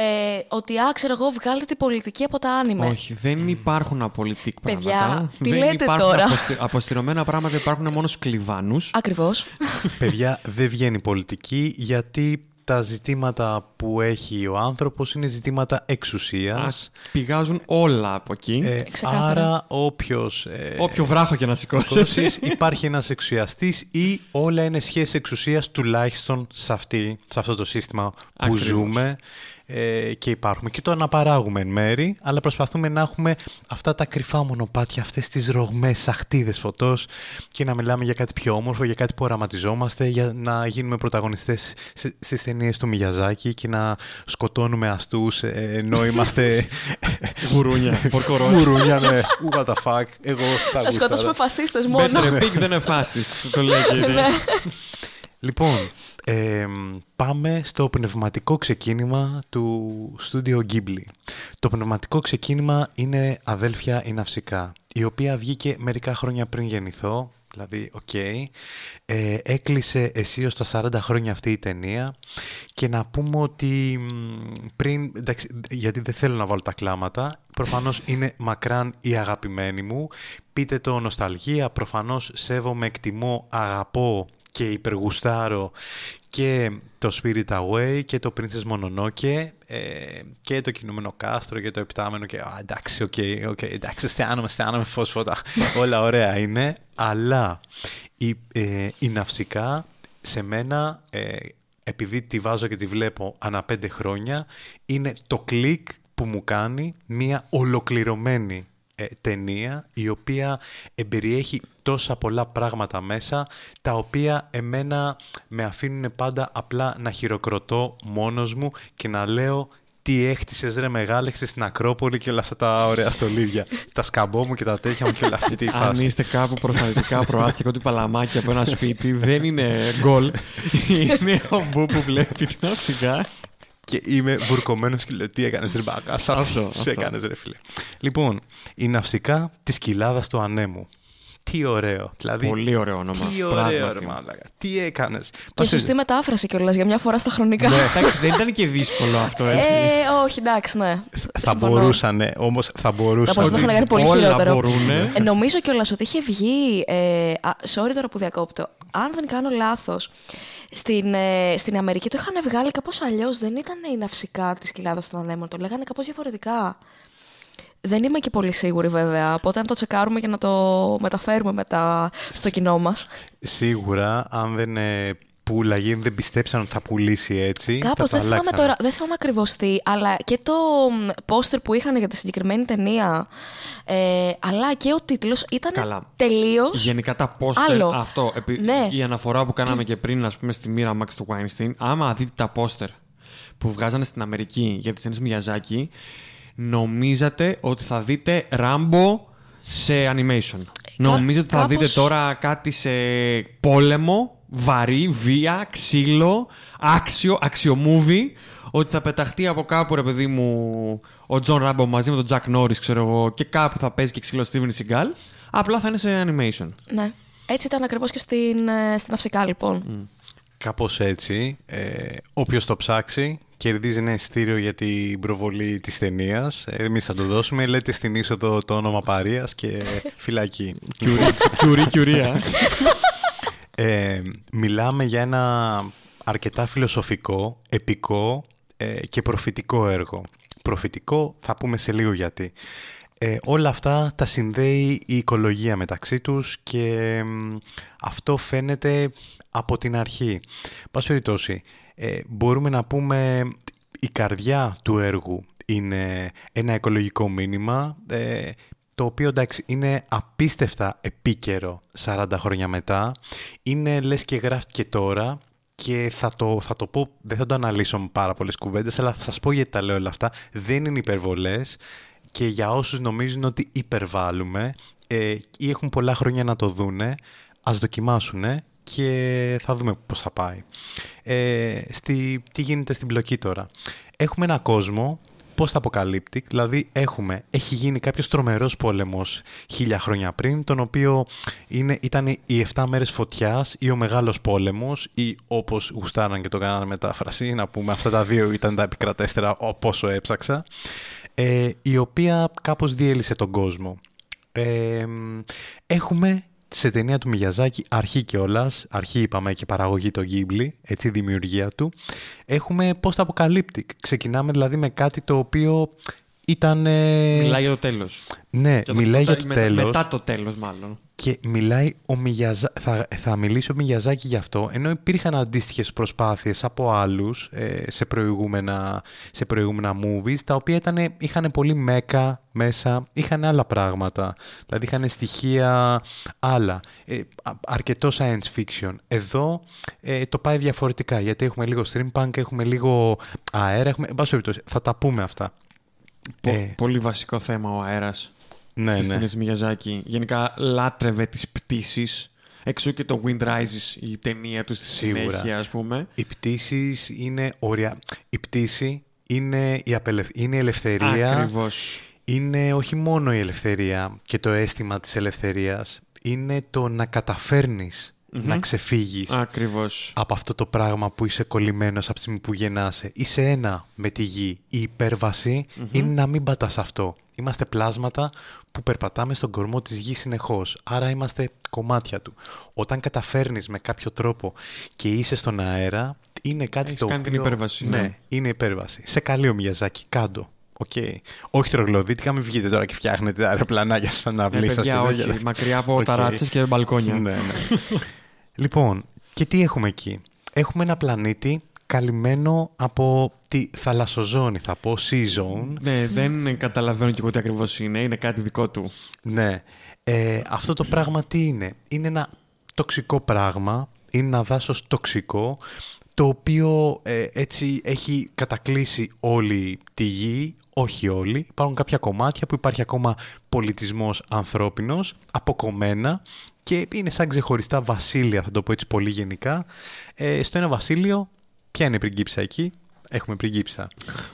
ε, ότι α, ξέρω εγώ, βγάλτε την πολιτική από τα άνιμε. Όχι, δεν υπάρχουν απολυτικ Παιδιά, πράγματα. τι δεν λέτε υπάρχουν τώρα; *laughs* αποστη- αποστηρωμένα πράγματα, υπάρχουν μόνος σκλιβάνους. Ακριβώς. *laughs* Παιδιά, δεν βγαίνει πολιτική γιατί τα ζητήματα που έχει ο άνθρωπος είναι ζητήματα Α, εξουσίας. πηγάζουν όλα από εκεί. Ε, Ξεκάθαρα. άρα όποιος... Ε, Όποιο βράχο και να σηκώσει. κόψεις, υπάρχει ένας εξουσιαστής ή όλα είναι σχέση εξουσίας τουλάχιστον σε, αυτή, σε αυτό το σύστημα που Ακριβώς. ζούμε ε, και υπάρχουμε. Και το αναπαράγουμε εν μέρη, αλλά προσπαθούμε να έχουμε αυτά τα κρυφά μονοπάτια, αυτές τις ρογμές αχτίδες φωτός και να μιλάμε για κάτι πιο όμορφο, για κάτι που οραματιζόμαστε, για να γίνουμε πρωταγωνιστές σε- στις ταινίες του Μιγιαζάκη και να σκοτώνουμε αστούς ε, ενώ είμαστε *laughs* Γουρούνια, πορκορός. γουρούνια, ναι, *laughs* what the fuck, εγώ τα Θα σκοτώσουμε γούσταρα. φασίστες μόνο. Better a pig than a fascist. Το λέει και *laughs* Ναι. Λοιπόν, ε, πάμε στο πνευματικό ξεκίνημα του στούντιο Ghibli. Το πνευματικό ξεκίνημα είναι αδέλφια η Ναυσικά, η οποία βγήκε μερικά χρόνια πριν γεννηθώ, δηλαδή, οκ. Ε, έκλεισε αισίως τα 40 χρόνια αυτή η ταινία και να πούμε ότι μ, πριν, εντάξει, γιατί δεν θέλω να βάλω τα κλάματα, προφανώς είναι μακράν η αγαπημένη μου. Πείτε το νοσταλγία, προφανώς σέβομαι, εκτιμώ, αγαπώ και υπεργουστάρω και το Spirited Away και το Princess Mononoke ε, και το κινούμενο κάστρο και το ιπτάμενο και α, εντάξει, οκ, okay, okay, εντάξει, αισθάνομαι, αισθάνομαι φως φώτα, *laughs* όλα ωραία είναι, αλλά η, ε, η ναυσικά σε μένα, ε, επειδή τη βάζω και τη βλέπω ανά πέντε χρόνια, είναι το κλικ που μου κάνει μια ολοκληρωμένη ε, ταινία η οποία εμπεριέχει τόσα πολλά πράγματα μέσα τα οποία εμένα με αφήνουν πάντα απλά να χειροκροτώ μόνος μου και να λέω τι έχτισες ρε μεγάλε στην Ακρόπολη και όλα αυτά τα ωραία στολίδια. τα σκαμπό μου και τα τέτοια μου και όλα αυτή τη φάση. Αν είστε κάπου προστατικά προάστικο του παλαμάκι από ένα σπίτι, δεν είναι γκολ. είναι ο Μπού που βλέπει την αυσικά και είμαι βουρκωμένος και λέω τι έκανες ρε μπάκα. Σαν τι έκανες ρε φίλε. Λοιπόν, η ναυσικά της κοιλάδας του ανέμου. Τι ωραίο. Δηλαδή, Πολύ ωραίο όνομα. Τι ωραίο, ρε μάλακα. Τι έκανες. Και σωστή μετάφραση κιόλας για μια φορά στα χρονικά. ναι, εντάξει, δεν ήταν και δύσκολο αυτό, έτσι. Ε, όχι, εντάξει, ναι. Θα μπορούσαν, όμως θα μπορούσαν. Θα μπορούσαν να κάνει πολύ όλα χειρότερο. μπορούνε. Ε, νομίζω κιόλας ότι είχε βγει. Ε, α, sorry τώρα που διακόπτω. Αν δεν κάνω λάθος, στην, ε, στην Αμερική το είχαν βγάλει κάπως αλλιώς. Δεν ήταν η ναυσικά της κοιλάδας των ανέμων. Το λέγανε κάπως διαφορετικά. Δεν είμαι και πολύ σίγουρη βέβαια, οπότε να το τσεκάρουμε και να το μεταφέρουμε μετά στο κοινό μας. Σίγουρα, αν δεν ε, πουλαγε, δεν πιστέψαν ότι θα πουλήσει έτσι. Κάπως, θα δεν το θυμάμαι αλλάξανε. τώρα, δεν θυμάμαι ακριβώς τι, αλλά και το πόστερ που είχαν για τη συγκεκριμένη ταινία, ε, αλλά και ο τίτλος ήταν Καλά. τελείως Γενικά τα πόστερ, άλλο. αυτό, επί, Ναι. η αναφορά που κάναμε και πριν, ας πούμε, στη Miramax του Weinstein, άμα δείτε τα πόστερ που βγάζανε στην Αμερική για τις ταινίες Μιαζάκη, νομίζατε ότι θα δείτε Ράμπο σε animation. Νομίζετε ότι θα κάπως- δείτε τώρα κάτι σε πόλεμο, βαρύ, βία, ξύλο, action, action movie, ότι θα πεταχτεί από κάπου, ρε παιδί μου, ο Τζον Ράμπο μαζί με τον Τσακ Νόρις, ξέρω εγώ, και κάπου θα παίζει και ξύλο Steven Seagal. Απλά θα είναι σε animation. Ναι. Έτσι ήταν ακριβώς και στην, ε, στην Αυσικά λοιπόν. Κάπως έτσι. Ε, όποιος το ψάξει κερδίζει ένα ειστήριο για την προβολή της ταινίας. Εμείς θα το δώσουμε. Λέτε στην είσοδο το όνομα Παρίας και φυλακή. Κιουρί, κιουρία. *laughs* Ε, μιλάμε για ένα αρκετά φιλοσοφικό, επικό ε, και προφητικό έργο. Προφητικό θα πούμε σε λίγο γιατί. Ε, όλα αυτά τα συνδέει η οικολογία μεταξύ τους και μ, αυτό φαίνεται από την αρχή. Πας περιπτώσει, ε, μπορούμε να πούμε η καρδιά του έργου είναι ένα οικολογικό μήνυμα ε, το οποίο εντάξει είναι απίστευτα επίκαιρο 40 χρόνια μετά. Είναι λες και γράφτηκε τώρα και θα το, θα το πω, δεν θα το αναλύσω με πάρα πολλές κουβέντες, αλλά θα σας πω γιατί τα λέω όλα αυτά. Δεν είναι υπερβολές και για όσους νομίζουν ότι υπερβάλλουμε ε, ή έχουν πολλά χρόνια να το δούνε, ας δοκιμάσουνε και θα δούμε πώς θα πάει. Ε, στη, τι γίνεται στην πλοκή τώρα. Έχουμε ένα κόσμο πώς θα αποκαλύπτει, δηλαδή έχουμε, έχει γίνει κάποιος τρομερός πόλεμος χίλια χρόνια πριν, τον οποίο είναι, ήταν οι 7 μέρες φωτιάς ή ο μεγάλος πόλεμος ή όπως γουστάραν και το κάνανε μετάφραση, να πούμε αυτά τα δύο ήταν τα επικρατέστερα ο- πόσο έψαξα, ε, η οποία κάπως διέλυσε τον κόσμο. Ε, μ, έχουμε σε ταινία του Μιγιαζάκη, αρχή κιόλας, αρχή είπαμε και παραγωγή το Ghibli, έτσι η δημιουργία του, έχουμε post-apocalyptic. Ξεκινάμε δηλαδή με κάτι το οποίο ήταν... ε, Μιλάει για το τέλος. Ναι, το- μιλάει για το με- τέλος Μετά το τέλος, μάλλον. Και μιλάει ο Μιγιαζά... θα, θα μιλήσει ο Μιγιαζάκη γι' αυτό, ενώ υπήρχαν αντίστοιχες προσπάθειες από άλλους ε, σε, προηγούμενα, σε προηγούμενα movies, τα οποία ήταν, είχαν πολύ μέκα μέσα, είχαν άλλα πράγματα, δηλαδή είχαν στοιχεία άλλα, ε, α- αρκετό science fiction. Εδώ ε, το πάει διαφορετικά, γιατί έχουμε λίγο streampunk, έχουμε λίγο αέρα, έχουμε... εν πάση περιπτώσει, θα τα πούμε αυτά. Πο- Ε, Πολύ βασικό θέμα ο αέρας. Ναι, στις ναι. ταινίες του Μiyazaki. Γενικά λάτρευε τις πτήσεις. Εξού και το Wind Rises, η ταινία του στη Σίγουρα. συνέχεια, ας πούμε. Οι πτήσεις είναι όρια. Η πτήση είναι η, απελευ... είναι η ελευθερία. Ακριβώς. Είναι όχι μόνο η ελευθερία και το αίσθημα της ελευθερίας. Είναι το να καταφέρνεις να ξεφύγεις Ακριβώς. από αυτό το πράγμα που είσαι κολλημένος από τη στιγμή που γεννάσαι. Είσαι ένα με τη γη. Η υπέρβαση είναι να μην πατάς αυτό. Είμαστε πλάσματα που περπατάμε στον κορμό της γης συνεχώς. Άρα είμαστε κομμάτια του. Όταν καταφέρνεις με κάποιο τρόπο και είσαι στον αέρα, είναι κάτι Έχεις το κάνει την οποίο- υπέρβαση, Ναι, ναι. είναι υπέρβαση. Σε καλεί ο Μιαζάκη, κάντο. Οκ. Όχι τρογλωδίτικα, μην βγείτε τώρα και φτιάχνετε αεροπλανάκια σαν να Ναι, παιδιά, όχι. Μακριά από Οκ. ταράτσες και μπαλκόνια. Ναι, ναι. λοιπόν, και τι έχουμε εκεί; Έχουμε ένα πλανήτη καλυμμένο από τη θαλασσοζώνη, θα πω, sea zone. Ναι, δεν καταλαβαίνω και εγώ τι ακριβώς είναι. Είναι κάτι δικό του. Ναι. Ε, αυτό το πράγμα τι είναι; Είναι ένα τοξικό πράγμα. Είναι ένα δάσος τοξικό το οποίο ε, έτσι έχει κατακλείσει όλη τη γη, όχι όλη. Υπάρχουν κάποια κομμάτια που υπάρχει ακόμα πολιτισμός ανθρώπινος, αποκομμένα και είναι σαν ξεχωριστά βασίλεια, θα το πω έτσι πολύ γενικά. Ε, στο ένα βασίλειο, ποια είναι η πριγκίψα εκεί, έχουμε πριγκίψα.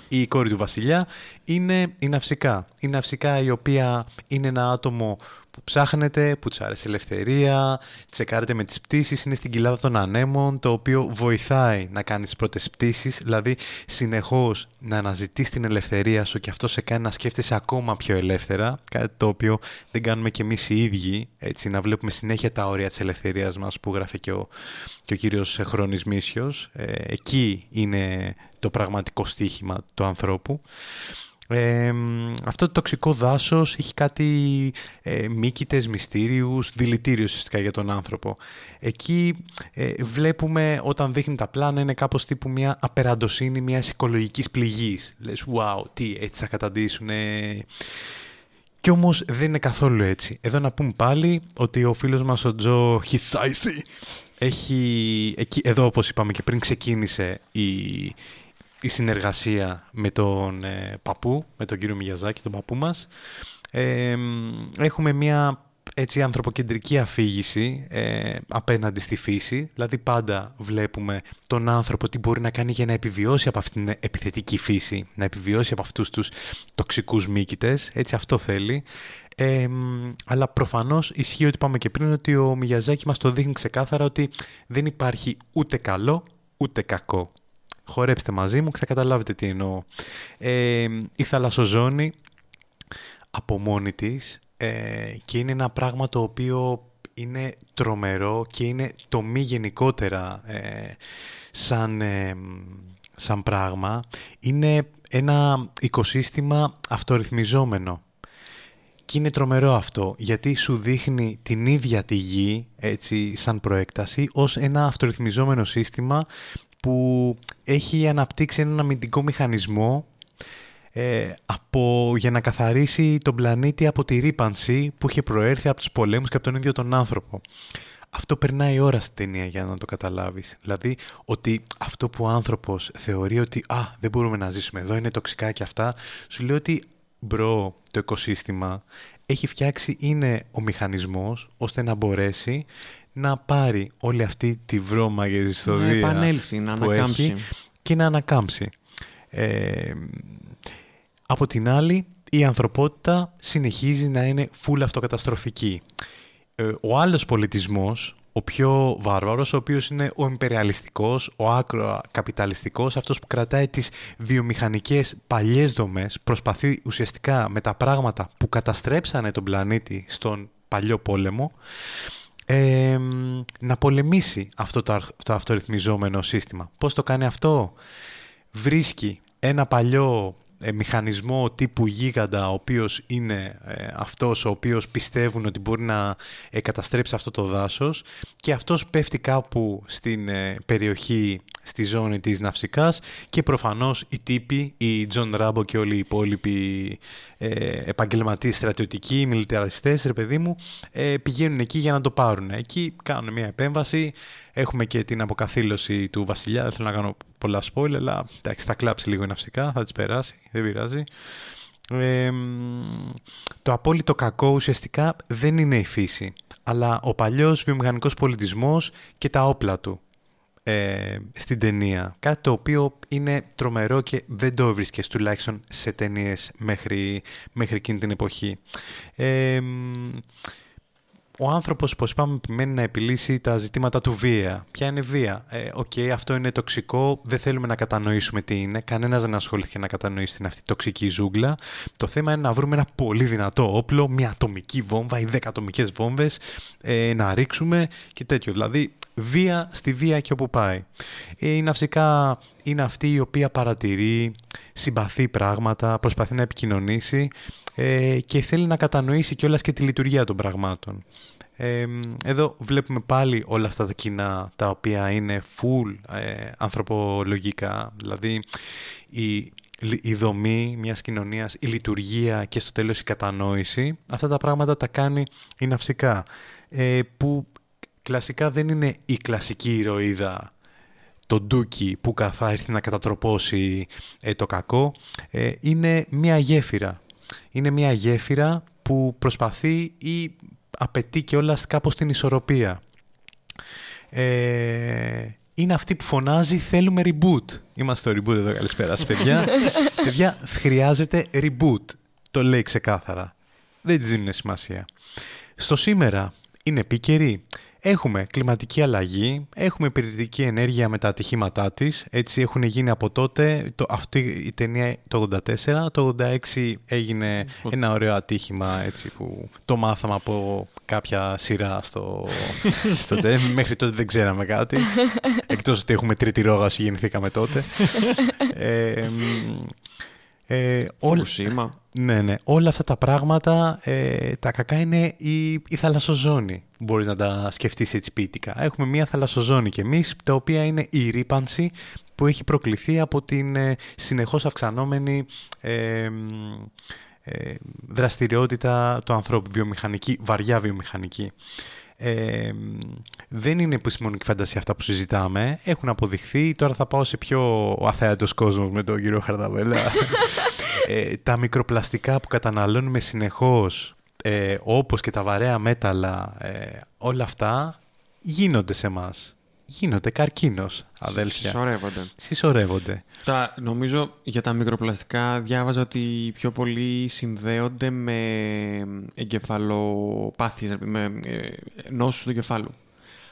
Η κόρη του βασιλιά είναι η Ναυσικά. Η Ναυσικά η οποία είναι ένα άτομο που ψάχνετε, που της άρεσε η ελευθερία, τσεκάρετε με τις πτήσεις, είναι στην κοιλάδα των ανέμων, το οποίο βοηθάει να κάνεις τις πρώτες πτήσεις, δηλαδή συνεχώς να αναζητείς την ελευθερία σου και αυτό σε κάνει να σκέφτεσαι ακόμα πιο ελεύθερα, κάτι το οποίο δεν κάνουμε κι εμείς οι ίδιοι, έτσι, να βλέπουμε συνέχεια τα όρια της ελευθερίας μας που γράφει και ο, και ο κύριος Χρόνης Μίσιος. Ε, εκεί είναι το πραγματικό στοίχημα του ανθρώπου. Ε, μ, αυτό το τοξικό δάσος έχει κάτι ε, μύκητες, μυστήριους, δηλητήριους ουσιαστικά για τον άνθρωπο. Εκεί ε, βλέπουμε όταν δείχνει τα πλάνα είναι κάπως τύπου μια απεραντοσύνη μιας οικολογικής πληγής. Λες, wow, τι, έτσι θα καταντήσουν. Κι όμως δεν είναι καθόλου έτσι. Εδώ να πούμε πάλι ότι ο φίλος μας ο Τζο Χισάισι έχει, εκεί, εδώ όπως είπαμε και πριν ξεκίνησε η, η συνεργασία με τον ε, παππού, με τον κύριο Μιγιαζάκη, τον παππού μας. Ε, έχουμε μια έτσι ανθρωποκεντρική αφήγηση ε, απέναντι στη φύση. Δηλαδή πάντα βλέπουμε τον άνθρωπο τι μπορεί να κάνει για να επιβιώσει από αυτήν την επιθετική φύση, να επιβιώσει από αυτούς τους τοξικούς μύκητες. Έτσι αυτό θέλει. Ε, μ, αλλά προφανώς ισχύει ότι είπαμε και πριν ότι ο Μιγιαζάκη μας το δείχνει ξεκάθαρα ότι δεν υπάρχει ούτε καλό ούτε κακό. Χορέψτε μαζί μου και θα καταλάβετε τι εννοώ. Ε, η θαλασσοζώνη από μόνη της ε, και είναι ένα πράγμα το οποίο είναι τρομερό και είναι το μη γενικότερα ε, σαν, ε, σαν πράγμα. Είναι ένα οικοσύστημα αυτορυθμιζόμενο. Και είναι τρομερό αυτό, γιατί σου δείχνει την ίδια τη γη, έτσι, σαν προέκταση, ως ένα αυτορυθμιζόμενο σύστημα που έχει αναπτύξει έναν αμυντικό μηχανισμό ε, από, για να καθαρίσει τον πλανήτη από τη ρήπανση που είχε προέρθει από τους πολέμους και από τον ίδιο τον άνθρωπο. Αυτό περνάει ώρα στην ταινία για να το καταλάβεις. Δηλαδή ότι αυτό που ο άνθρωπος θεωρεί ότι «Α, δεν μπορούμε να ζήσουμε εδώ, είναι τοξικά και αυτά», σου λέει ότι «Μπρο, το οικοσύστημα έχει φτιάξει, είναι ο μηχανισμός ώστε να μπορέσει να πάρει όλη αυτή τη βρώμα και ιστορία επανέλθει, να που ανακάμψει. έχει και να ανακάμψει. Ε, από την άλλη, η ανθρωπότητα συνεχίζει να είναι full αυτοκαταστροφική. Ε, ο άλλος πολιτισμός, ο πιο βάρβαρος, ο οποίος είναι ο εμπεριαλιστικός, ο άκρο καπιταλιστικός, αυτός που κρατάει τις βιομηχανικές παλιές δομές, προσπαθεί ουσιαστικά με τα πράγματα που καταστρέψανε τον πλανήτη στον παλιό πόλεμο, ε, να πολεμήσει αυτό το, αρ- το αυτορυθμιζόμενο σύστημα. Πώς το κάνει αυτό; Βρίσκει ένα παλιό ε, μηχανισμό τύπου γίγαντα, ο οποίος είναι ε, αυτός ο οποίος πιστεύουν ότι μπορεί να ε, καταστρέψει αυτό το δάσος και αυτός πέφτει κάπου στην ε, περιοχή, στη ζώνη της Ναυσικάς και προφανώς οι τύποι, οι Τζον Ράμπο και όλοι οι υπόλοιποι ε, επαγγελματίες στρατιωτικοί, οι μιλιταριστές, ρε παιδί μου, ε, πηγαίνουν εκεί για να το πάρουν. Εκεί κάνουν μια επέμβαση, έχουμε και την αποκαθήλωση του βασιλιά, δεν θέλω να κάνω πολλά spoiler, αλλά εντάξει, θα κλάψει λίγο η ναυσικά, θα τις περάσει, δεν πειράζει. Ε, μ, το απόλυτο κακό ουσιαστικά δεν είναι η φύση, αλλά ο παλιός βιομηχανικός πολιτισμός και τα όπλα του ε, στην ταινία. Κάτι το οποίο είναι τρομερό και δεν το βρίσκες τουλάχιστον σε ταινίες μέχρι, μέχρι εκείνη την εποχή. Ε, μ, ο άνθρωπος, όπως είπαμε, επιμένει να επιλύσει τα ζητήματα του βία. Ποια είναι βία; Ε, οκ, αυτό είναι τοξικό, δεν θέλουμε να κατανοήσουμε τι είναι. Κανένας δεν ασχολήθηκε να κατανοήσει την αυτή τοξική ζούγκλα. Το θέμα είναι να βρούμε ένα πολύ δυνατό όπλο, μια ατομική βόμβα ή δέκα ατομικές βόμβες, ε, να ρίξουμε και τέτοιο. Δηλαδή, βία στη βία και όπου πάει. Ε, η ναυσικά είναι αυτή η οποία παρατηρεί, συμπαθεί πράγματα, προσπαθεί να επικοινωνήσει ε, και θέλει να κατανοήσει κιόλας και τη λειτουργία των πραγμάτων. Ε, εδώ βλέπουμε πάλι όλα αυτά τα κοινά τα οποία είναι full ε, ανθρωπολογικά, δηλαδή η, η δομή μιας κοινωνίας, η λειτουργία και στο τέλος η κατανόηση, αυτά τα πράγματα τα κάνει η ναυσικά, ε, που κλασικά δεν είναι η κλασική ηρωίδα το ντούκι που καθά έρθει να κατατροπώσει ε, το κακό, ε, είναι μια γέφυρα. Είναι μια γέφυρα που προσπαθεί ή απαιτεί και όλα κάπως την ισορροπία. Ε, είναι αυτή που φωνάζει θέλουμε reboot. Είμαστε στο reboot εδώ, καλησπέρα παιδιά. *laughs* παιδιά, χρειάζεται reboot. Το λέει ξεκάθαρα. Δεν της δίνουν σημασία. Στο σήμερα είναι επίκαιρη; Έχουμε κλιματική αλλαγή, έχουμε πυρητική ενέργεια με τα ατυχήματά της, έτσι έχουν γίνει από τότε, το, αυτή η ταινία το 84, το 86 έγινε ένα ωραίο ατύχημα έτσι που το μάθαμε από κάποια σειρά στο, στο *laughs* μέχρι τότε δεν ξέραμε κάτι, εκτός ότι έχουμε τρίτη ρόγαση γεννηθήκαμε τότε. *laughs* ε, ε, ναι, ναι. Όλα αυτά τα πράγματα, ε, τα κακά είναι η, η θαλασσοζώνη. Μπορεί να τα σκεφτείς έτσι ποιητικά. Έχουμε μια θαλασσοζώνη κι εμείς, τα οποία είναι η ρήπανση που έχει προκληθεί από την ε, συνεχώς αυξανόμενη ε, ε, δραστηριότητα του ανθρώπου, βιομηχανική, βαριά βιομηχανική. Ε, δεν είναι επιστημονική φαντασία αυτά που συζητάμε. Έχουν αποδειχθεί. Τώρα θα πάω σε πιο αθέατος κόσμος με τον κύριο Χαρδαβέλα. *laughs* ε, τα μικροπλαστικά που καταναλώνουμε συνεχώς, ε, όπως και τα βαρέα μέταλλα, ε, όλα αυτά γίνονται σε μας γίνονται καρκίνος, αδέλφια. Συσσωρεύονται. Συσσωρεύονται. Τα, νομίζω για τα μικροπλαστικά διάβαζα ότι πιο πολύ συνδέονται με εγκεφαλοπάθειες, με ε, νόσους του εγκεφάλου.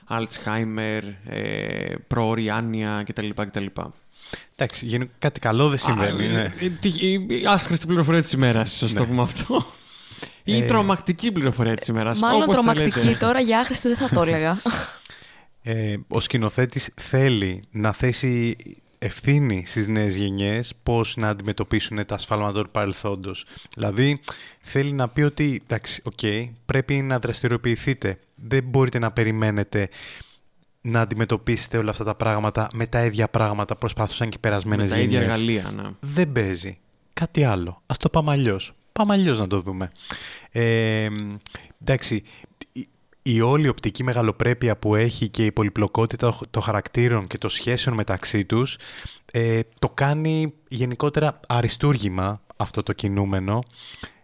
Αλτσχάιμερ, ε, προοριάνια κτλ. κτλ. Εντάξει, κάτι καλό δεν συμβαίνει. Ναι. Η άσχριστη πληροφορία της ημέρας, ίσως το ναι. πούμε αυτό. Ή η τρομακτική πληροφορία της ημέρας. Μάλλον τρομακτική τώρα, για άχρηστη δεν θα το έλεγα. *laughs* ε, ο σκηνοθέτης θέλει να θέσει ευθύνη στις νέες γενιές πώς να αντιμετωπίσουν τα ασφάλματα του παρελθόντος. Δηλαδή θέλει να πει ότι εντάξει, okay, πρέπει να δραστηριοποιηθείτε. Δεν μπορείτε να περιμένετε να αντιμετωπίσετε όλα αυτά τα πράγματα με τα ίδια πράγματα προσπάθουσαν και οι περασμένες γενιές. Με τα ίδια εργαλεία, ναι. Δεν παίζει. Κάτι άλλο. Ας το πάμε αλλιώς. Πάμε αλλιώς να το δούμε. Ε, εντάξει, η όλη οπτική μεγαλοπρέπεια που έχει και η πολυπλοκότητα των χαρακτήρων και των σχέσεων μεταξύ τους ε, το κάνει γενικότερα αριστούργημα αυτό το κινούμενο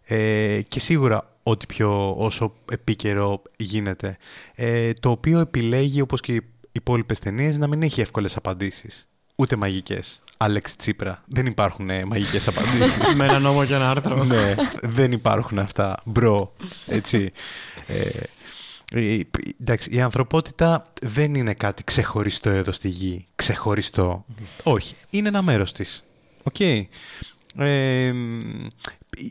ε, και σίγουρα ό,τι πιο όσο επίκαιρο γίνεται ε, το οποίο επιλέγει όπως και οι υπόλοιπες ταινίες να μην έχει εύκολες απαντήσεις ούτε μαγικές. Άλεξ Τσίπρα. Δεν υπάρχουν ε, μαγικές *laughs* απαντήσεις. Με ένα νόμο και ένα άρθρο. ναι, δεν υπάρχουν αυτά. Bro. Έτσι. Ε, εντάξει, η ανθρωπότητα δεν είναι κάτι ξεχωριστό εδώ στη γη. Ξεχωριστό. Όχι. Είναι ένα μέρος της. Οκ. Okay. Ε,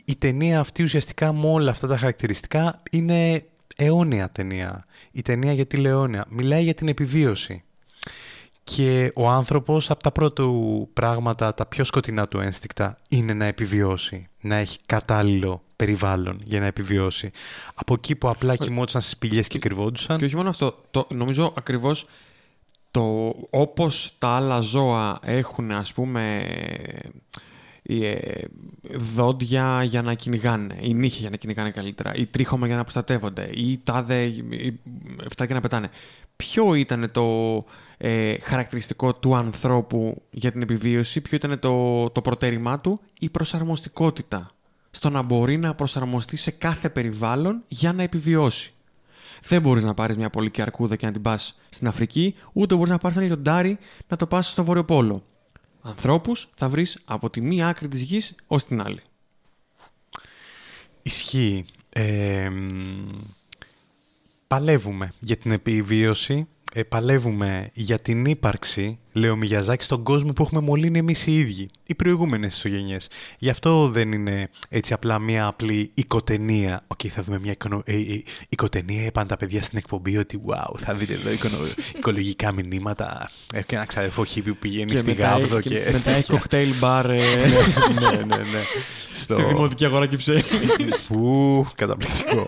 η ταινία αυτή ουσιαστικά με όλα αυτά τα χαρακτηριστικά είναι αιώνια ταινία. Η ταινία για τη Λεώνια. Μιλάει για την επιβίωση. Και ο άνθρωπος από τα πρώτα πράγματα, τα πιο σκοτεινά του ένστικτα είναι να επιβιώσει, να έχει κατάλληλο περιβάλλον για να επιβιώσει. Από εκεί που απλά κοιμόντουσαν στις πηγές και κρυβόντουσαν. Και όχι μόνο αυτό, το, νομίζω ακριβώς το, όπως τα άλλα ζώα έχουν ας πούμε ε, δόντια για να κυνηγάνε, ή νύχια για να κυνηγάνε καλύτερα, ή τρίχωμα για να προστατεύονται, ή τάδε, ή αυτά για να πετάνε. Ποιο ήταν το ε, χαρακτηριστικό του ανθρώπου για την επιβίωση, ποιο ήταν το, το προτέρημά του, η προσαρμοστικότητα; Στο να μπορεί να προσαρμοστεί σε κάθε περιβάλλον για να επιβιώσει. Δεν μπορείς να πάρεις μια πολική αρκούδα και να την πας στην Αφρική, ούτε μπορείς να πάρεις ένα λιοντάρι να το πας στο Βόρειο Πόλο. Ανθρώπους θα βρεις από τη μία άκρη της γης ως την άλλη. Ισχύει. Ε, παλεύουμε για την επιβίωση, ε, παλεύουμε για την ύπαρξη, λέει ο Μιγιαζάκης, στον κόσμο που έχουμε μολύνει εμείς οι ίδιοι, οι προηγούμενες οι γενιές. Γι' αυτό δεν είναι έτσι απλά μια απλή οικοταινία. Οκ, θα δούμε μια εικονο... ε, ε, οικοταινία, είπαν τα παιδιά στην εκπομπή ότι wow, θα δείτε εδώ εικονο... *laughs* οικολογικά μηνύματα. Έχω και ένα ξάδερφο χίπη που πηγαίνει στη Γάβδο και... και... μετά έχει *laughs* κοκτέιλ μπαρ ε, ναι, ναι, ναι. *laughs* στη δημοτική αγορά Κυψέλη. Που, καταπληκτικό.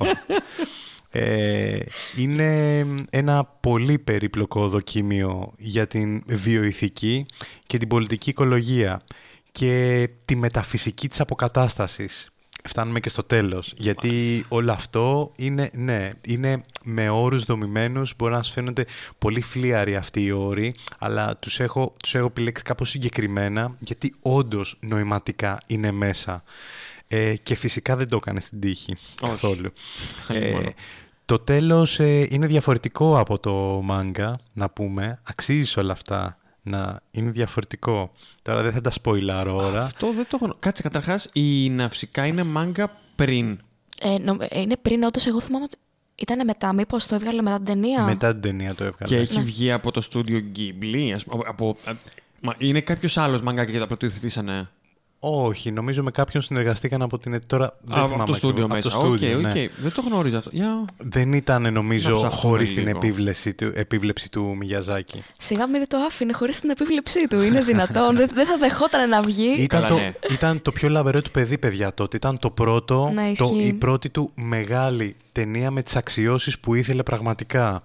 Ε, είναι ένα πολύ περίπλοκο δοκίμιο για την βιοηθική και την πολιτική οικολογία και τη μεταφυσική της αποκατάστασης. Φτάνουμε και στο τέλος, γιατί όλο αυτό είναι, ναι, είναι με όρους δομημένους, μπορεί να σας φαίνονται πολύ φλίαροι αυτοί οι όροι, αλλά τους έχω, τους έχω επιλέξει κάπως συγκεκριμένα, γιατί όντως νοηματικά είναι μέσα. Ε, και φυσικά δεν το έκανε στην τύχη καθόλου. Ε, το τέλος ε, είναι διαφορετικό από το μάγκα, να πούμε. Αξίζει όλα αυτά να είναι διαφορετικό. Τώρα δεν θα τα σποϊλάρω ώρα. Αυτό δεν το έχω... Κάτσε, καταρχάς, η ναυσικά είναι μάγκα πριν. Ε, νο, ε, είναι πριν, όντως, εγώ θυμάμαι ότι ήταν μετά, μήπως το έβγαλε μετά την ταινία; Μετά την ταινία το έβγαλε. Και έχει βγει από το στούντιο Ghibli. Ας, από, από, μα είναι κάποιος άλλος μάγκας και τα προωθήσανε. Όχι, νομίζω με κάποιον συνεργαστήκαν από την. Τώρα δεν Α, από το στούντιο μέσα. Οκ, okay, ναι. okay. Δεν το γνώριζα αυτό. Για... Δεν ήταν, νομίζω, χωρίς την λίγο. επίβλεψη του, επίβλεψη του Μιγιαζάκη. Σιγά μην δεν το άφηνε χωρίς την επίβλεψή του. Είναι δυνατόν. δεν, δεν θα δεχόταν να βγει. Ήταν, Καλά, το, ναι. ήταν το πιο λαμπερό του παιδί, παιδιά, τότε. Ήταν το πρώτο, Να το, ισχύει. η πρώτη του μεγάλη ταινία με τις αξιώσεις που ήθελε πραγματικά.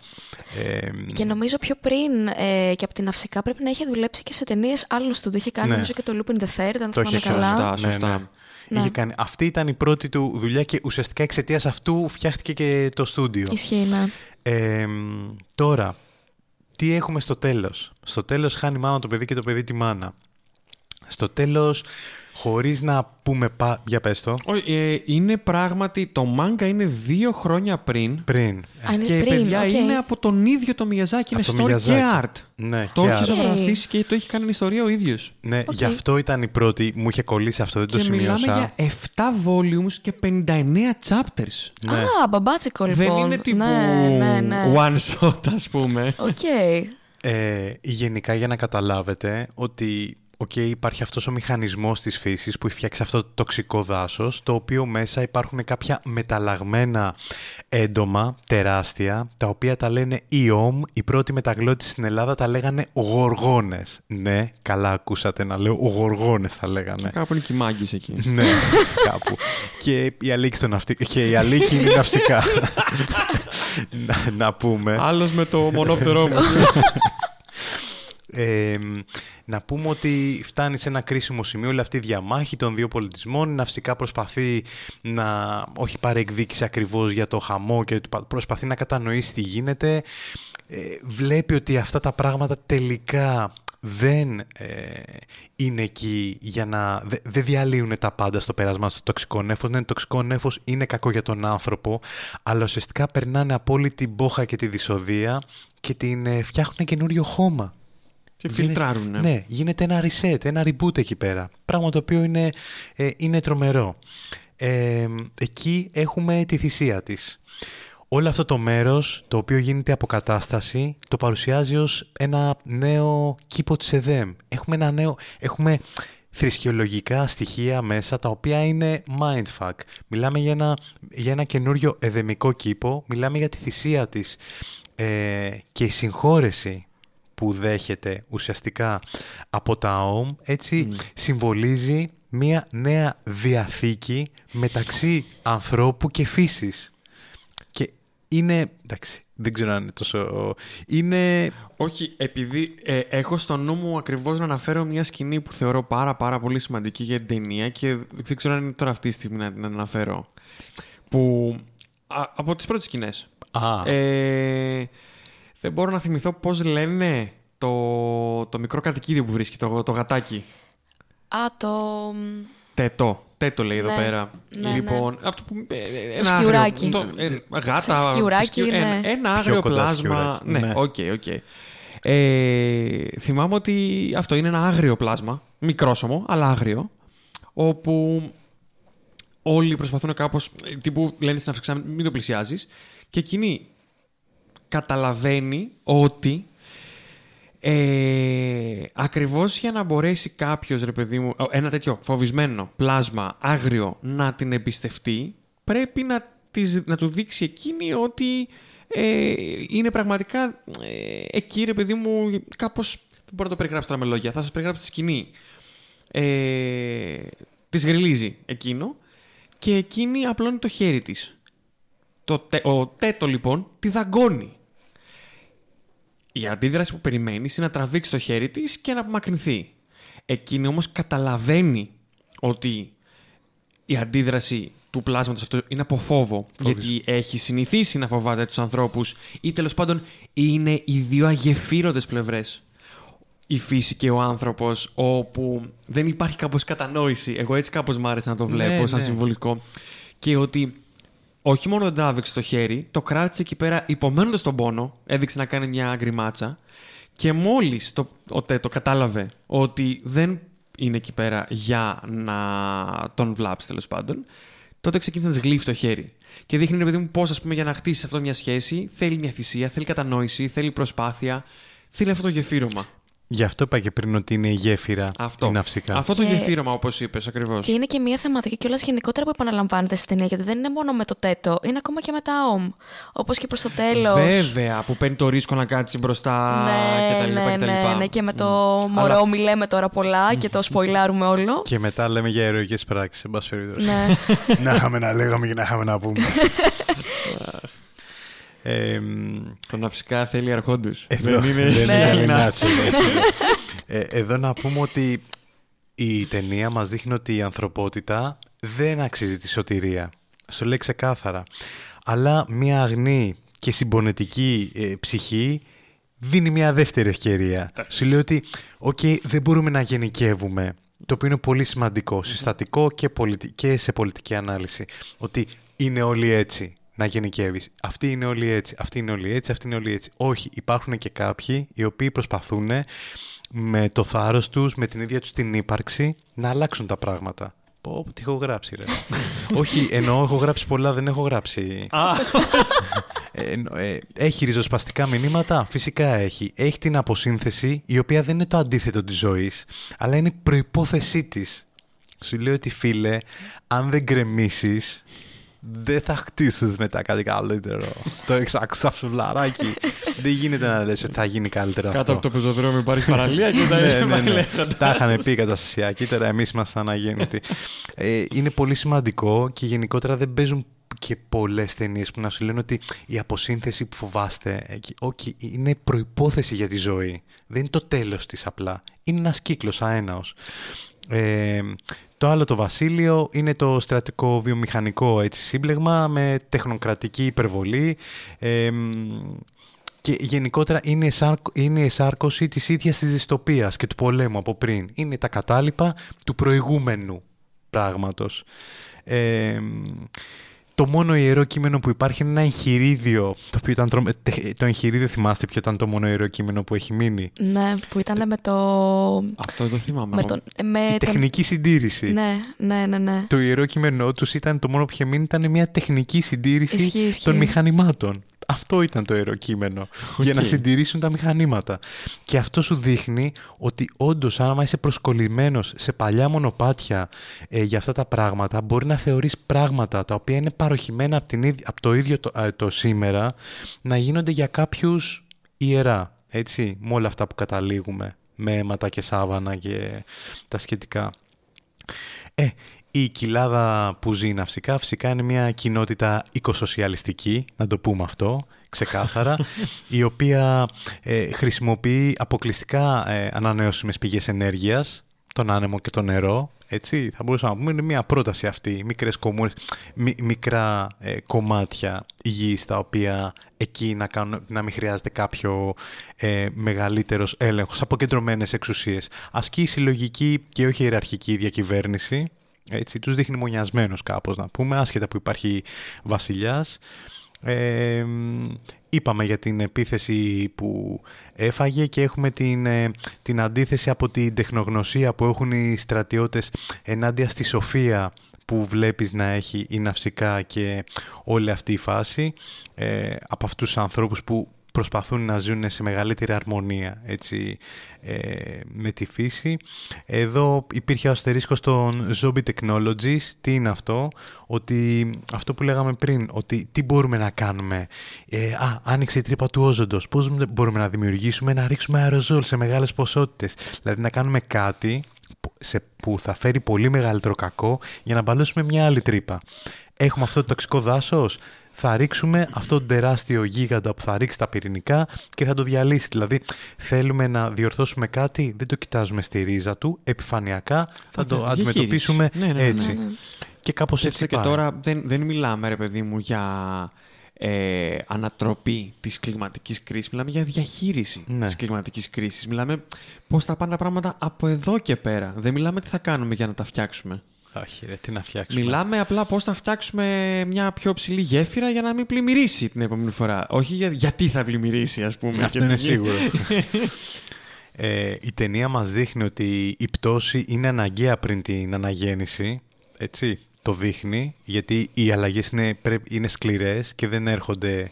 Ε, Και νομίζω πιο πριν ε, και από την Ναυσικά πρέπει να είχε δουλέψει και σε ταινίες άλλων του. Είχε κάνει Ναι. νομίζω και το Lupin the Third, αν Το θυμάμαι είχε καλά. Σωστά, ναι, σωστά. ναι. Ναι. Είχε κάνει. Αυτή ήταν η πρώτη του δουλειά και ουσιαστικά εξαιτίας αυτού φτιάχτηκε και το στούντιο. Ισχύει, ναι. Ε, τώρα, τι έχουμε στο τέλος; Στο τέλος χάνει η μάνα το παιδί και το παιδί τη μάνα. Στο τέλος, χωρίς να πούμε πα... Για πες το. Όχι, ε, είναι πράγματι. Το μάνγκα είναι δύο χρόνια πριν. Πριν. Α, είναι και πριν, παιδιά οκ. είναι από τον ίδιο το Μιγιαζάκι. Είναι Από το story και Miyazaki. art. Ναι, Το και έχει άρα. ζωγραφίσει και το έχει κάνει ιστορία ο ίδιος. Ναι, Οκ. γι' αυτό ήταν η πρώτη. Μου είχε κολλήσει αυτό, δεν το Και σημείωσα. μιλάμε για 7 volumes και 59 chapters. Ναι. Α, μπαμπάτσικο λοιπόν. Δεν είναι τύπου Ναι, ναι, ναι. one shot, ας πούμε. Οκ. Ε, γενικά για να καταλάβετε ότι οκ, υπάρχει αυτός ο μηχανισμός της φύσης που έχει φτιάξει αυτό το τοξικό δάσος, το οποίο μέσα υπάρχουν κάποια μεταλλαγμένα έντομα τεράστια, τα οποία τα λένε ιόμ, οι πρώτοι μεταγλώτες στην Ελλάδα τα λέγανε γοργόνες. Ναι, καλά ακούσατε να λέω γοργόνες θα λέγανε. Κάπου είναι και οι μάγκες εκεί. *laughs* ναι, κάπου. και η αλήκη στο ναυτι... και η αλήκη είναι ναυσικά. *laughs* να, να πούμε. Άλλος με το μονόπτερό μου. *laughs* Ε, να πούμε ότι φτάνει σε ένα κρίσιμο σημείο όλη αυτή η διαμάχη των δύο πολιτισμών. Η Ναυσικά προσπαθεί να όχι πάρει εκδίκηση ακριβώς για το χαμό και προσπαθεί να κατανοήσει τι γίνεται. Ε, βλέπει ότι αυτά τα πράγματα τελικά δεν ε, είναι εκεί για να... δε- Δεν διαλύουν τα πάντα στο πέρασμα στο τοξικό νέφος. Ναι, το τοξικό νέφος είναι κακό για τον άνθρωπο, αλλά ουσιαστικά περνάνε από όλη την πόχα και τη δυσοδεία και την ε, φτιάχνουν καινούριο χώμα. Και Γίνεται- φιλτράρουν. Ναι, γίνεται ένα reset, ένα reboot εκεί πέρα. Πράγμα το οποίο είναι, ε, είναι τρομερό. Ε, εκεί έχουμε τη θυσία της. Όλο αυτό το μέρος, το οποίο γίνεται αποκατάσταση, το παρουσιάζει ως ένα νέο κήπο της ΕΔΕΜ. Έχουμε ένα νέο... Έχουμε θρησκεολογικά στοιχεία μέσα, τα οποία είναι mindfuck. Μιλάμε για ένα, για ένα καινούριο εδεμικό κήπο, μιλάμε για τη θυσία της ε, και η συγχώρεση που δέχεται ουσιαστικά από τα ΟΜ, έτσι συμβολίζει μία νέα διαθήκη μεταξύ ανθρώπου και φύσης. Και είναι, εντάξει, δεν ξέρω αν είναι τόσο... Είναι... Όχι, επειδή ε, έχω στο νου μου ακριβώς να αναφέρω μια σκηνή που θεωρώ πάρα πάρα πολύ σημαντική για την ταινία και δεν ξέρω αν είναι τώρα αυτή τη στιγμή να την αναφέρω. Που α, από τις πρώτες σκηνές. Α, Ε, δεν μπορώ να θυμηθώ πώς λένε το, το μικρό κατοικίδιο που βρίσκει, το, το γατάκι. Α, το. Τέτο. Τέτο λέει εδώ Ναι. πέρα. Ναι, λοιπόν, αυτό που. ε, ε, Το ένα σκιουράκι. Άγριο, το, ε, γάτα. Σκιουράκι, σκιου- ναι. Ένα, ένα άγριο κοντά πλάσμα. σκιουράκι, Ναι, ναι. οκ, οκ. Ε, θυμάμαι ότι αυτό είναι ένα άγριο πλάσμα. Μικρόσωμο, αλλά άγριο. Όπου όλοι προσπαθούν κάπως. τύπου λένε στην Αφρικά, μην το πλησιάζεις. Και εκείνη καταλαβαίνει ότι ε, ακριβώς για να μπορέσει κάποιος, ρε παιδί μου, ένα τέτοιο φοβισμένο πλάσμα, άγριο, να την εμπιστευτεί, πρέπει να, της, να του δείξει εκείνη ότι ε, είναι πραγματικά ε, εκεί, ρε παιδί μου, κάπως, δεν μπορώ να το περιγράψω τώρα με λόγια, θα σας περιγράψω τη σκηνή. Ε, της γριλίζει εκείνο και εκείνη απλώνει το χέρι της. Το, τε- ο Τέτο λοιπόν τη δαγκώνει. Η αντίδραση που περιμένεις είναι να τραβήξεις το χέρι της και να απομακρυνθεί. Εκείνη όμως καταλαβαίνει ότι η αντίδραση του πλάσματος αυτό είναι από φόβος. Γιατί έχει συνηθίσει να φοβάται τους ανθρώπους ή τέλος πάντων είναι οι δύο αγεφύρωτες πλευρές. Η φύση και ο άνθρωπος όπου δεν υπάρχει κάπως κατανόηση. Εγώ έτσι κάπως μ' άρεσε να το βλέπω Ναι, σαν ναι. συμβολικό. Και ότι όχι μόνο δεν τράβηξε το χέρι, το κράτησε εκεί πέρα υπομένοντας τον πόνο, έδειξε να κάνει μια γκριμάτσα. Και μόλις το, ο Τέτο κατάλαβε ότι δεν είναι εκεί πέρα για να τον βλάψει τέλος πάντων, τότε ξεκίνησε να της γλύφει το χέρι. Και δείχνει, ρε παιδί μου, πώς, ας πούμε, για να χτίσεις αυτό μια σχέση θέλει μια θυσία, θέλει κατανόηση, θέλει προσπάθεια, θέλει αυτό το γεφύρωμα. Γι' αυτό είπα και πριν ότι είναι η γέφυρα Αυτό. η ναυσικά. Αυτό το Και- γεφύρωμα, όπως είπες ακριβώς. Και είναι και μια θεματική κιόλας γενικότερα που επαναλαμβάνεται στην ταινία, γιατί δεν είναι μόνο με το τέτο, είναι ακόμα και με τα ομ. Όπως και προς το τέλος. Βέβαια, που παίρνει το ρίσκο να κάτσει μπροστά Ναι, κτλ. ναι, κτλ. ναι, ναι, και με το μωρό μη λέμε τώρα πολλά και το σποιλάρουμε όλο. *laughs* Και μετά λέμε για ηρωικές πράξεις, σε πάση περιπτώσει. ναι. *laughs* να είχαμε να λέγαμε και να είχαμε να πούμε. *laughs* ε, μ, Το Ναυσικά θέλει αρχόντους. εδώ, δεν είναι, δεν είναι Ναι. Ελληνάς. ε, εδώ να πούμε ότι η ταινία μας δείχνει ότι η ανθρωπότητα δεν αξίζει τη σωτηρία. Στο λέει ξεκάθαρα. Αλλά μια αγνή και συμπονετική ε, ψυχή δίνει μια δεύτερη ευκαιρία. Σου λέει ότι, οκ, δεν μπορούμε να γενικεύουμε. Το οποίο είναι πολύ σημαντικό, συστατικό και, πολιτι- και σε πολιτική ανάλυση. Ότι είναι όλοι έτσι να γενικεύεις. Αυτοί είναι όλοι έτσι, αυτοί είναι όλοι έτσι, αυτοί είναι όλοι έτσι. Όχι, υπάρχουν και κάποιοι οι οποίοι προσπαθούν με το θάρρος τους, με την ίδια τους την ύπαρξη, να αλλάξουν τα πράγματα. Πω, πω, τι έχω γράψει, ρε. *laughs* Όχι, εννοώ, έχω γράψει πολλά, δεν έχω γράψει. *laughs* Ε, εννο- ε, έχει ριζοσπαστικά μηνύματα, φυσικά έχει. Έχει την αποσύνθεση, η οποία δεν είναι το αντίθετο της ζωής, αλλά είναι προϋπόθεσή της. Σου λέω ότι φίλε, αν δεν γκρεμίσεις, δεν θα χτίσεις μετά κάτι καλύτερο. το έχεις αξαψουλαράκι. δεν γίνεται να λες ότι θα γίνει καλύτερο Κάτω αυτό. από το πεζοδρόμιο υπάρχει παραλία και τα ναι, ναι, ναι. λέγοντας. Τα είχαν πει οι καταστασιακοί, τώρα εμείς ήμασταν αγέννητοι. ε, είναι πολύ σημαντικό και γενικότερα δεν παίζουν και πολλές ταινίες που να σου λένε ότι η αποσύνθεση που φοβάστε εκεί, όχι, είναι προπόθεση για τη ζωή. Δεν είναι το τέλος της απλά. Είναι ένας κύκλος αέναος. Ε, το άλλο το Βασίλειο είναι το στρατικό βιομηχανικό έτσι, σύμπλεγμα με τεχνοκρατική υπερβολή ε, και γενικότερα είναι η, εσάρκ- είναι η εσάρκωση της ίδιας της δυστοπίας και του πολέμου από πριν. Είναι τα κατάλοιπα του προηγούμενου πράγματος. Ε, το μόνο ιερό κείμενο που υπάρχει είναι ένα εγχειρίδιο. Το, οποίο ήταν, τρομε- τε- το εγχειρίδιο θυμάστε ποιο ήταν το μόνο ιερό κείμενο που έχει μείνει; ναι, που ήταν με το. Αυτό το θυμάμαι. με εγώ. τον, με Η τον- τεχνική συντήρηση. Ναι, ναι, ναι, ναι. Το ιερό κείμενό τους ήταν το μόνο που είχε μείνει ήταν μια τεχνική συντήρηση Ισχύει, ισχύει. των μηχανημάτων. Αυτό ήταν το ιερό κείμενο. Για να Οκ. συντηρήσουν τα μηχανήματα. Και αυτό σου δείχνει ότι όντως, άμα είσαι προσκολλημένος σε παλιά μονοπάτια ε, για αυτά τα πράγματα, μπορεί να θεωρείς πράγματα τα οποία είναι παρωχημένα από, την, ίδια- από το ίδιο το, ε, το σήμερα να γίνονται για κάποιους ιερά. Έτσι, με όλα αυτά που καταλήγουμε. Με αίματα και σάβανα και τα σχετικά. Ε, η κοιλάδα που ζει ναυσικά φυσικά είναι μια κοινότητα οικοσοσιαλιστική, να το πούμε αυτό, ξεκάθαρα, *laughs* η οποία ε, χρησιμοποιεί αποκλειστικά ε, ανανεώσιμες πηγές ενέργειας, τον άνεμο και το νερό, έτσι, θα μπορούσαμε να πούμε, είναι μια πρόταση αυτή, μικρές κομμούνες, μι- μικρά ε, κομμάτια γης, τα οποία εκεί να, κάνουν, να μην χρειάζεται κάποιο ε, μεγαλύτερος έλεγχος, αποκεντρωμένες εξουσίες. Ασκεί η συλλογική και όχι ιεραρχική διακυβέρνηση, έτσι, τους δείχνει μονιασμένους κάπως να πούμε, άσχετα που υπάρχει βασιλιάς. Ε, μ, είπαμε για την επίθεση που έφαγε και έχουμε την, ε, την αντίθεση από την τεχνογνωσία που έχουν οι στρατιώτες ενάντια στη σοφία που βλέπεις να έχει η ναυσικά και όλη αυτή η φάση ε, από αυτούς τους ανθρώπους που προσπαθούν να ζουν σε μεγαλύτερη αρμονία έτσι, ε, με τη φύση. Εδώ υπήρχε ο αστερίσκος των Zombie Technologies. Τι είναι αυτό; Ότι αυτό που λέγαμε πριν, ότι τι μπορούμε να κάνουμε. Ε, α, άνοιξε η τρύπα του όζοντος. Πώς μπορούμε να δημιουργήσουμε, να ρίξουμε αεροζόλ σε μεγάλες ποσότητες. Δηλαδή να κάνουμε κάτι σε, που θα φέρει πολύ μεγαλύτερο κακό για να μπαλώσουμε μια άλλη τρύπα. Έχουμε αυτό το τοξικό δάσος, θα ρίξουμε αυτό το τεράστιο γίγαντα που θα ρίξει τα πυρηνικά και θα το διαλύσει. Δηλαδή, θέλουμε να διορθώσουμε κάτι, δεν το κοιτάζουμε στη ρίζα του, επιφανειακά, θα το αντιμετωπίσουμε ναι, ναι, ναι, έτσι. Και κάπως έτσι και τώρα δεν, δεν μιλάμε, ρε παιδί μου, για ε, ανατροπή της κλιματικής κρίσης. Μιλάμε για διαχείριση ναι. της κλιματικής κρίσης. Μιλάμε πώς θα πάνε τα πράγματα από εδώ και πέρα. Δεν μιλάμε τι θα κάνουμε για να τα φτιάξουμε. Όχι, ρε, τι να φτιάξουμε. Μιλάμε απλά πώς θα φτιάξουμε μια πιο ψηλή γέφυρα για να μην πλημμυρίσει την επόμενη φορά. Όχι για, γιατί θα πλημμυρίσει, ας πούμε. Αυτό είναι σίγουρο. *laughs* ε, η ταινία μας δείχνει ότι η πτώση είναι αναγκαία πριν την αναγέννηση. Έτσι, το δείχνει, γιατί οι αλλαγές είναι, είναι σκληρές και δεν έρχονται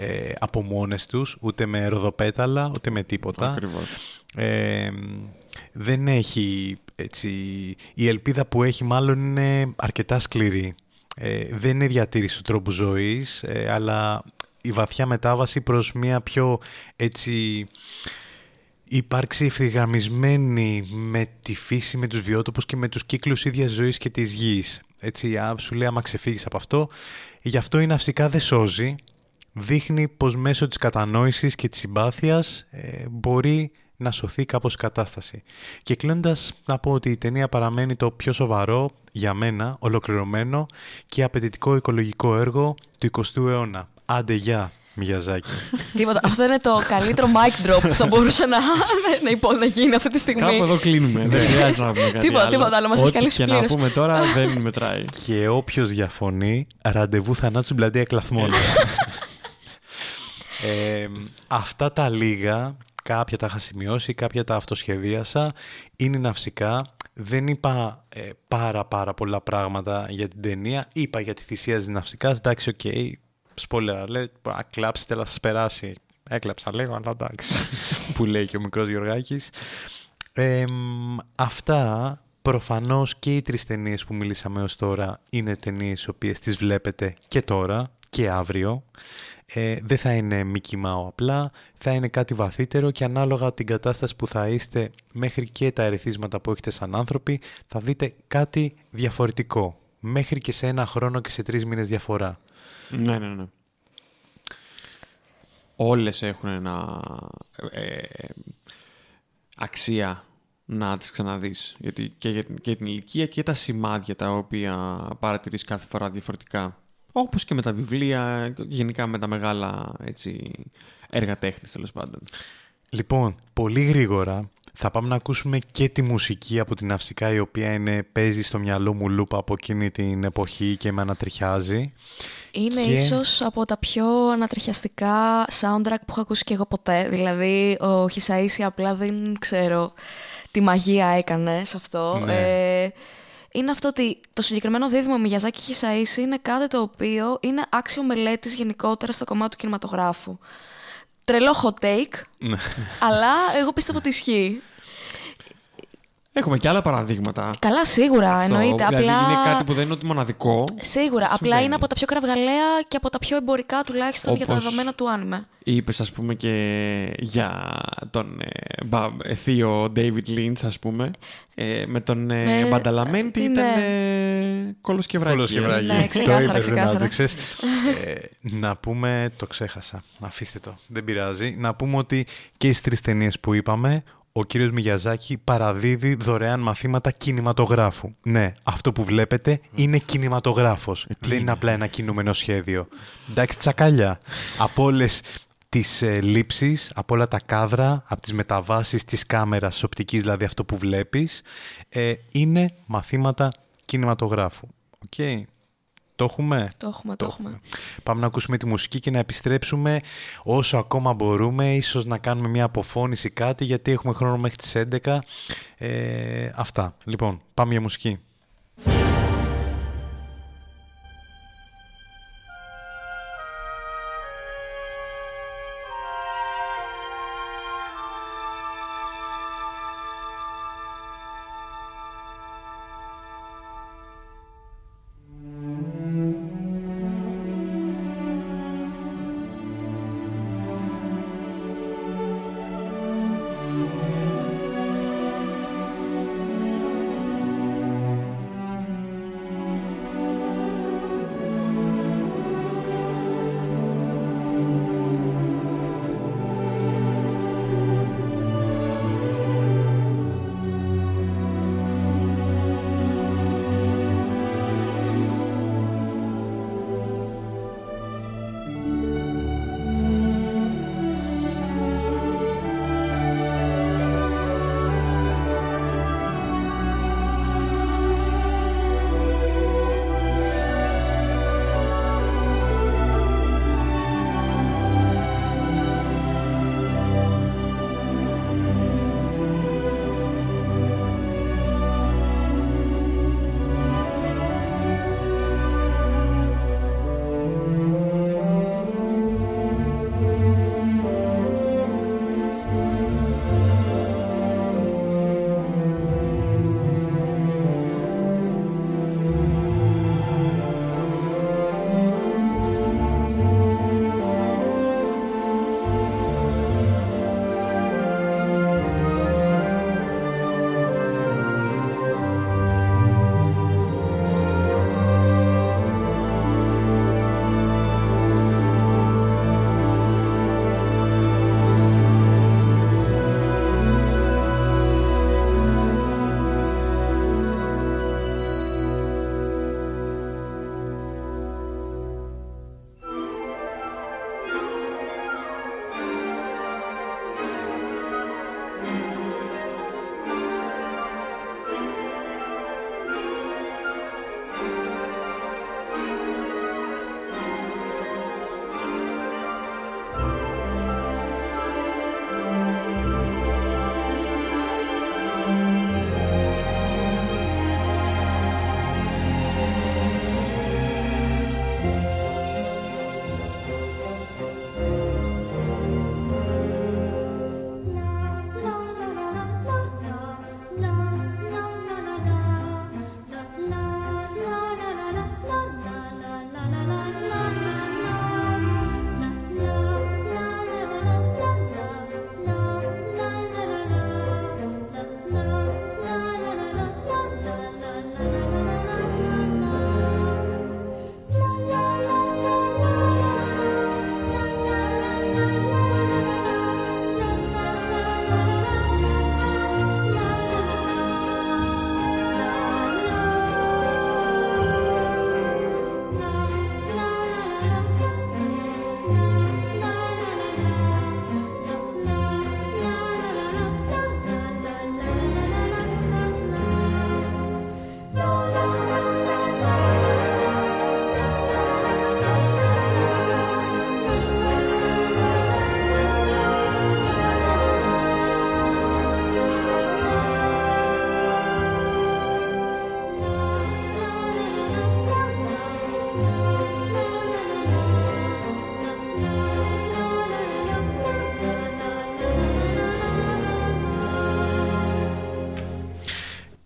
ε, από μόνες τους, ούτε με ροδοπέταλα, ούτε με τίποτα. Ακριβώς. Ε, δεν έχει έτσι, η ελπίδα που έχει μάλλον είναι αρκετά σκληρή. Ε, δεν είναι διατήρηση του τρόπου ζωής, ε, αλλά η βαθιά μετάβαση προς μια πιο έτσι υπάρξει ευθυγραμμισμένη με τη φύση, με τους βιότοπους και με τους κύκλους ίδιας ζωής και της γης. Έτσι, σου λέει άμα ξεφύγεις από αυτό. Γι' αυτό η ναυσικά δεν σώζει. Δείχνει πως μέσω της κατανόησης και της συμπάθειας ε, μπορεί να σωθεί κάπως η κατάσταση. Και κλείνοντας να πω ότι η ταινία παραμένει το πιο σοβαρό, για μένα, ολοκληρωμένο και απαιτητικό οικολογικό έργο του 20ου αιώνα. Άντε γεια, Μιαζάκη. *laughs* Τίποτα. Αυτό είναι το καλύτερο mic drop που θα μπορούσε να, να, υπό, να γίνει αυτή τη στιγμή. Κάπου εδώ κλείνουμε. *laughs* δεν χρειάζεται να πούμε κάτι Τίποτα, τίποτα άλλο. Μας έχει καλή Και να πούμε τώρα *laughs* δεν μετράει. Και όποιος διαφωνεί, ραντεβού θανάτου στην πλατεία κλαθμών. ε, αυτά τα λίγα κάποια τα είχα σημειώσει, κάποια τα αυτοσχεδίασα, είναι Ναυσικά. Δεν είπα ε, πάρα πάρα πολλά πράγματα για την ταινία, είπα για τη θυσία της Ναυσικάς, εντάξει, οκ, okay, spoiler alert, να κλάψετε, αλλά θα σας περάσει. Έκλαψα λίγο, αλλά εντάξει, *laughs* που λέει και ο μικρός Γιωργάκης. αυτά προφανώς και οι τρεις ταινίες που μιλήσαμε ως τώρα είναι ταινίες οι οποίες τις βλέπετε και τώρα και αύριο ε, δεν θα είναι Mickey Mouse απλά, θα είναι κάτι βαθύτερο και ανάλογα την κατάσταση που θα είστε μέχρι και τα ερεθίσματα που έχετε σαν άνθρωποι θα δείτε κάτι διαφορετικό. Μέχρι και σε ένα χρόνο και σε τρεις μήνες διαφορά. Ναι, ναι, ναι. Όλες έχουν ένα ε, αξία να τις ξαναδείς. Γιατί και για, και την ηλικία και τα σημάδια τα οποία παρατηρείς κάθε φορά διαφορετικά. Όπως και με τα βιβλία, γενικά με τα μεγάλα έτσι, έργα τέχνης τέλος πάντων. Λοιπόν, πολύ γρήγορα θα πάμε να ακούσουμε και τη μουσική από την Αυσικά η οποία είναι, παίζει στο μυαλό μου λούπα από εκείνη την εποχή και με ανατριχιάζει. Είναι και... ίσως από τα πιο ανατριχιαστικά soundtrack που έχω ακούσει και εγώ ποτέ. Δηλαδή ο Χισαΐση απλά δεν ξέρω τι μαγεία έκανε σε αυτό. Ναι. Ε, είναι αυτό ότι το συγκεκριμένο δίδυμο Μιαζάκη Χισαΐση είναι κάτι το οποίο είναι άξιο μελέτης γενικότερα στο κομμάτι του κινηματογράφου. Τρελό hot take, ναι. αλλά εγώ πιστεύω ότι ισχύει. Έχουμε και άλλα παραδείγματα. Καλά, σίγουρα Αυτό, εννοείται. Δηλαδή απλά... είναι κάτι που δεν είναι ότι μοναδικό. Σίγουρα. Απλά είναι από τα πιο κραυγαλαία και από τα πιο εμπορικά τουλάχιστον για τα δεδομένα του άνιμε. Είπες, ας πούμε, και για τον ε, θείο David Lynch, ας πούμε. Ε, με τον ε, με... Μπανταλαμέντη ναι. ήταν ε, κόλος και βράκι. Ναι, ξεκάθαρα, ξεκάθαρα. ε, να πούμε, το ξέχασα, αφήστε το, δεν πειράζει. Να πούμε ότι και οι τρεις ταινίες που είπαμε, ο κύριος Μιγιαζάκη παραδίδει δωρεάν μαθήματα κινηματογράφου. Ναι, αυτό που βλέπετε είναι κινηματογράφος. Ε, Δεν είναι; απλά ένα κινούμενο σχέδιο. Εντάξει, τσακάλια. από όλες τις ε, λήψεις, από όλα τα κάδρα, από τις μεταβάσεις της κάμερας οπτικής, δηλαδή αυτό που βλέπεις, ε, είναι μαθήματα κινηματογράφου. Οκ. Το έχουμε; Το έχουμε, το, έχουμε. Πάμε να ακούσουμε τη μουσική και να επιστρέψουμε όσο ακόμα μπορούμε. Ίσως να κάνουμε μια αποφώνηση κάτι γιατί έχουμε χρόνο μέχρι τις 11. Ε, αυτά. Λοιπόν, πάμε για μουσική.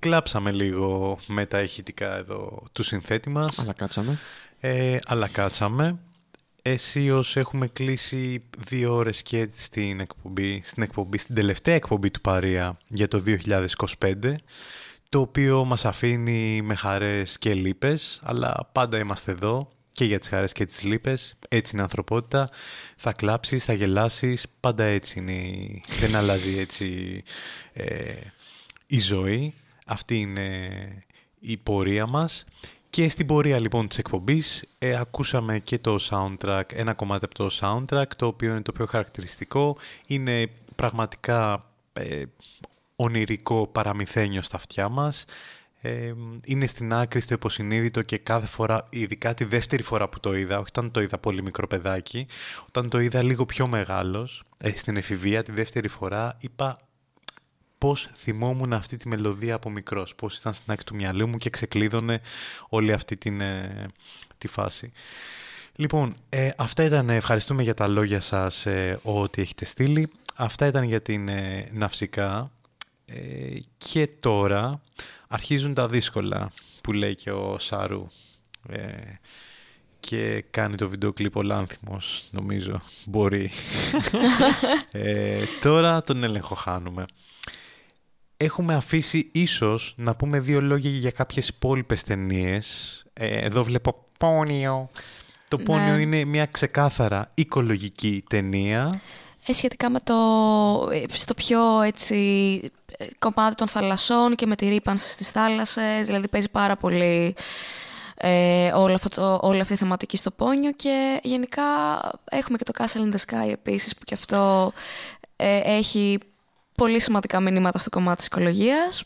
Κλάψαμε λίγο με τα ηχητικά εδώ του συνθέτη μας. Αλλά κάτσαμε. Ε, αλλά κάτσαμε. Αισίως έχουμε κλείσει δύο ώρες και στην εκπομπή, στην εκπομπή, στην τελευταία εκπομπή του Παρία για το 2025 το οποίο μας αφήνει με χαρές και λύπες, αλλά πάντα είμαστε εδώ και για τις χαρές και τις λύπες. Έτσι είναι η ανθρωπότητα. Θα κλάψεις, θα γελάσεις, πάντα έτσι είναι. Δεν αλλάζει έτσι ε, η ζωή. Αυτή είναι η πορεία μας. Και στην πορεία λοιπόν της εκπομπής ε, ακούσαμε και το soundtrack, ένα κομμάτι από το soundtrack, το οποίο είναι το πιο χαρακτηριστικό. Είναι πραγματικά ε, ονειρικό παραμυθένιο στα αυτιά μας. Ε, είναι στην άκρη στο υποσυνείδητο και κάθε φορά, ειδικά τη δεύτερη φορά που το είδα, όχι όταν το είδα πολύ μικρό παιδάκι, όταν το είδα λίγο πιο μεγάλος, ε, στην εφηβεία τη δεύτερη φορά, είπα πώς θυμόμουν αυτή τη μελωδία από μικρός, πώς ήταν στην άκρη του μυαλού μου και ξεκλείδωνε όλη αυτή την, ε, τη φάση. Λοιπόν, ε, αυτά ήταν, ευχαριστούμε για τα λόγια σας ε, ό,τι έχετε στείλει. Αυτά ήταν για την ναυσικά. και τώρα αρχίζουν τα δύσκολα που λέει και ο Σάρου και κάνει το βίντεο κλιπ ο Λάνθιμος, νομίζω, μπορεί. *laughs* τώρα τον έλεγχο χάνουμε έχουμε αφήσει ίσως να πούμε δύο λόγια για κάποιες υπόλοιπες ταινίες. Ε, εδώ βλέπω Πόνιο. Το Πόνιο ναι. είναι μια ξεκάθαρα οικολογική ταινία. Ε, σχετικά με το ε, στο πιο έτσι, κομμάτι των θαλασσών και με τη ρήπανση στις θάλασσες, δηλαδή παίζει πάρα πολύ ε, όλο αυτό όλη αυτή η θεματική στο Πόνιο και γενικά έχουμε και το Castle in the Sky επίσης που και αυτό έχει πολύ σημαντικά μηνύματα στο κομμάτι της οικολογίας.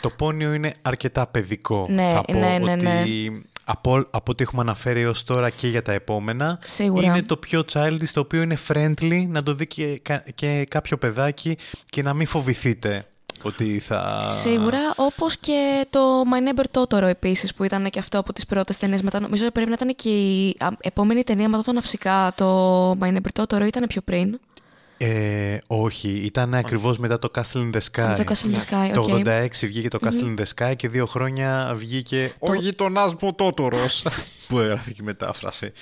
Το πόνιο είναι αρκετά παιδικό. Ναι, θα πω ναι, ναι, ναι. Ότι από, από ό,τι έχουμε αναφέρει έως τώρα και για τα επόμενα, Σίγουρα. είναι το πιο childish, το οποίο είναι friendly, να το δει και, και κάποιο παιδάκι και να μην φοβηθείτε ότι θα... Σίγουρα, όπως και το My Neighbor Totoro επίσης, που ήταν και αυτό από τις πρώτες ταινίες μετά. Νομίζω πρέπει να ήταν και η επόμενη ταινία μετά το Ναυσικά, το My Neighbor Totoro ήταν πιο πριν. Ε, όχι, ήταν ακριβώς μετά το Castle in the Sky. Το Castle in the Sky, Το 86 βγήκε το Castle in the Sky και δύο χρόνια βγήκε ο γειτονάς μου Τότορος. *laughs* που έγραφε και η μετάφραση.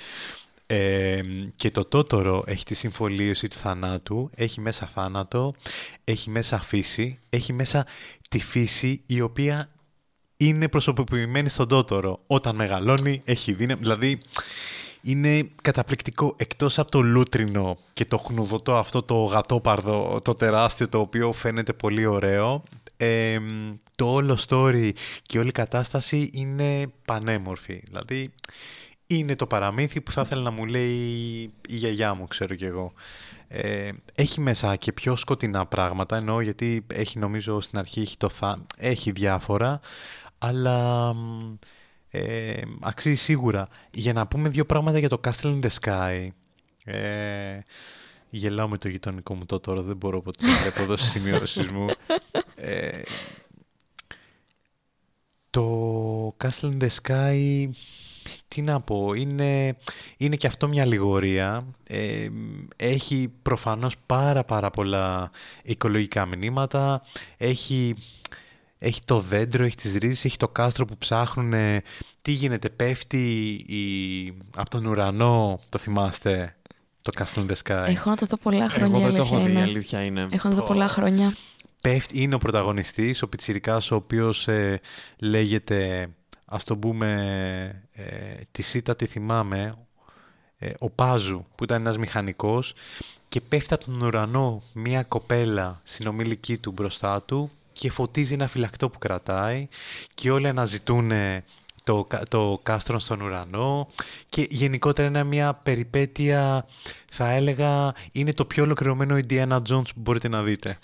Ε, και το Τότορο έχει τη συμφωλίωση του θανάτου, έχει μέσα θάνατο, έχει μέσα φύση, έχει μέσα τη φύση η οποία είναι προσωποποιημένη στον Τότορο. Όταν μεγαλώνει έχει δύναμη, δηλαδή είναι καταπληκτικό. Εκτός από το λούτρινο και το χνουδωτό αυτό το γατόπαρδο, το τεράστιο το οποίο φαίνεται πολύ ωραίο, το όλο story και όλη η κατάσταση είναι πανέμορφη. Δηλαδή είναι το παραμύθι που θα ήθελα να μου λέει η γιαγιά μου, ξέρω κι εγώ. Ε, έχει μέσα και πιο σκοτεινά πράγματα, εννοώ γιατί έχει νομίζω στην αρχή έχει, το θα... έχει διάφορα, αλλά ε, αξίζει σίγουρα. Για να πούμε δύο πράγματα για το Castle in the Sky. Ε, γελάω με το γειτονικό μου το τώρα, δεν μπορώ ποτέ να βλέπω εδώ σημειώσεις μου. Ε, το Castle in the Sky, τι να πω, είναι, είναι και αυτό μια λιγορία. Ε, έχει προφανώς πάρα πάρα πολλά οικολογικά μηνύματα. Έχει έχει το δέντρο, έχει τις ρίζες, έχει το κάστρο που ψάχνουν. Τι γίνεται, πέφτει η... από τον ουρανό, το θυμάστε, το Castle in the Sky; Έχω να το δω πολλά χρόνια. Εγώ δεν το έχω δει, αλήθεια είναι. Έχω να το δω πολλά χρόνια. Πέφτει, είναι ο πρωταγωνιστής, ο Πιτσιρικάς, ο οποίος ε, λέγεται, ας το πούμε, ε, τη Σίτα τη θυμάμαι, ε, ο Πάζου, που ήταν ένας μηχανικός και πέφτει από τον ουρανό μία κοπέλα συνομιλική του μπροστά του και φωτίζει ένα φυλακτό που κρατάει και όλοι αναζητούν το, το κάστρο στον ουρανό και γενικότερα είναι μια περιπέτεια θα έλεγα είναι το πιο ολοκληρωμένο Indiana Jones που μπορείτε να δείτε.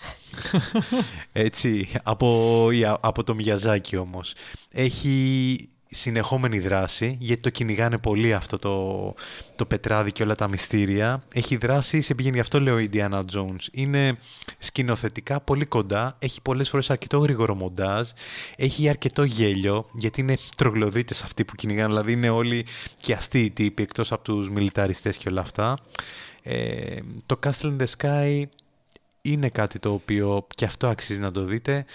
*laughs* Έτσι από, από το Μιαζάκι όμως. Έχει συνεχόμενη δράση, γιατί το κυνηγάνε πολύ αυτό το, το πετράδι και όλα τα μυστήρια. Έχει δράση, σε πηγαίνει, γι' αυτό λέω Indiana Jones. Είναι σκηνοθετικά πολύ κοντά, έχει πολλές φορές αρκετό γρήγορο μοντάζ, έχει αρκετό γέλιο, γιατί είναι τρογλωδίτες αυτοί που κυνηγάνε, δηλαδή είναι όλοι και αστείοι τύποι, εκτός από τους μιλιταριστές και όλα αυτά. Ε, το Castle in the Sky είναι κάτι το οποίο και αυτό αξίζει να το δείτε.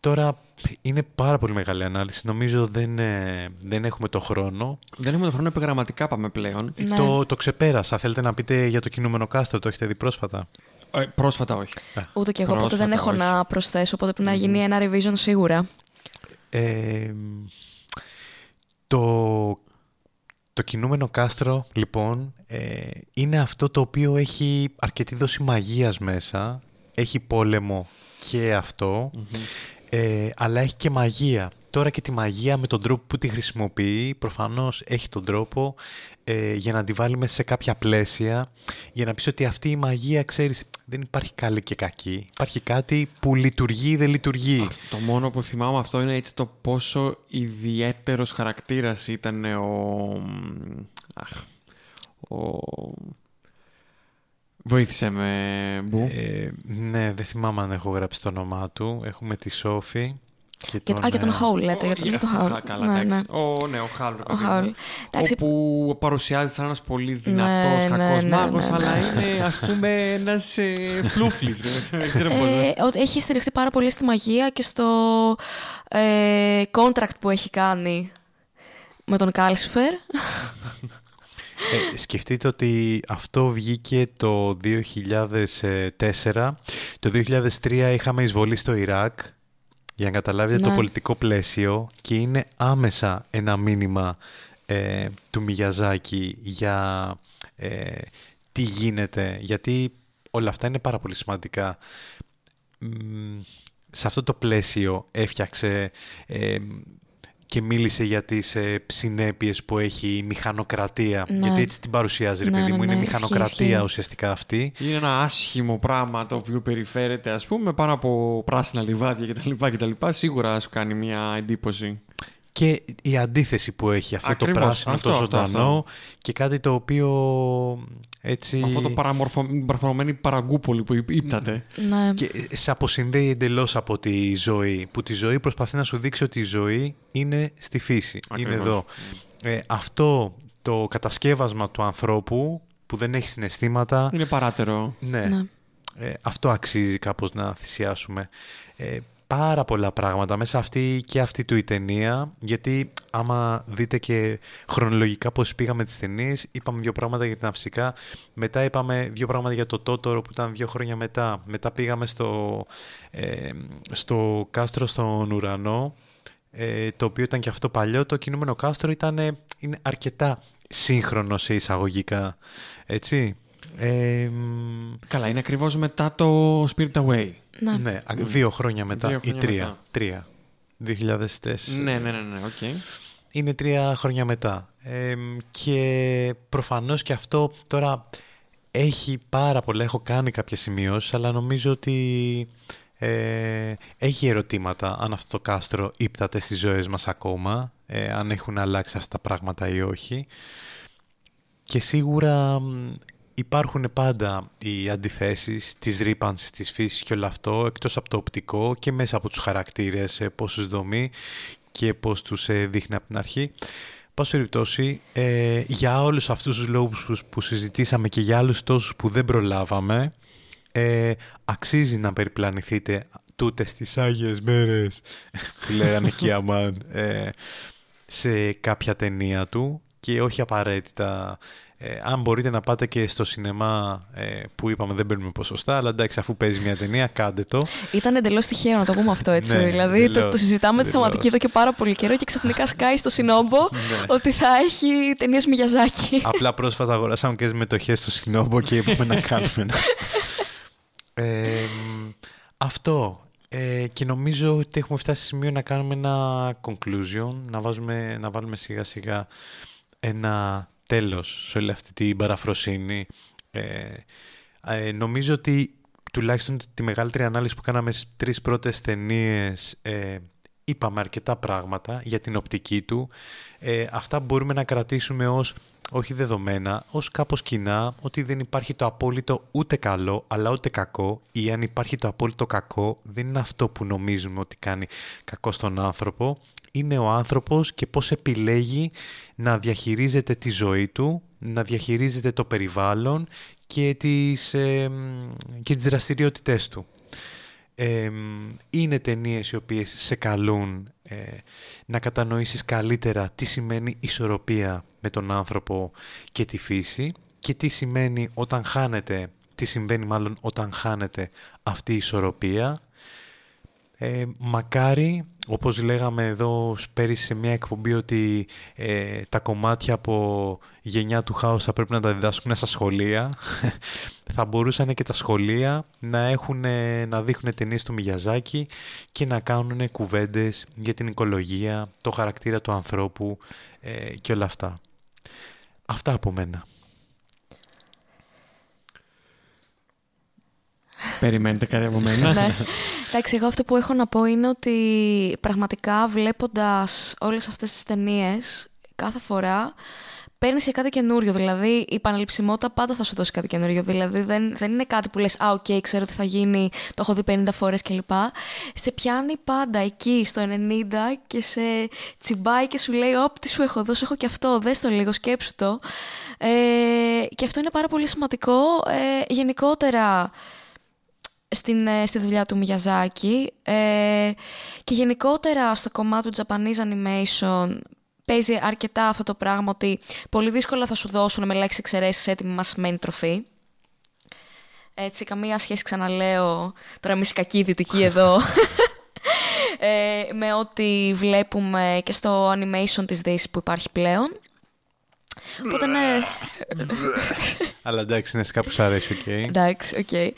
Τώρα είναι πάρα πολύ μεγάλη ανάλυση. Νομίζω δεν, ε, δεν έχουμε το χρόνο. Δεν έχουμε το χρόνο, επιγραμματικά πάμε πλέον. Ναι. Το, το ξεπέρασα. Θέλετε να πείτε για το κινούμενο κάστρο, το έχετε δει πρόσφατα; Ε, πρόσφατα όχι. Ούτε κι εγώ, οπότε δεν Πρόσφατα, έχω όχι. να προσθέσω, οπότε πρέπει να γίνει ένα revision σίγουρα. Ε, το, το κινούμενο κάστρο, λοιπόν, ε, είναι αυτό το οποίο έχει αρκετή δόση μαγείας μέσα. Έχει πόλεμο και αυτό, ε, αλλά έχει και μαγεία. Τώρα και τη μαγεία με τον τρόπο που τη χρησιμοποιεί, προφανώς έχει τον τρόπο ε, για να τη βάλει μέσα σε κάποια πλαίσια, για να πεις ότι αυτή η μαγεία, ξέρεις, δεν υπάρχει καλή και κακή. Υπάρχει κάτι που λειτουργεί ή δεν λειτουργεί. Το μόνο που θυμάμαι αυτό είναι έτσι το πόσο ιδιαίτερος χαρακτήρας ήταν ο... Αχ, ο... Βοήθησε με, Μπου. Ε, ναι, δεν θυμάμαι αν έχω γράψει το όνομά του. Έχουμε τη Σόφη και Για, τον... α, για τον ε, Χόουλ λέτε, για τον, για τον Χάουλ. Χα- Καλά, Ναι, εντάξει. ναι. Ο, ναι, ο Χάουλ. ρε Ο παιδί μου. Χάουλ. Εντάξει, Όπου παρουσιάζεται σαν ένας πολύ δυνατός, Ναι, κακός ναι, ναι, μάγος, ναι, ναι. αλλά είναι ας πούμε ένας ε, φλούφλης. ρε. Δεν ξέρω πώς. Ε, ότι έχει στηριχτεί πάρα πολύ στη μαγεία και στο ε, contract που έχει κάνει με τον Κάλσιφερ. *laughs* Ε, σκεφτείτε ότι αυτό βγήκε το 2004. Το 2003 είχαμε εισβολή στο Ιράκ για να καταλάβετε το Ναι. πολιτικό πλαίσιο και είναι άμεσα ένα μήνυμα ε, του Μιγιαζάκη για ε, τι γίνεται, γιατί όλα αυτά είναι πάρα πολύ σημαντικά. Μ, σε αυτό το πλαίσιο έφτιαξε ε, και μίλησε για τις ε, συνέπειες που έχει η μηχανοκρατία. Ναι. Γιατί έτσι την παρουσιάζει, ρε Ναι, παιδί ναι, μου. ναι, είναι ισχύει, μηχανοκρατία ισχύει. ουσιαστικά αυτή. Είναι ένα άσχημο πράγμα το οποίο περιφέρεται, ας πούμε, πάνω από πράσινα λιβάδια κτλ. κτλ. Σίγουρα σου κάνει μια εντύπωση. Και η αντίθεση που έχει αυτό Ακριβώς, το πράσινο, αυτό, το αυτό, ζωντανό αυτό. και κάτι το οποίο έτσι... Αυτό το παραμορφω... παραμορφωμένη παραγκούπολη που ύπταται. ναι. Και σε αποσυνδέει εντελώς από τη ζωή. Που τη ζωή προσπαθεί να σου δείξει ότι η ζωή είναι στη φύση. Είναι Ακριβώς. εδώ. Ε, αυτό το κατασκεύασμα του ανθρώπου που δεν έχει συναισθήματα. Είναι παράτερο. Ναι. Ναι. Ε, αυτό αξίζει κάπως να θυσιάσουμε. Ε, πάρα πολλά πράγματα μέσα αυτή και αυτή του η ταινία γιατί άμα δείτε και χρονολογικά πώς πήγαμε τις ταινίες είπαμε δύο πράγματα για την Αυσικά μετά είπαμε δύο πράγματα για το Τότορο που ήταν δύο χρόνια μετά μετά πήγαμε στο, ε, στο κάστρο στον ουρανό ε, το οποίο ήταν και αυτό παλιό το κινούμενο κάστρο ήταν ε, είναι αρκετά σύγχρονο σε εισαγωγικά έτσι ε, μ, Καλά, είναι ακριβώς μετά το Spirited Away. ναι. ναι, α- δύο χρόνια μετά Δύο ή χρόνια τρία. μετά. Τρία. 2004. Ναι, ναι, ναι, ναι, οκ. Είναι τρία χρόνια μετά. Εμ, και προφανώς και αυτό τώρα έχει πάρα πολλά. Έχω κάνει κάποιες σημειώσεις, αλλά νομίζω ότι ε, έχει ερωτήματα αν αυτό το κάστρο ίπταται στις ζωές μας ακόμα, ε, αν έχουν αλλάξει αυτά τα πράγματα ή όχι. Και σίγουρα μ, υπάρχουν πάντα οι αντιθέσεις της ρήπανσης της φύσης και όλο αυτό, εκτός από το οπτικό και μέσα από τους χαρακτήρες, ε, πώς τους δομεί και πώς τους ε, δείχνει από την αρχή. Πάση περιπτώσει, ε, για όλους αυτούς τους λόγους που, που συζητήσαμε και για άλλους τόσους που δεν προλάβαμε, ε, αξίζει να περιπλανηθείτε τούτες τις Άγιες μέρες *laughs* που λέγανε και οι Αμάν ε, σε κάποια ταινία του και όχι απαραίτητα ε, αν μπορείτε να πάτε και στο σινεμά ε, που είπαμε δεν παίρνουμε ποσοστά αλλά εντάξει αφού παίζει μια ταινία κάντε το Ήταν εντελώς τυχαίο να το πούμε αυτό έτσι. Ναι, δηλαδή το, εντελώς, το συζητάμε τη εντελώς. θεματική εδώ και πάρα πολύ καιρό και ξαφνικά σκάει στο Σινόμπο Ναι. ότι θα έχει ταινίες Μιγιαζάκη. Απλά πρόσφατα αγοράσαμε και μετοχές στο Σινόμπο και είπαμε να κάνουμε ένα. *laughs* Ε, μ, αυτό. Ε, και νομίζω ότι έχουμε φτάσει σε σημείο να κάνουμε ένα conclusion, να, βάζουμε, να βάλουμε σιγά σιγά ένα τέλος σε όλη αυτή την παραφροσύνη. Ε, ε, νομίζω ότι τουλάχιστον τη μεγαλύτερη ανάλυση που κάναμε στις τρεις πρώτες ταινίες ε, είπαμε αρκετά πράγματα για την οπτική του. Ε, αυτά μπορούμε να κρατήσουμε ως όχι δεδομένα, ως κάπως κοινά, ότι δεν υπάρχει το απόλυτο ούτε καλό, αλλά ούτε κακό, ή αν υπάρχει το απόλυτο κακό, δεν είναι αυτό που νομίζουμε ότι κάνει κακό στον άνθρωπο, είναι ο άνθρωπος και πώς επιλέγει να διαχειρίζεται τη ζωή του, να διαχειρίζεται το περιβάλλον και τις, ε, και τις δραστηριότητές του. ε, είναι ταινίες οι οποίες σε καλούν ε, να κατανοήσεις καλύτερα τι σημαίνει ισορροπία με τον άνθρωπο και τη φύση και τι σημαίνει όταν χάνεται, τι συμβαίνει μάλλον όταν χάνεται αυτή η ισορροπία. Ε, μακάρι, όπως λέγαμε εδώ πέρυσι σε μια εκπομπή ότι ε, τα κομμάτια από γενιά του χάους θα πρέπει να τα διδάσκουν στα σχολεία, *laughs* θα μπορούσαν και τα σχολεία να, έχουν, να δείχνουν ταινίες του Μιγιαζάκη και να κάνουν κουβέντες για την οικολογία, το χαρακτήρα του ανθρώπου ε, και όλα αυτά. Αυτά από μένα. Περιμένετε κάτι από μένα. ναι. Εντάξει, εγώ αυτό που έχω να πω είναι ότι πραγματικά βλέποντας όλες αυτές τις ταινίες κάθε φορά παίρνεις και κάτι καινούριο. Δηλαδή, η επαναληψιμότητα πάντα θα σου δώσει κάτι καινούριο. Δηλαδή, δεν, δεν είναι κάτι που λες, Α, οκ, okay, ξέρω τι θα γίνει, το έχω δει 50 φορές κλπ. Σε πιάνει πάντα εκεί στο 90 και σε τσιμπάει και σου λέει, Ωπ, τι σου έχω δώσει, έχω και αυτό, δες το λίγο, σκέψου το. Ε, και αυτό είναι πάρα πολύ σημαντικό. Ε, γενικότερα, στην, ε, στη δουλειά του Μιαζάκη ε, και γενικότερα στο κομμάτι του Japanese Animation παίζει αρκετά αυτό το πράγμα ότι πολύ δύσκολα θα σου δώσουν με λέξη εξαιρέσεις έτοιμη μασμένη τροφή. Έτσι, καμία σχέση ξαναλέω, τώρα είμαι κακή δυτική εδώ, *laughs* ε, με ό,τι βλέπουμε και στο animation της Δύσης που υπάρχει πλέον. Οπότε ναι. *laughs* Αλλά εντάξει, είναι σε κάπου σου αρέσει, οκ. Εντάξει, οκ. Ε,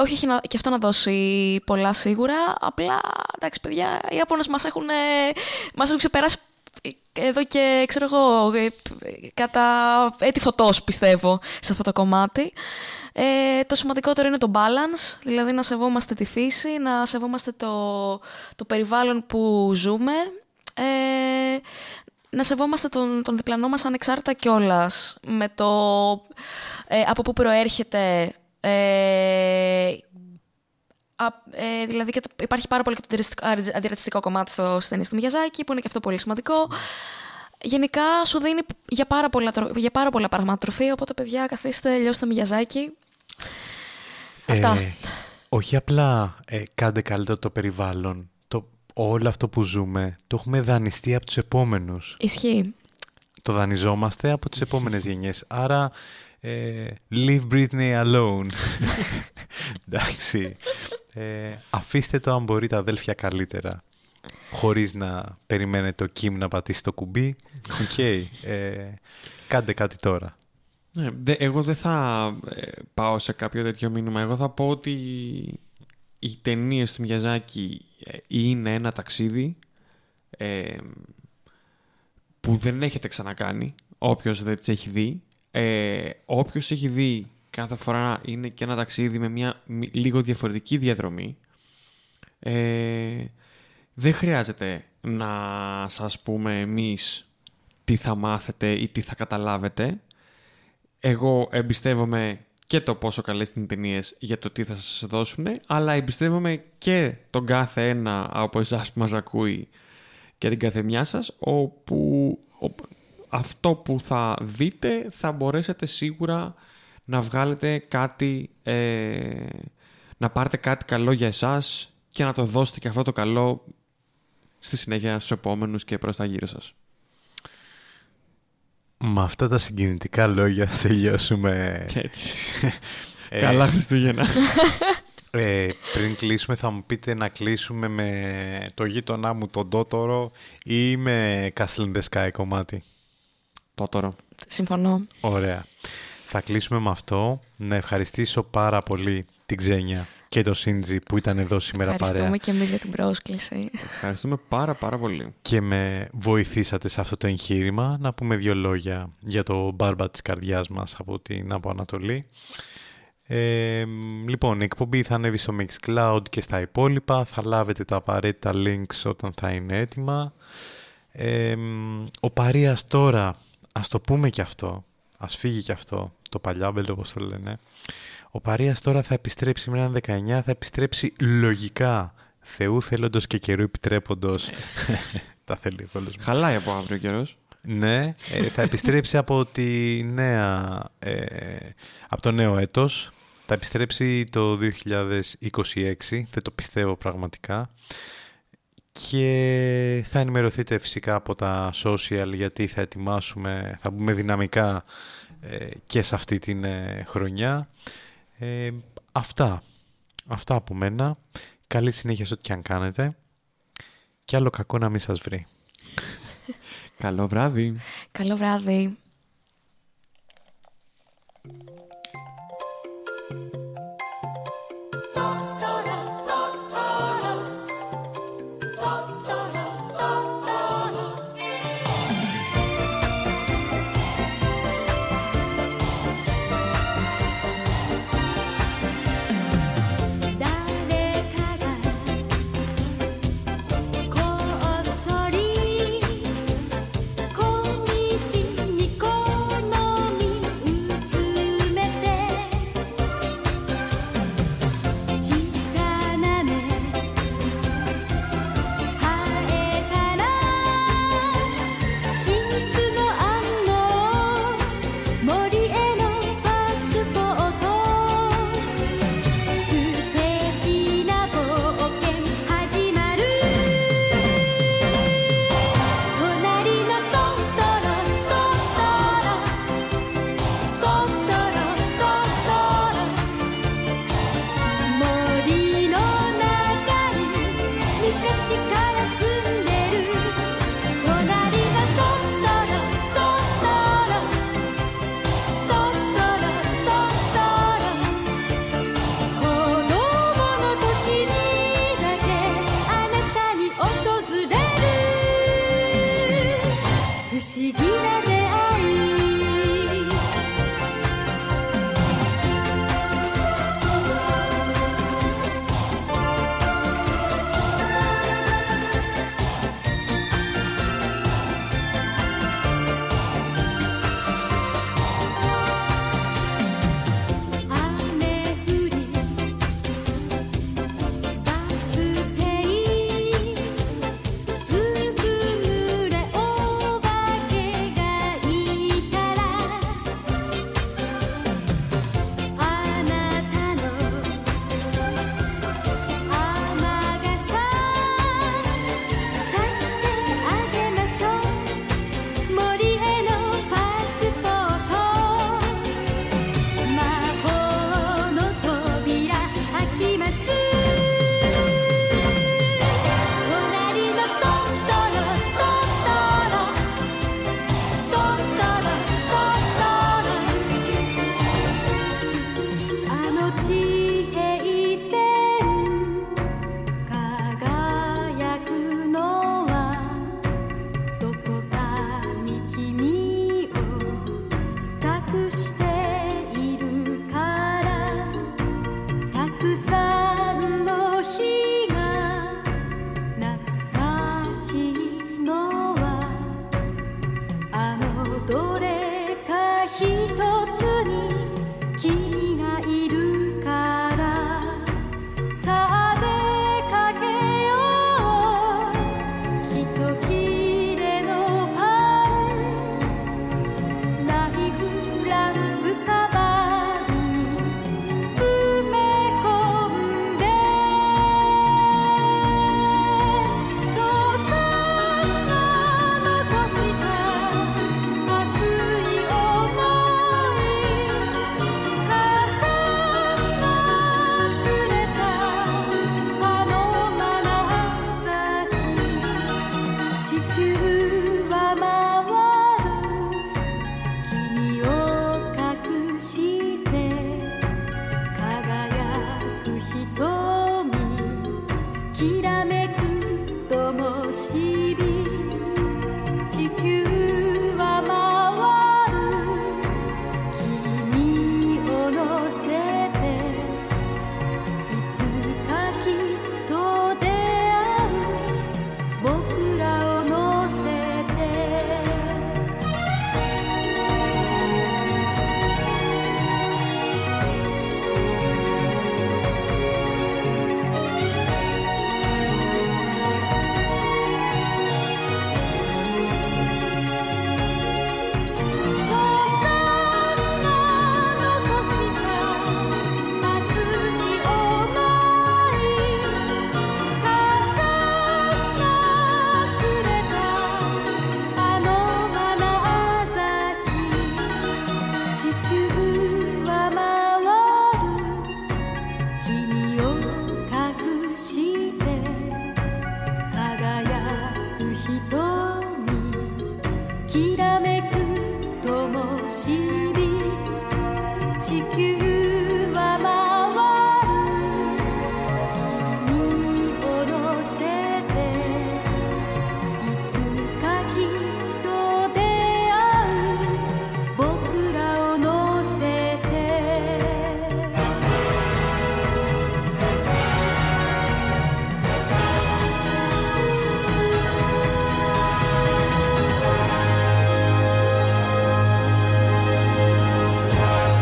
όχι, έχει και αυτό να δώσει πολλά σίγουρα. Απλά, εντάξει, παιδιά, οι Ιάπωνες μας έχουν, μας έχουν ξεπεράσει εδώ και, ξέρω εγώ, κατά έτη φωτός, πιστεύω, σε αυτό το κομμάτι. Ε, το σημαντικότερο είναι το balance, δηλαδή να σεβόμαστε τη φύση, να σεβόμαστε το, το περιβάλλον που ζούμε, ε, να σεβόμαστε τον, τον διπλανό μας ανεξάρτητα κιόλας με το ε, από πού προέρχεται ε, ε, δηλαδή και υπάρχει πάρα πολύ και το αντιρατσιστικό κομμάτι στο στενή του Μιαζάκη που είναι και αυτό πολύ σημαντικό. Γενικά σου δίνει για πάρα πολλά, για πάρα πολλά πράγματα τροφή, οπότε παιδιά καθίστε, λιώστε Μιαζάκη. Αυτά. Ε, όχι απλά ε, κάντε καλύτερο το περιβάλλον, όλο αυτό που ζούμε το έχουμε δανειστεί από τους επόμενους. Ισχύει. Το δανειζόμαστε από τις επόμενες γενιές. Άρα, ε, leave Britney alone. *laughs* Εντάξει. Ε, αφήστε το αν μπορείτε αδέλφια καλύτερα. Χωρίς να περιμένετε το Kim να πατήσει το κουμπί. Οκ. Okay. Ε, κάντε κάτι τώρα. Ναι, εγώ δεν θα ε, πάω σε κάποιο τέτοιο μήνυμα. Εγώ θα πω ότι οι ταινίες του Μιαζάκη ε, είναι ένα ταξίδι ε, που δεν έχετε ξανακάνει όποιος δεν τις έχει δει. Ε, όποιος έχει δει κάθε φορά είναι και ένα ταξίδι με μια λίγο διαφορετική διαδρομή. Ε, δεν χρειάζεται να σας πούμε εμείς τι θα μάθετε ή τι θα καταλάβετε. Εγώ εμπιστεύομαι και το πόσο καλές είναι οι ταινίες για το τι θα σας δώσουν, αλλά εμπιστεύομαι και τον κάθε ένα από εσάς που μας ακούει και την καθεμιά σας, όπου αυτό που θα δείτε θα μπορέσετε σίγουρα να βγάλετε κάτι, ε, να πάρετε κάτι καλό για εσάς και να το δώσετε και αυτό το καλό στη συνέχεια στους επόμενους και προς τα γύρω σας. Με αυτά τα συγκινητικά λόγια θα τελειώσουμε. Έτσι. *laughs* ε, Καλά Χριστούγεννα. Ε, πριν κλείσουμε θα μου πείτε να κλείσουμε με το γείτονά μου τον Τότορο ή με Castle in the Sky κομμάτι. Τότορο. Συμφωνώ. Ωραία. Θα κλείσουμε με αυτό. Να ευχαριστήσω πάρα πολύ την Ξένια και το Σίντζι που ήταν εδώ σήμερα παρέα. Ευχαριστούμε και εμείς για την πρόσκληση. Ευχαριστούμε πάρα πάρα πολύ. Και με βοηθήσατε σε αυτό το εγχείρημα να πούμε δύο λόγια για το μπάρμπα της καρδιάς μας από την από Ανατολή. Ε, λοιπόν, η εκπομπή θα ανέβει στο Mixcloud και στα υπόλοιπα. Θα λάβετε τα απαραίτητα links όταν θα είναι έτοιμα. Ε, ο Παρίας τώρα, ας το πούμε και αυτό, ας φύγει και αυτό, το παλιάμπελο όπως το λένε, ο Παρίας τώρα θα επιστρέψει με έναν 19, θα επιστρέψει λογικά. Θεού θέλοντος και καιρού επιτρέποντος. *laughs* Τα θέλει όλος Χαλάει από αύριο καιρός. Ναι, ε, θα επιστρέψει από, τη νέα, ε, από το νέο έτος. Θα επιστρέψει το 2026, δεν το πιστεύω πραγματικά. Και θα ενημερωθείτε φυσικά από τα social γιατί θα ετοιμάσουμε, θα μπούμε δυναμικά ε, και σε αυτή την ε, χρονιά. Ε, αυτά. Αυτά από μένα. Καλή συνέχεια σε ό,τι και αν κάνετε. Και άλλο κακό να μην σας βρει. Καλό βράδυ. Καλό βράδυ.